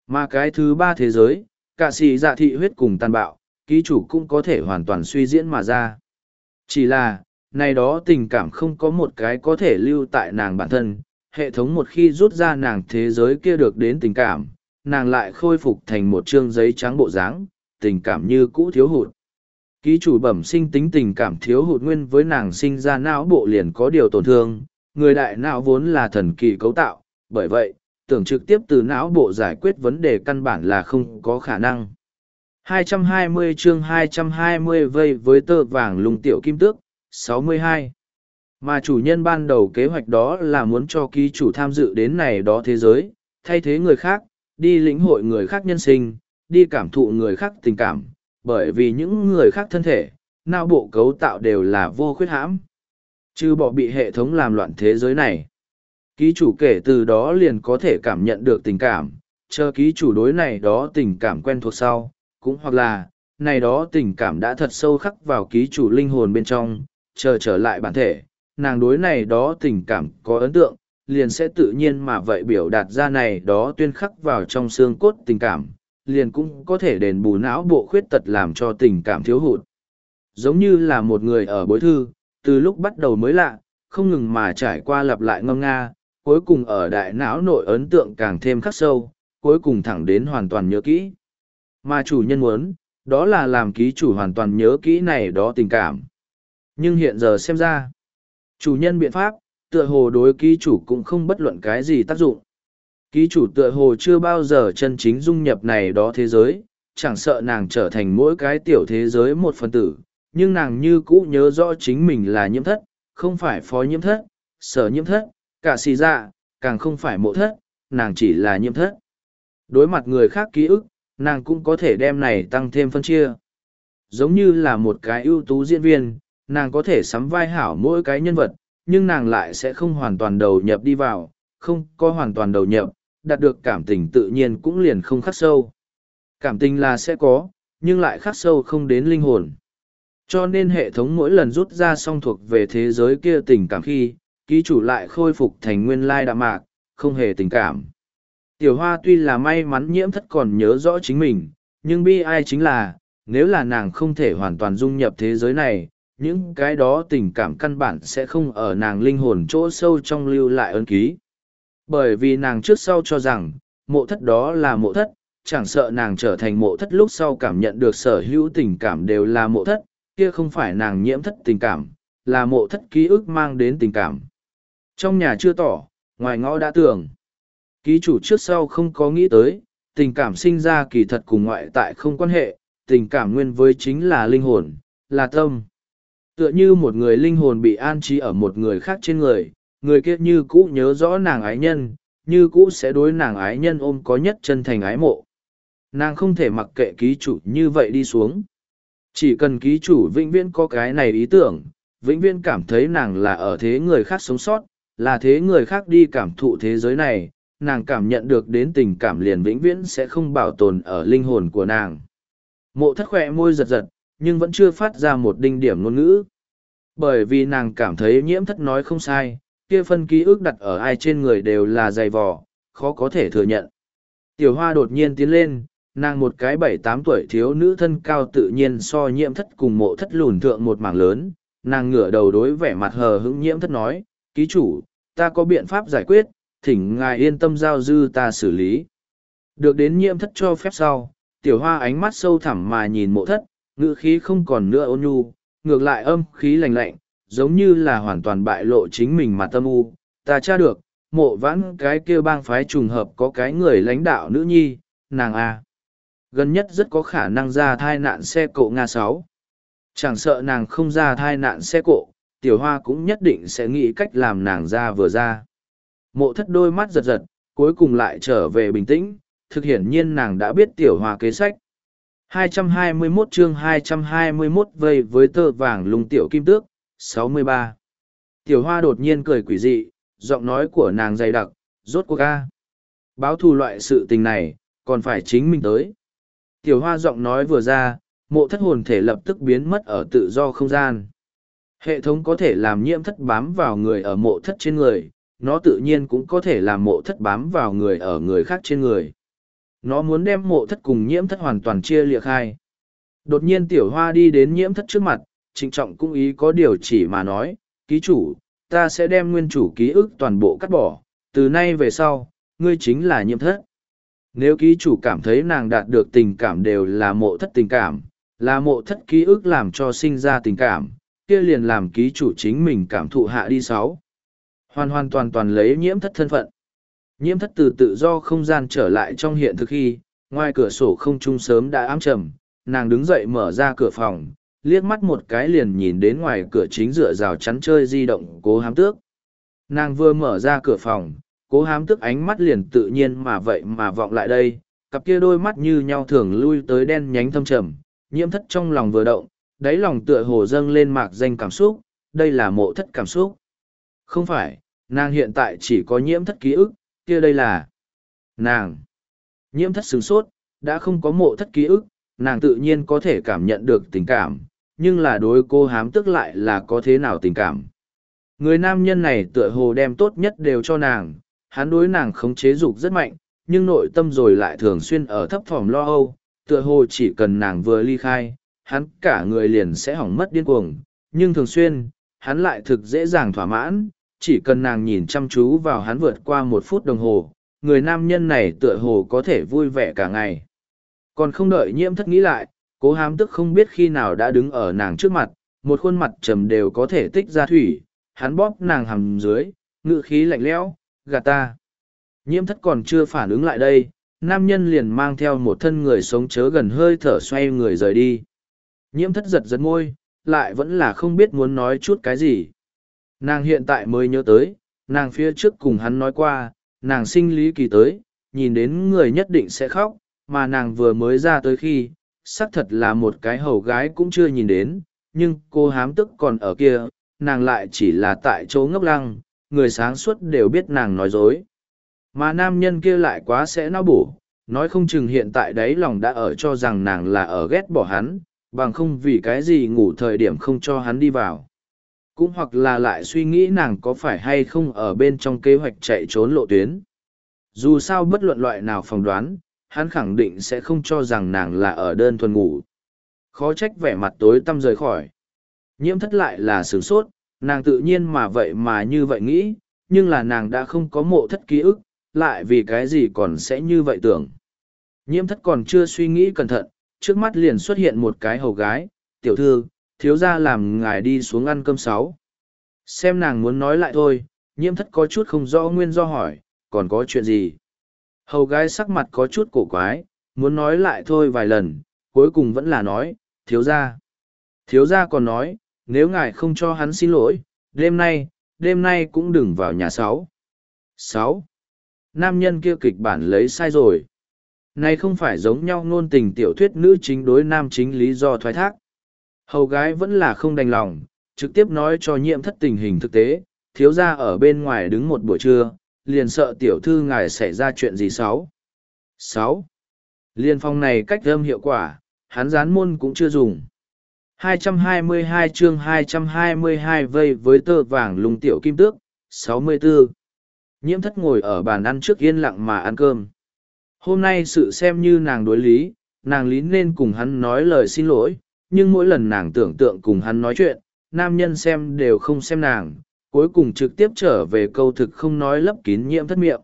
Mà cái thứ ba thế giới, cả sĩ dạ thị huyết cùng tàn bạo, ký chủ cũng có thể hoàn toàn suy diễn mà ra. Chỉ là, này đó tình cảm không có một cái có thể lưu tại nàng bản thân, hệ thống một khi rút ra nàng thế giới kia được đến tình cảm, nàng lại khôi phục thành một chương giấy trắng bộ dáng, tình cảm như cũ thiếu hụt. Ký chủ bẩm sinh tính tình cảm thiếu hụt nguyên với nàng sinh ra não bộ liền có điều tổn thương, người đại não vốn là thần kỳ cấu tạo, bởi vậy, tưởng trực tiếp từ não bộ giải quyết vấn đề căn bản là không có khả năng. 220 chương 220 vây với tơ vàng lùng tiểu kim tước, 62. Mà chủ nhân ban đầu kế hoạch đó là muốn cho ký chủ tham dự đến này đó thế giới, thay thế người khác, đi lĩnh hội người khác nhân sinh, đi cảm thụ người khác tình cảm, bởi vì những người khác thân thể, não bộ cấu tạo đều là vô khuyết hãm. Chứ bỏ bị hệ thống làm loạn thế giới này. Ký chủ kể từ đó liền có thể cảm nhận được tình cảm, chờ ký chủ đối này đó tình cảm quen thuộc sau, cũng hoặc là, này đó tình cảm đã thật sâu khắc vào ký chủ linh hồn bên trong, chờ trở lại bản thể, nàng đối này đó tình cảm có ấn tượng, liền sẽ tự nhiên mà vậy biểu đạt ra này đó tuyên khắc vào trong xương cốt tình cảm, liền cũng có thể đền bù não bộ khuyết tật làm cho tình cảm thiếu hụt. Giống như là một người ở bối thư, từ lúc bắt đầu mới lạ, không ngừng mà trải qua lặp lại ngâm nga, cuối cùng ở đại não nội ấn tượng càng thêm khắc sâu, cuối cùng thẳng đến hoàn toàn nhớ kỹ. Mà chủ nhân muốn, đó là làm ký chủ hoàn toàn nhớ kỹ này đó tình cảm. Nhưng hiện giờ xem ra, chủ nhân biện pháp, tựa hồ đối ký chủ cũng không bất luận cái gì tác dụng. Ký chủ tựa hồ chưa bao giờ chân chính dung nhập này đó thế giới, chẳng sợ nàng trở thành mỗi cái tiểu thế giới một phần tử, nhưng nàng như cũ nhớ rõ chính mình là nhiễm thất, không phải phó nhiễm thất, sở nhiễm thất, cả xì dạ, càng không phải mộ thất, nàng chỉ là nhiễm thất. Đối mặt người khác ký ức, nàng cũng có thể đem này tăng thêm phân chia. Giống như là một cái ưu tú diễn viên, nàng có thể sắm vai hảo mỗi cái nhân vật, nhưng nàng lại sẽ không hoàn toàn đầu nhập đi vào, không có hoàn toàn đầu nhập, đạt được cảm tình tự nhiên cũng liền không khắc sâu. Cảm tình là sẽ có, nhưng lại khắc sâu không đến linh hồn. Cho nên hệ thống mỗi lần rút ra song thuộc về thế giới kia tình cảm khi, ký chủ lại khôi phục thành nguyên lai đạm mạc, không hề tình cảm. Tiểu hoa tuy là may mắn nhiễm thất còn nhớ rõ chính mình, nhưng bi ai chính là, nếu là nàng không thể hoàn toàn dung nhập thế giới này, những cái đó tình cảm căn bản sẽ không ở nàng linh hồn chỗ sâu trong lưu lại ơn ký. Bởi vì nàng trước sau cho rằng, mộ thất đó là mộ thất, chẳng sợ nàng trở thành mộ thất lúc sau cảm nhận được sở hữu tình cảm đều là mộ thất, kia không phải nàng nhiễm thất tình cảm, là mộ thất ký ức mang đến tình cảm. Trong nhà chưa tỏ, ngoài ngõ đã tưởng. Ký chủ trước sau không có nghĩ tới, tình cảm sinh ra kỳ thật cùng ngoại tại không quan hệ, tình cảm nguyên với chính là linh hồn, là tâm. Tựa như một người linh hồn bị an trí ở một người khác trên người, người kia như cũ nhớ rõ nàng ái nhân, như cũ sẽ đối nàng ái nhân ôm có nhất chân thành ái mộ. Nàng không thể mặc kệ ký chủ như vậy đi xuống. Chỉ cần ký chủ vĩnh viễn có cái này ý tưởng, vĩnh viễn cảm thấy nàng là ở thế người khác sống sót, là thế người khác đi cảm thụ thế giới này, nàng cảm nhận được đến tình cảm liền vĩnh viễn sẽ không bảo tồn ở linh hồn của nàng. Mộ thất khỏe môi giật giật, nhưng vẫn chưa phát ra một đinh điểm ngôn ngữ. Bởi vì nàng cảm thấy nhiễm thất nói không sai, kia phân ký ức đặt ở ai trên người đều là dày vò, khó có thể thừa nhận. Tiểu hoa đột nhiên tiến lên, nàng một cái bảy tám tuổi thiếu nữ thân cao tự nhiên so nhiễm thất cùng mộ thất lùn thượng một mảng lớn, nàng ngửa đầu đối vẻ mặt hờ hững nhiễm thất nói, ký chủ, ta có biện pháp giải quyết, thỉnh ngài yên tâm giao dư ta xử lý. Được đến nhiễm thất cho phép sau, tiểu hoa ánh mắt sâu thẳm mà nhìn mộ thất, ngữ khí không còn nữa ôn nhu, ngược lại âm khí lạnh lạnh, giống như là hoàn toàn bại lộ chính mình mà tâm u. Ta tra được, mộ vãn cái kia bang phái trùng hợp có cái người lãnh đạo nữ nhi, nàng A. Gần nhất rất có khả năng ra thai nạn xe cộ Nga sáu. Chẳng sợ nàng không ra thai nạn xe cộ, tiểu hoa cũng nhất định sẽ nghĩ cách làm nàng ra vừa ra. Mộ thất đôi mắt giật giật, cuối cùng lại trở về bình tĩnh, thực hiển nhiên nàng đã biết tiểu hoa kế sách. 221 chương 221 vây với tơ vàng lùng tiểu kim tước, 63. Tiểu hoa đột nhiên cười quỷ dị, giọng nói của nàng dày đặc, rốt cuộc ca. Báo thù loại sự tình này, còn phải chính mình tới. Tiểu hoa giọng nói vừa ra, mộ thất hồn thể lập tức biến mất ở tự do không gian. Hệ thống có thể làm nhiễm thất bám vào người ở mộ thất trên người, nó tự nhiên cũng có thể làm mộ thất bám vào người ở người khác trên người. Nó muốn đem mộ thất cùng nhiễm thất hoàn toàn chia liệt hai. Đột nhiên tiểu hoa đi đến nhiễm thất trước mặt, trịnh trọng cung ý có điều chỉ mà nói, ký chủ, ta sẽ đem nguyên chủ ký ức toàn bộ cắt bỏ, từ nay về sau, ngươi chính là nhiễm thất. Nếu ký chủ cảm thấy nàng đạt được tình cảm đều là mộ thất tình cảm, là mộ thất ký ức làm cho sinh ra tình cảm, kia liền làm ký chủ chính mình cảm thụ hạ đi sáu. Hoàn hoàn toàn toàn lấy nhiễm thất thân phận. Nhiễm thất từ tự do không gian trở lại trong hiện thực khi, ngoài cửa sổ không trung sớm đã ám trầm, nàng đứng dậy mở ra cửa phòng, liếc mắt một cái liền nhìn đến ngoài cửa chính dựa rào chắn chơi di động cố hám tước. Nàng vừa mở ra cửa phòng, cố hám tước ánh mắt liền tự nhiên mà vậy mà vọng lại đây, cặp kia đôi mắt như nhau thường lui tới đen nhánh thâm trầm, nhiễm thất trong lòng vừa động, đáy lòng tựa hồ dâng lên mạc danh cảm xúc, đây là mộ thất cảm xúc. Không phải, nàng hiện tại chỉ có nhiễm thất ký ức, kia đây là nàng. Nhiễm thất sửng sốt, đã không có mộ thất ký ức, nàng tự nhiên có thể cảm nhận được tình cảm, nhưng là đối cô hám tức lại là có thế nào tình cảm. Người nam nhân này tựa hồ đem tốt nhất đều cho nàng, hắn đối nàng khống chế dục rất mạnh, nhưng nội tâm rồi lại thường xuyên ở thấp thỏm lo âu, tựa hồ chỉ cần nàng vừa ly khai, hắn cả người liền sẽ hỏng mất điên cuồng, nhưng thường xuyên, hắn lại thực dễ dàng thỏa mãn, chỉ cần nàng nhìn chăm chú vào hắn vượt qua một phút đồng hồ, người nam nhân này tựa hồ có thể vui vẻ cả ngày. Còn không đợi nhiễm thất nghĩ lại, cố hám tức không biết khi nào đã đứng ở nàng trước mặt, một khuôn mặt trầm đều có thể tích ra thủy, hắn bóp nàng hầm dưới, ngự khí lạnh lẽo, gạt ta. Nhiễm thất còn chưa phản ứng lại đây, nam nhân liền mang theo một thân người sống chớ gần hơi thở xoay người rời đi. Nhiễm thất giật giật ngôi, lại vẫn là không biết muốn nói chút cái gì. Nàng hiện tại mới nhớ tới, nàng phía trước cùng hắn nói qua, nàng sinh lý kỳ tới, nhìn đến người nhất định sẽ khóc, mà nàng vừa mới ra tới khi, xác thật là một cái hầu gái cũng chưa nhìn đến, nhưng cô hám tức còn ở kia, nàng lại chỉ là tại chỗ ngốc lăng, người sáng suốt đều biết nàng nói dối. Mà nam nhân kia lại quá sẽ nao bổ, nói không chừng hiện tại đấy lòng đã ở cho rằng nàng là ở ghét bỏ hắn, bằng không vì cái gì ngủ thời điểm không cho hắn đi vào. Cũng hoặc là lại suy nghĩ nàng có phải hay không ở bên trong kế hoạch chạy trốn lộ tuyến. Dù sao bất luận loại nào phỏng đoán, hắn khẳng định sẽ không cho rằng nàng là ở đơn thuần ngủ. Khó trách vẻ mặt tối tăm rời khỏi. Nhiễm thất lại là sửng sốt, nàng tự nhiên mà vậy mà như vậy nghĩ, nhưng là nàng đã không có mộ thất ký ức, lại vì cái gì còn sẽ như vậy tưởng. Nhiễm thất còn chưa suy nghĩ cẩn thận, trước mắt liền xuất hiện một cái hầu gái, tiểu thư, thiếu ra làm ngài đi xuống ăn cơm sáu. Xem nàng muốn nói lại thôi, nhiễm thất có chút không rõ nguyên do hỏi, còn có chuyện gì? Hầu gái sắc mặt có chút cổ quái, muốn nói lại thôi vài lần, cuối cùng vẫn là nói, thiếu ra. Thiếu ra còn nói, nếu ngài không cho hắn xin lỗi, đêm nay, đêm nay cũng đừng vào nhà sáu. Sáu. Nam nhân kia kịch bản lấy sai rồi. Này không phải giống nhau ngôn tình tiểu thuyết nữ chính đối nam chính lý do thoái thác. Hầu gái vẫn là không đành lòng, trực tiếp nói cho nhiễm thất tình hình thực tế, thiếu gia ở bên ngoài đứng một buổi trưa, liền sợ tiểu thư ngài xảy ra chuyện gì sáu. Sáu. Liên phong này cách âm hiệu quả, hắn dán môn cũng chưa dùng. 222 chương 222 vây với tơ vàng lùng tiểu kim tước, 64. Nhiễm thất ngồi ở bàn ăn trước yên lặng mà ăn cơm. Hôm nay sự xem như nàng đối lý, nàng lý nên cùng hắn nói lời xin lỗi, nhưng mỗi lần nàng tưởng tượng cùng hắn nói chuyện, nam nhân xem đều không xem nàng, cuối cùng trực tiếp trở về câu thực không nói lấp kín nhiễm thất miệng.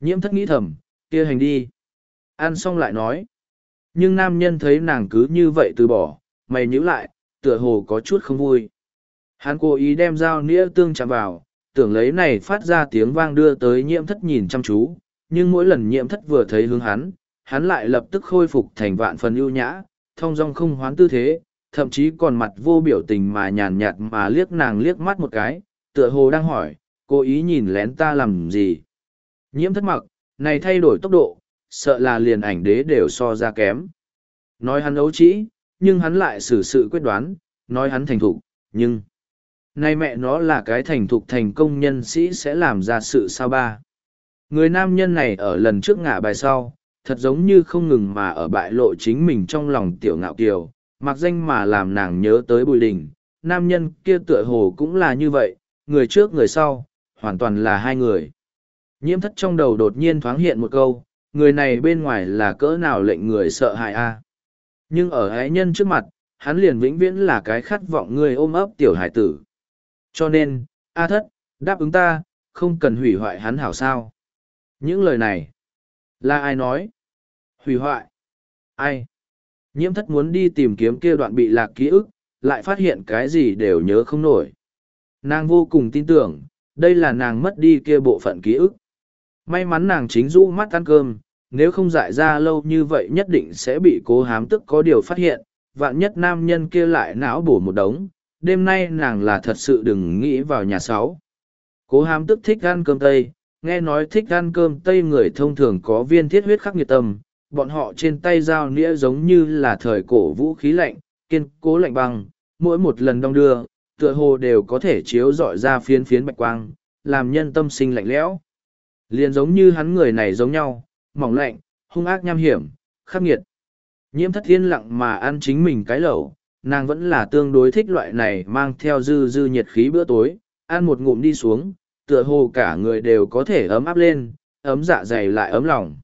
Nhiễm thất nghĩ thầm, kia hành đi. Ăn xong lại nói. Nhưng nam nhân thấy nàng cứ như vậy từ bỏ, mày nhíu lại, tựa hồ có chút không vui. Hắn cố ý đem dao nĩa tương chạm vào, tưởng lấy này phát ra tiếng vang đưa tới nhiễm thất nhìn chăm chú, nhưng mỗi lần nhiễm thất vừa thấy hướng hắn, hắn lại lập tức khôi phục thành vạn phần ưu nhã, thong dong không hoán tư thế, thậm chí còn mặt vô biểu tình mà nhàn nhạt mà liếc nàng liếc mắt một cái, tựa hồ đang hỏi, cố ý nhìn lén ta làm gì. Nhiễm thất mặc, này thay đổi tốc độ, sợ là liền ảnh đế đều so ra kém. Nói hắn ấu trĩ, nhưng hắn lại xử sự quyết đoán, nói hắn thành thục, nhưng... Nay mẹ nó là cái thành thục thành công nhân sĩ sẽ làm ra sự sao ba. Người nam nhân này ở lần trước ngả bài sau, thật giống như không ngừng mà ở bại lộ chính mình trong lòng tiểu ngạo kiều, mặc danh mà làm nàng nhớ tới bùi đình. Nam nhân kia tựa hồ cũng là như vậy, người trước người sau, hoàn toàn là hai người. Nhiễm thất trong đầu đột nhiên thoáng hiện một câu, người này bên ngoài là cỡ nào lệnh người sợ hại a Nhưng ở ái nhân trước mặt, hắn liền vĩnh viễn là cái khát vọng người ôm ấp tiểu hải tử. Cho nên, A thất, đáp ứng ta, không cần hủy hoại hắn hảo sao. Những lời này, là ai nói? Hủy hoại? Ai? Nhiễm thất muốn đi tìm kiếm kia đoạn bị lạc ký ức, lại phát hiện cái gì đều nhớ không nổi. Nàng vô cùng tin tưởng, đây là nàng mất đi kia bộ phận ký ức. May mắn nàng chính rũ mắt ăn cơm, nếu không dại ra lâu như vậy nhất định sẽ bị cố hám tức có điều phát hiện, vạn nhất nam nhân kia lại não bổ một đống, đêm nay nàng là thật sự đừng nghĩ vào nhà sáu. Cố hám tức thích ăn cơm tây, nghe nói thích ăn cơm tây người thông thường có viên thiết huyết khắc nghiệt tâm, bọn họ trên tay dao nĩa giống như là thời cổ vũ khí lạnh, kiên cố lạnh băng, mỗi một lần đong đưa, tựa hồ đều có thể chiếu dọi ra phiến phiến bạch quang, làm nhân tâm sinh lạnh lẽo. Liền giống như hắn người này giống nhau, mỏng lạnh, hung ác nham hiểm, khắc nghiệt. Nhiễm thất thiên lặng mà ăn chính mình cái lẩu, nàng vẫn là tương đối thích loại này mang theo dư dư nhiệt khí bữa tối, ăn một ngụm đi xuống, tựa hồ cả người đều có thể ấm áp lên, ấm dạ dày lại ấm lòng.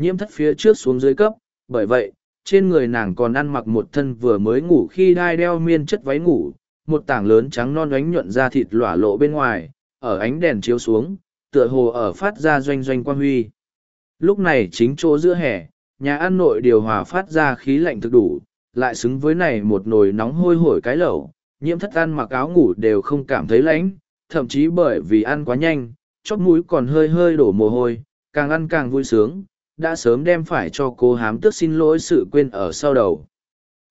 Nhiễm thất phía trước xuống dưới cấp, bởi vậy, trên người nàng còn ăn mặc một thân vừa mới ngủ khi đai đeo miên chất váy ngủ, một tảng lớn trắng non ánh nhuận ra thịt lỏa lộ bên ngoài, ở ánh đèn chiếu xuống, tựa hồ ở phát ra doanh doanh quang huy. Lúc này chính chỗ giữa hè, nhà ăn nội điều hòa phát ra khí lạnh thực đủ, lại xứng với này một nồi nóng hôi hổi cái lẩu, nhiễm thất ăn mặc áo ngủ đều không cảm thấy lạnh, thậm chí bởi vì ăn quá nhanh, chót mũi còn hơi hơi đổ mồ hôi, càng ăn càng vui sướng, đã sớm đem phải cho cô hám tức xin lỗi sự quên ở sau đầu.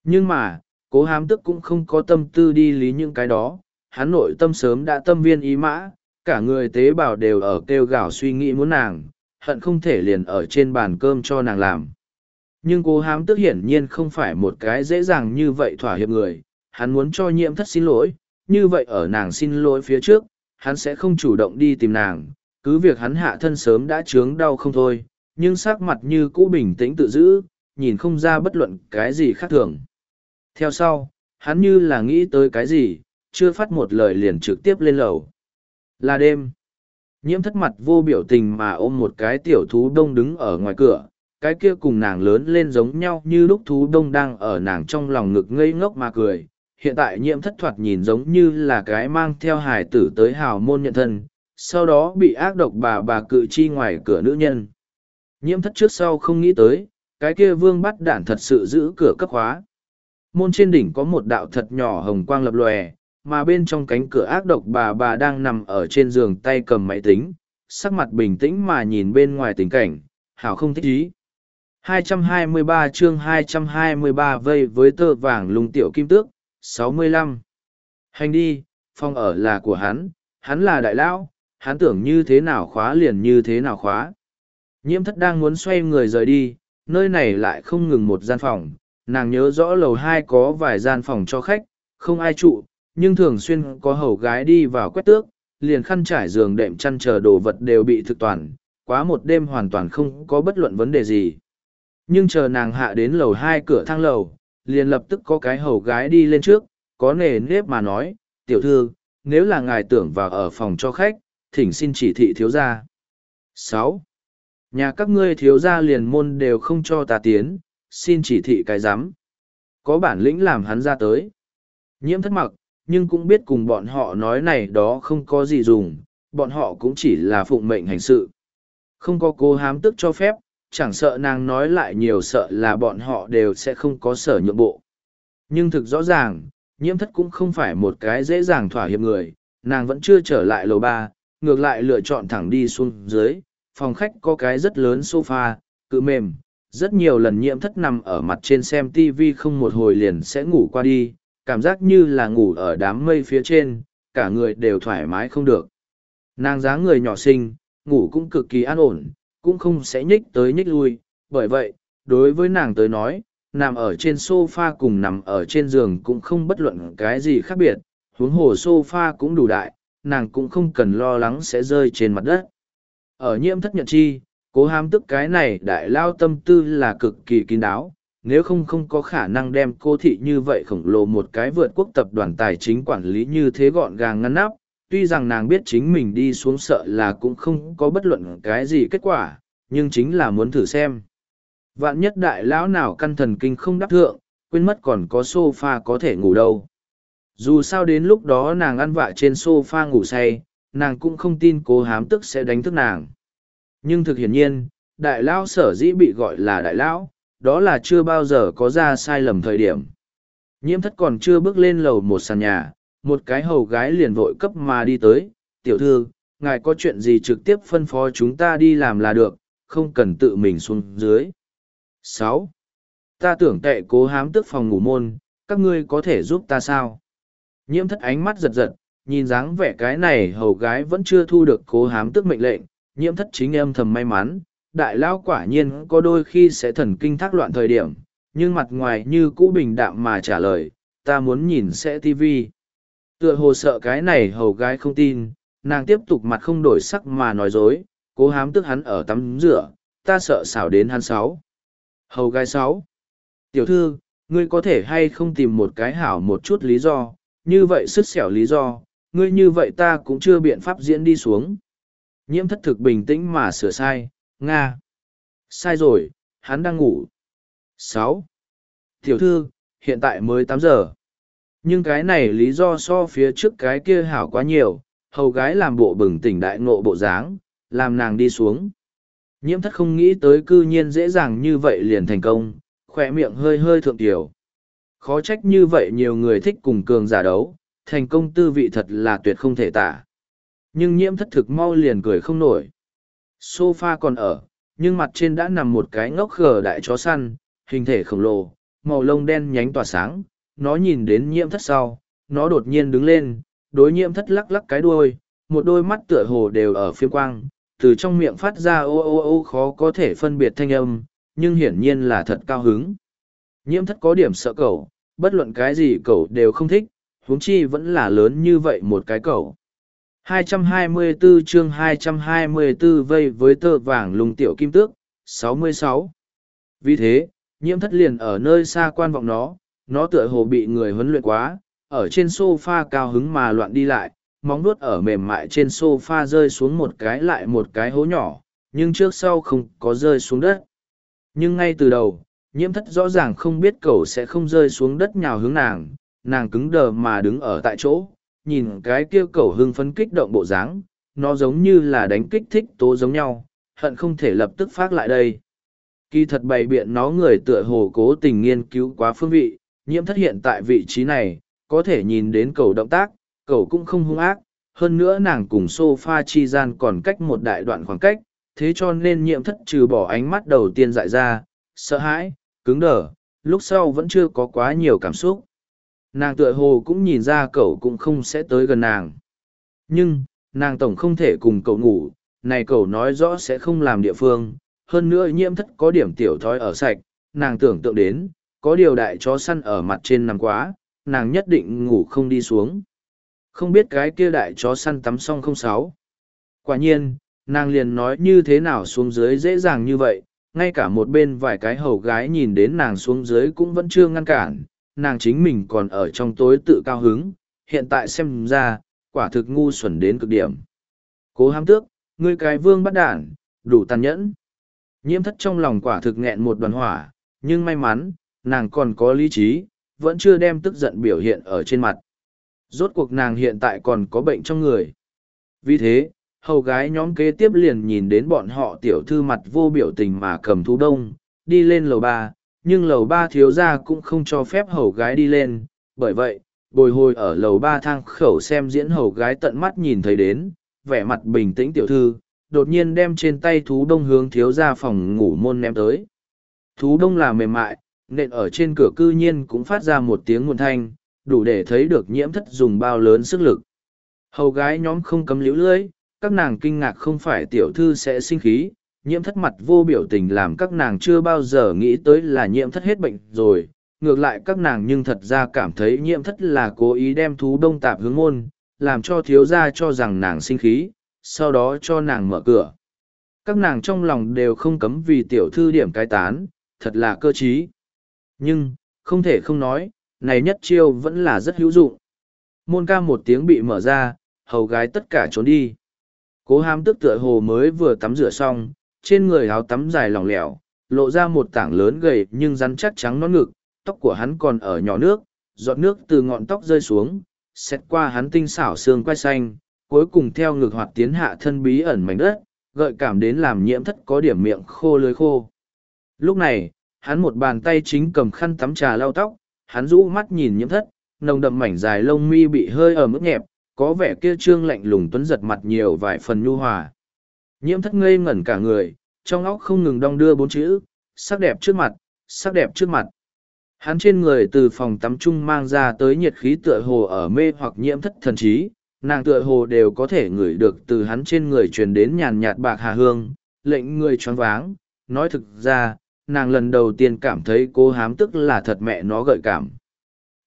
Nhưng mà, cố hám tức cũng không có tâm tư đi lý những cái đó, hắn nội tâm sớm đã tâm viên ý mã, cả người tế bào đều ở kêu gào suy nghĩ muốn nàng, hận không thể liền ở trên bàn cơm cho nàng làm. Nhưng cố hám tức hiển nhiên không phải một cái dễ dàng như vậy thỏa hiệp người, hắn muốn cho nhiễm thất xin lỗi, như vậy ở nàng xin lỗi phía trước, hắn sẽ không chủ động đi tìm nàng, cứ việc hắn hạ thân sớm đã chướng đau không thôi, nhưng sắc mặt như cũ bình tĩnh tự giữ, nhìn không ra bất luận cái gì khác thường. Theo sau, hắn như là nghĩ tới cái gì, chưa phát một lời liền trực tiếp lên lầu. Là đêm. Nhiễm thất mặt vô biểu tình mà ôm một cái tiểu thú đông đứng ở ngoài cửa, cái kia cùng nàng lớn lên giống nhau như lúc thú đông đang ở nàng trong lòng ngực ngây ngốc mà cười. Hiện tại nhiễm thất thoạt nhìn giống như là cái mang theo hài tử tới hào môn nhận thân, sau đó bị ác độc bà bà cự chi ngoài cửa nữ nhân. Nhiễm thất trước sau không nghĩ tới, cái kia vương bắt đản thật sự giữ cửa cấp khóa. Môn trên đỉnh có một đạo thật nhỏ hồng quang lập lòe, mà bên trong cánh cửa ác độc bà bà đang nằm ở trên giường tay cầm máy tính, sắc mặt bình tĩnh mà nhìn bên ngoài tình cảnh, hảo không thích ý. 223 chương 223 vây với tơ vàng lùng tiểu kim tước, 65. Hành đi, phòng ở là của hắn, hắn là đại lão, hắn tưởng như thế nào khóa liền như thế nào khóa. Nhiễm thất đang muốn xoay người rời đi, nơi này lại không ngừng một gian phòng, nàng nhớ rõ lầu hai có vài gian phòng cho khách, không ai trụ, nhưng thường xuyên có hầu gái đi vào quét tước, liền khăn trải giường đệm chăn chờ đồ vật đều bị thực toàn, quá một đêm hoàn toàn không có bất luận vấn đề gì. Nhưng chờ nàng hạ đến lầu hai cửa thang lầu, liền lập tức có cái hầu gái đi lên trước, có nề nếp mà nói, tiểu thư, nếu là ngài tưởng vào ở phòng cho khách, thỉnh xin chỉ thị thiếu gia. sáu Nhà các ngươi thiếu gia liền môn đều không cho ta tiến, xin chỉ thị cái giám. Có bản lĩnh làm hắn ra tới. Nhiễm thất mặc, nhưng cũng biết cùng bọn họ nói này đó không có gì dùng, bọn họ cũng chỉ là phụng mệnh hành sự. Không có cố hám tức cho phép, chẳng sợ nàng nói lại nhiều sợ là bọn họ đều sẽ không có sở nhượng bộ. Nhưng thực rõ ràng, nhiễm thất cũng không phải một cái dễ dàng thỏa hiệp người, nàng vẫn chưa trở lại lầu ba, ngược lại lựa chọn thẳng đi xuống dưới, phòng khách có cái rất lớn sofa, cự mềm, rất nhiều lần nhiễm thất nằm ở mặt trên xem TV không một hồi liền sẽ ngủ qua đi, cảm giác như là ngủ ở đám mây phía trên, cả người đều thoải mái không được. Nàng dáng người nhỏ xinh, ngủ cũng cực kỳ an ổn, cũng không sẽ nhích tới nhích lui, bởi vậy, đối với nàng tới nói, nằm ở trên sofa cùng nằm ở trên giường cũng không bất luận cái gì khác biệt, huống hồ sofa cũng đủ đại, nàng cũng không cần lo lắng sẽ rơi trên mặt đất. Ở nhiễm thất nhận chi, cố hám tức cái này đại lao tâm tư là cực kỳ kín đáo, nếu không không có khả năng đem cô thị như vậy khổng lồ một cái vượt quốc tập đoàn tài chính quản lý như thế gọn gàng ngăn nắp, tuy rằng nàng biết chính mình đi xuống sợ là cũng không có bất luận cái gì kết quả, nhưng chính là muốn thử xem. Vạn nhất đại lão nào căn thần kinh không đáp thượng, quên mất còn có sofa có thể ngủ đâu. Dù sao đến lúc đó nàng ăn vạ trên sofa ngủ say, nàng cũng không tin cố hám tức sẽ đánh thức nàng. Nhưng thực hiển nhiên, đại lão sở dĩ bị gọi là đại lão, đó là chưa bao giờ có ra sai lầm thời điểm. Nhiễm thất còn chưa bước lên lầu một sàn nhà, một cái hầu gái liền vội cấp mà đi tới, tiểu thư, ngài có chuyện gì trực tiếp phân phó chúng ta đi làm là được, không cần tự mình xuống dưới. sáu Ta tưởng tệ cố hám tức phòng ngủ môn, các ngươi có thể giúp ta sao? Nhiễm thất ánh mắt giật giật, nhìn dáng vẻ cái này hầu gái vẫn chưa thu được cố hám tức mệnh lệnh, nhiễm thất chính âm thầm may mắn, đại lao quả nhiên có đôi khi sẽ thần kinh thác loạn thời điểm, nhưng mặt ngoài như cũ bình đạm mà trả lời, ta muốn nhìn sẽ tivi. Tựa hồ sợ cái này hầu gái không tin, nàng tiếp tục mặt không đổi sắc mà nói dối, cố hám tức hắn ở tắm rửa, ta sợ xảo đến hắn sáu. Hầu gái sáu. Tiểu thư, ngươi có thể hay không tìm một cái hảo một chút lý do, như vậy sứt xẻo lý do, ngươi như vậy ta cũng chưa biện pháp diễn đi xuống. Nhiễm thất thực bình tĩnh mà sửa sai, Nga. Sai rồi, hắn đang ngủ. sáu Tiểu thư, hiện tại mới tám giờ. Nhưng cái này lý do so phía trước cái kia hảo quá nhiều, hầu gái làm bộ bừng tỉnh đại ngộ bộ dáng, làm nàng đi xuống. Nhiễm thất không nghĩ tới cư nhiên dễ dàng như vậy liền thành công, khỏe miệng hơi hơi thượng tiểu. Khó trách như vậy nhiều người thích cùng cường giả đấu, thành công tư vị thật là tuyệt không thể tả. Nhưng nhiễm thất thực mau liền cười không nổi. Sofa còn ở, nhưng mặt trên đã nằm một cái ngốc khờ đại chó săn, hình thể khổng lồ, màu lông đen nhánh tỏa sáng. Nó nhìn đến nhiễm thất sau, nó đột nhiên đứng lên, đối nhiễm thất lắc lắc cái đuôi, một đôi mắt tựa hồ đều ở phía quang, từ trong miệng phát ra ô ô ô khó có thể phân biệt thanh âm, nhưng hiển nhiên là thật cao hứng. Nhiễm thất có điểm sợ cậu, bất luận cái gì cậu đều không thích, huống chi vẫn là lớn như vậy một cái cầu. 224 chương 224 vây với tơ vàng lùng tiểu kim tước, 66. Vì thế, nhiễm thất liền ở nơi xa quan vọng nó, nó tựa hồ bị người huấn luyện quá, ở trên sofa cao hứng mà loạn đi lại, móng nuốt ở mềm mại trên sofa rơi xuống một cái lại một cái hố nhỏ, nhưng trước sau không có rơi xuống đất. Nhưng ngay từ đầu, nhiễm thất rõ ràng không biết cậu sẽ không rơi xuống đất nhào hướng nàng, nàng cứng đờ mà đứng ở tại chỗ, nhìn cái kia cầu hưng phấn kích động bộ dáng, nó giống như là đánh kích thích tố giống nhau, hận không thể lập tức phát lại đây. Kỳ thật bày biện nó người tựa hồ cố tình nghiên cứu quá phương vị, nhiễm thất hiện tại vị trí này, có thể nhìn đến cầu động tác, cầu cũng không hung ác, hơn nữa nàng cùng sofa chi gian còn cách một đại đoạn khoảng cách, thế cho nên nhiễm thất trừ bỏ ánh mắt đầu tiên dại ra, sợ hãi, cứng đờ, lúc sau vẫn chưa có quá nhiều cảm xúc. Nàng tựa hồ cũng nhìn ra cậu cũng không sẽ tới gần nàng. Nhưng, nàng tổng không thể cùng cậu ngủ, này cậu nói rõ sẽ không làm địa phương, hơn nữa nhiễm thất có điểm tiểu thói ở sạch, nàng tưởng tượng đến, có điều đại chó săn ở mặt trên nằm quá, nàng nhất định ngủ không đi xuống. Không biết cái kia đại chó săn tắm xong không sáu. Quả nhiên, nàng liền nói như thế nào xuống dưới dễ dàng như vậy, ngay cả một bên vài cái hầu gái nhìn đến nàng xuống dưới cũng vẫn chưa ngăn cản, nàng chính mình còn ở trong tối tự cao hứng, hiện tại xem ra, quả thực ngu xuẩn đến cực điểm. Cố hám tước, ngươi cái vương bắt đản, đủ tàn nhẫn. Nhiễm thất trong lòng quả thực nghẹn một đoàn hỏa, nhưng may mắn, nàng còn có lý trí, vẫn chưa đem tức giận biểu hiện ở trên mặt. Rốt cuộc nàng hiện tại còn có bệnh trong người. Vì thế, hầu gái nhóm kế tiếp liền nhìn đến bọn họ tiểu thư mặt vô biểu tình mà cầm thú đông, đi lên lầu ba, nhưng lầu ba thiếu gia cũng không cho phép hầu gái đi lên, bởi vậy, bồi hồi ở lầu ba thang khẩu xem diễn hầu gái tận mắt nhìn thấy đến, vẻ mặt bình tĩnh tiểu thư, đột nhiên đem trên tay thú đông hướng thiếu gia phòng ngủ môn ném tới. Thú đông là mềm mại, nện ở trên cửa cư nhiên cũng phát ra một tiếng nguồn thanh, đủ để thấy được nhiễm thất dùng bao lớn sức lực. Hầu gái nhóm không cấm liễu lưỡi, các nàng kinh ngạc không phải tiểu thư sẽ sinh khí, nhiễm thất mặt vô biểu tình làm các nàng chưa bao giờ nghĩ tới là nhiễm thất hết bệnh rồi. Ngược lại các nàng nhưng thật ra cảm thấy nhiễm thất là cố ý đem thú đông tạp hướng môn, làm cho thiếu gia cho rằng nàng sinh khí, sau đó cho nàng mở cửa. Các nàng trong lòng đều không cấm vì tiểu thư điểm cái tán, thật là cơ trí. Nhưng, không thể không nói, này nhất chiêu vẫn là rất hữu dụng. Môn ca một tiếng bị mở ra, hầu gái tất cả trốn đi. Cố hám tức tựa hồ mới vừa tắm rửa xong, trên người áo tắm dài lỏng lẻo, lộ ra một tảng lớn gầy nhưng rắn chắc trắng non ngực, tóc của hắn còn ở nhỏ nước, giọt nước từ ngọn tóc rơi xuống, xét qua hắn tinh xảo xương quai xanh, cuối cùng theo ngực hoạt tiến hạ thân bí ẩn mảnh đất, gợi cảm đến làm nhiễm thất có điểm miệng khô lưới khô. Lúc này, hắn một bàn tay chính cầm khăn tắm trà lau tóc, hắn rũ mắt nhìn nhiễm thất, nồng đậm mảnh dài lông mi bị hơi ở mức nhẹp, có vẻ kia trương lạnh lùng tuấn giật mặt nhiều vài phần nhu hòa. Nhiễm thất ngây ngẩn cả người, trong óc không ngừng đong đưa bốn chữ, sắc đẹp trước mặt, sắc đẹp trước mặt. Hắn trên người từ phòng tắm chung mang ra tới nhiệt khí tựa hồ ở mê hoặc nhiễm thất thần trí, nàng tựa hồ đều có thể ngửi được từ hắn trên người truyền đến nhàn nhạt bạc hà hương, lệnh người choáng váng. Nói thực ra, nàng lần đầu tiên cảm thấy cố hám tức là thật mẹ nó gợi cảm.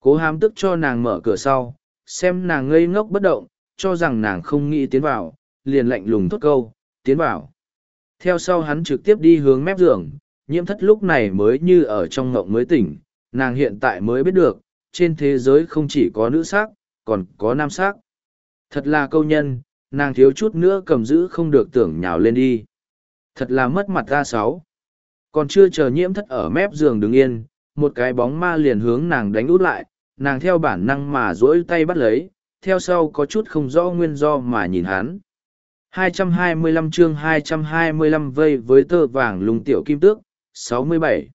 Cố hám tức cho nàng mở cửa sau, xem nàng ngây ngốc bất động, cho rằng nàng không nghĩ tiến vào, liền lạnh lùng thốt câu, tiến vào. Theo sau hắn trực tiếp đi hướng mép giường, nhiễm thất lúc này mới như ở trong ngộng mới tỉnh, nàng hiện tại mới biết được, trên thế giới không chỉ có nữ sắc, còn có nam sắc. Thật là câu nhân, nàng thiếu chút nữa cầm giữ không được tưởng nhào lên đi. Thật là mất mặt ra sáu. Còn chưa chờ nhiễm thất ở mép giường đứng yên, một cái bóng ma liền hướng nàng đánh út lại, nàng theo bản năng mà duỗi tay bắt lấy, theo sau có chút không rõ nguyên do mà nhìn hắn. 225 chương 225 vây với tơ vàng lùng tiểu kim tước, 67.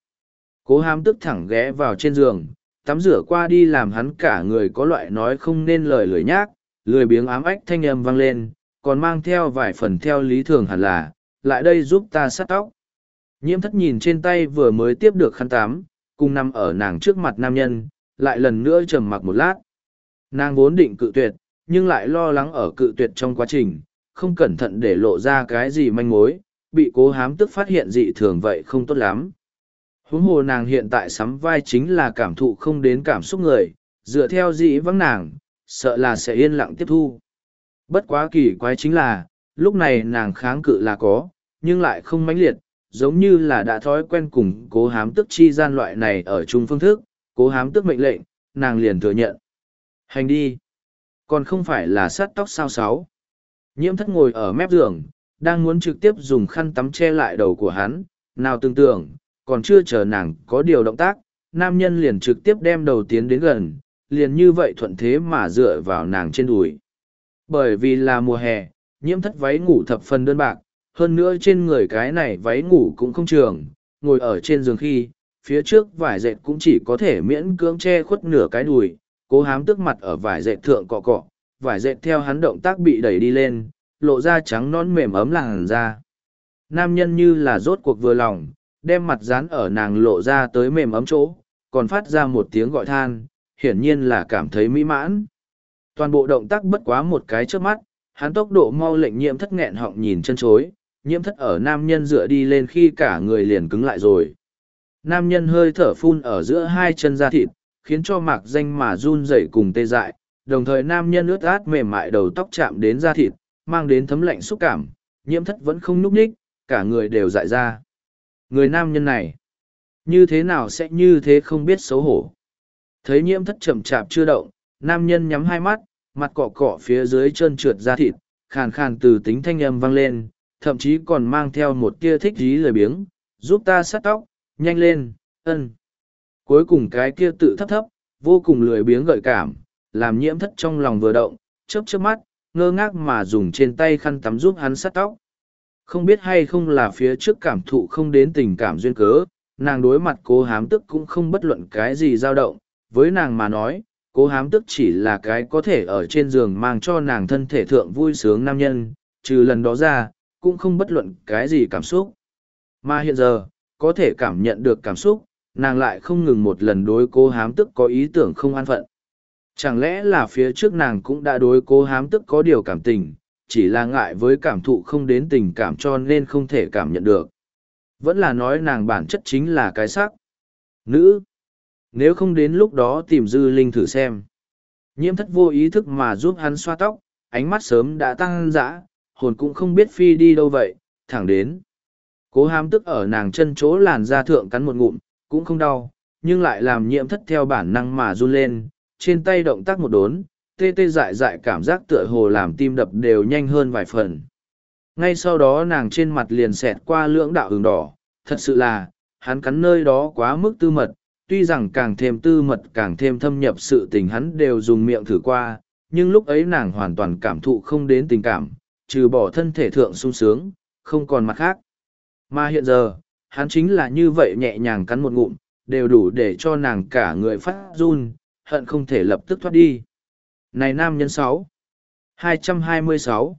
Cố hám tức thẳng ghé vào trên giường, tắm rửa qua đi làm hắn cả người có loại nói không nên lời lười nhác, lười biếng ám ách thanh âm vang lên, còn mang theo vài phần theo lý thường hẳn là, lại đây giúp ta sát tóc. Nhiễm thất nhìn trên tay vừa mới tiếp được khăn tắm, cùng nằm ở nàng trước mặt nam nhân, lại lần nữa trầm mặc một lát. Nàng vốn định cự tuyệt, nhưng lại lo lắng ở cự tuyệt trong quá trình, không cẩn thận để lộ ra cái gì manh mối, bị cố hám tức phát hiện dị thường vậy không tốt lắm. Huống hồ nàng hiện tại sắm vai chính là cảm thụ không đến cảm xúc người, dựa theo dị vắng nàng, sợ là sẽ yên lặng tiếp thu. Bất quá kỳ quái chính là, lúc này nàng kháng cự là có, nhưng lại không mãnh liệt, giống như là đã thói quen cùng cố hám tức chi gian loại này ở chung phương thức, cố hám tức mệnh lệnh, nàng liền thừa nhận. Hành đi. Còn không phải là sát tóc sao sáu. Nhiễm thất ngồi ở mép giường, đang muốn trực tiếp dùng khăn tắm che lại đầu của hắn, nào tưởng tưởng, còn chưa chờ nàng có điều động tác, nam nhân liền trực tiếp đem đầu tiến đến gần, liền như vậy thuận thế mà dựa vào nàng trên đùi. Bởi vì là mùa hè, nhiễm thất váy ngủ thập phần đơn bạc, hơn nữa trên người cái này váy ngủ cũng không trường, ngồi ở trên giường khi, phía trước vải dệt cũng chỉ có thể miễn cưỡng che khuất nửa cái đùi, cố hám tức mặt ở vải dệt thượng cọ cọ, vải dệt theo hắn động tác bị đẩy đi lên, lộ ra trắng non mềm ấm làn da. Nam nhân như là rốt cuộc vừa lòng, đem mặt dán ở nàng lộ ra tới mềm ấm chỗ, còn phát ra một tiếng gọi than, hiển nhiên là cảm thấy mỹ mãn. Toàn bộ động tác bất quá một cái trước mắt, hắn tốc độ mau lệnh nhiễm thất nghẹn họng nhìn chân chối, nhiễm thất ở nam nhân dựa đi lên khi cả người liền cứng lại rồi. Nam nhân hơi thở phun ở giữa hai chân da thịt, khiến cho mạc danh mà run rẩy cùng tê dại, đồng thời nam nhân ướt át mềm mại đầu tóc chạm đến da thịt, mang đến thấm lạnh xúc cảm, nhiễm thất vẫn không núp ních, cả người đều dại ra. Người nam nhân này, như thế nào sẽ như thế không biết xấu hổ. Thấy nhiễm thất chậm chạp chưa động, nam nhân nhắm hai mắt, mặt cọ cọ phía dưới chân trượt da thịt, khàn khàn từ tính thanh âm vang lên, thậm chí còn mang theo một tia thích dí lời biếng, giúp ta sát tóc, nhanh lên, ân. Cuối cùng cái kia tự thấp thấp, vô cùng lười biếng gợi cảm, làm nhiễm thất trong lòng vừa động, chớp chớp mắt, ngơ ngác mà dùng trên tay khăn tắm giúp hắn sát tóc. Không biết hay không là phía trước cảm thụ không đến tình cảm duyên cớ, nàng đối mặt cố hám tức cũng không bất luận cái gì dao động, với nàng mà nói, cố hám tức chỉ là cái có thể ở trên giường mang cho nàng thân thể thượng vui sướng nam nhân, trừ lần đó ra, cũng không bất luận cái gì cảm xúc. Mà hiện giờ, có thể cảm nhận được cảm xúc, nàng lại không ngừng một lần đối cố hám tức có ý tưởng không an phận. Chẳng lẽ là phía trước nàng cũng đã đối cố hám tức có điều cảm tình, chỉ là ngại với cảm thụ không đến tình cảm cho nên không thể cảm nhận được. Vẫn là nói nàng bản chất chính là cái sắc. Nữ. Nếu không đến lúc đó tìm dư linh thử xem. Nhiễm thất vô ý thức mà giúp hắn xoa tóc, ánh mắt sớm đã tăng dã, hồn cũng không biết phi đi đâu vậy, thẳng đến. Cố hám tức ở nàng chân chỗ làn da thượng cắn một ngụm, cũng không đau, nhưng lại làm nhiễm thất theo bản năng mà run lên, trên tay động tác một đốn, tê tê dại dại cảm giác tựa hồ làm tim đập đều nhanh hơn vài phần. Ngay sau đó nàng trên mặt liền xẹt qua lưỡng đạo hừng đỏ, thật sự là, hắn cắn nơi đó quá mức tư mật, tuy rằng càng thêm tư mật càng thêm thâm nhập sự tình hắn đều dùng miệng thử qua, nhưng lúc ấy nàng hoàn toàn cảm thụ không đến tình cảm, trừ bỏ thân thể thượng sung sướng, không còn mặt khác. Mà hiện giờ, hắn chính là như vậy nhẹ nhàng cắn một ngụm, đều đủ để cho nàng cả người phát run, hận không thể lập tức thoát đi. Này nam nhân sáu hai trăm hai mươi sáu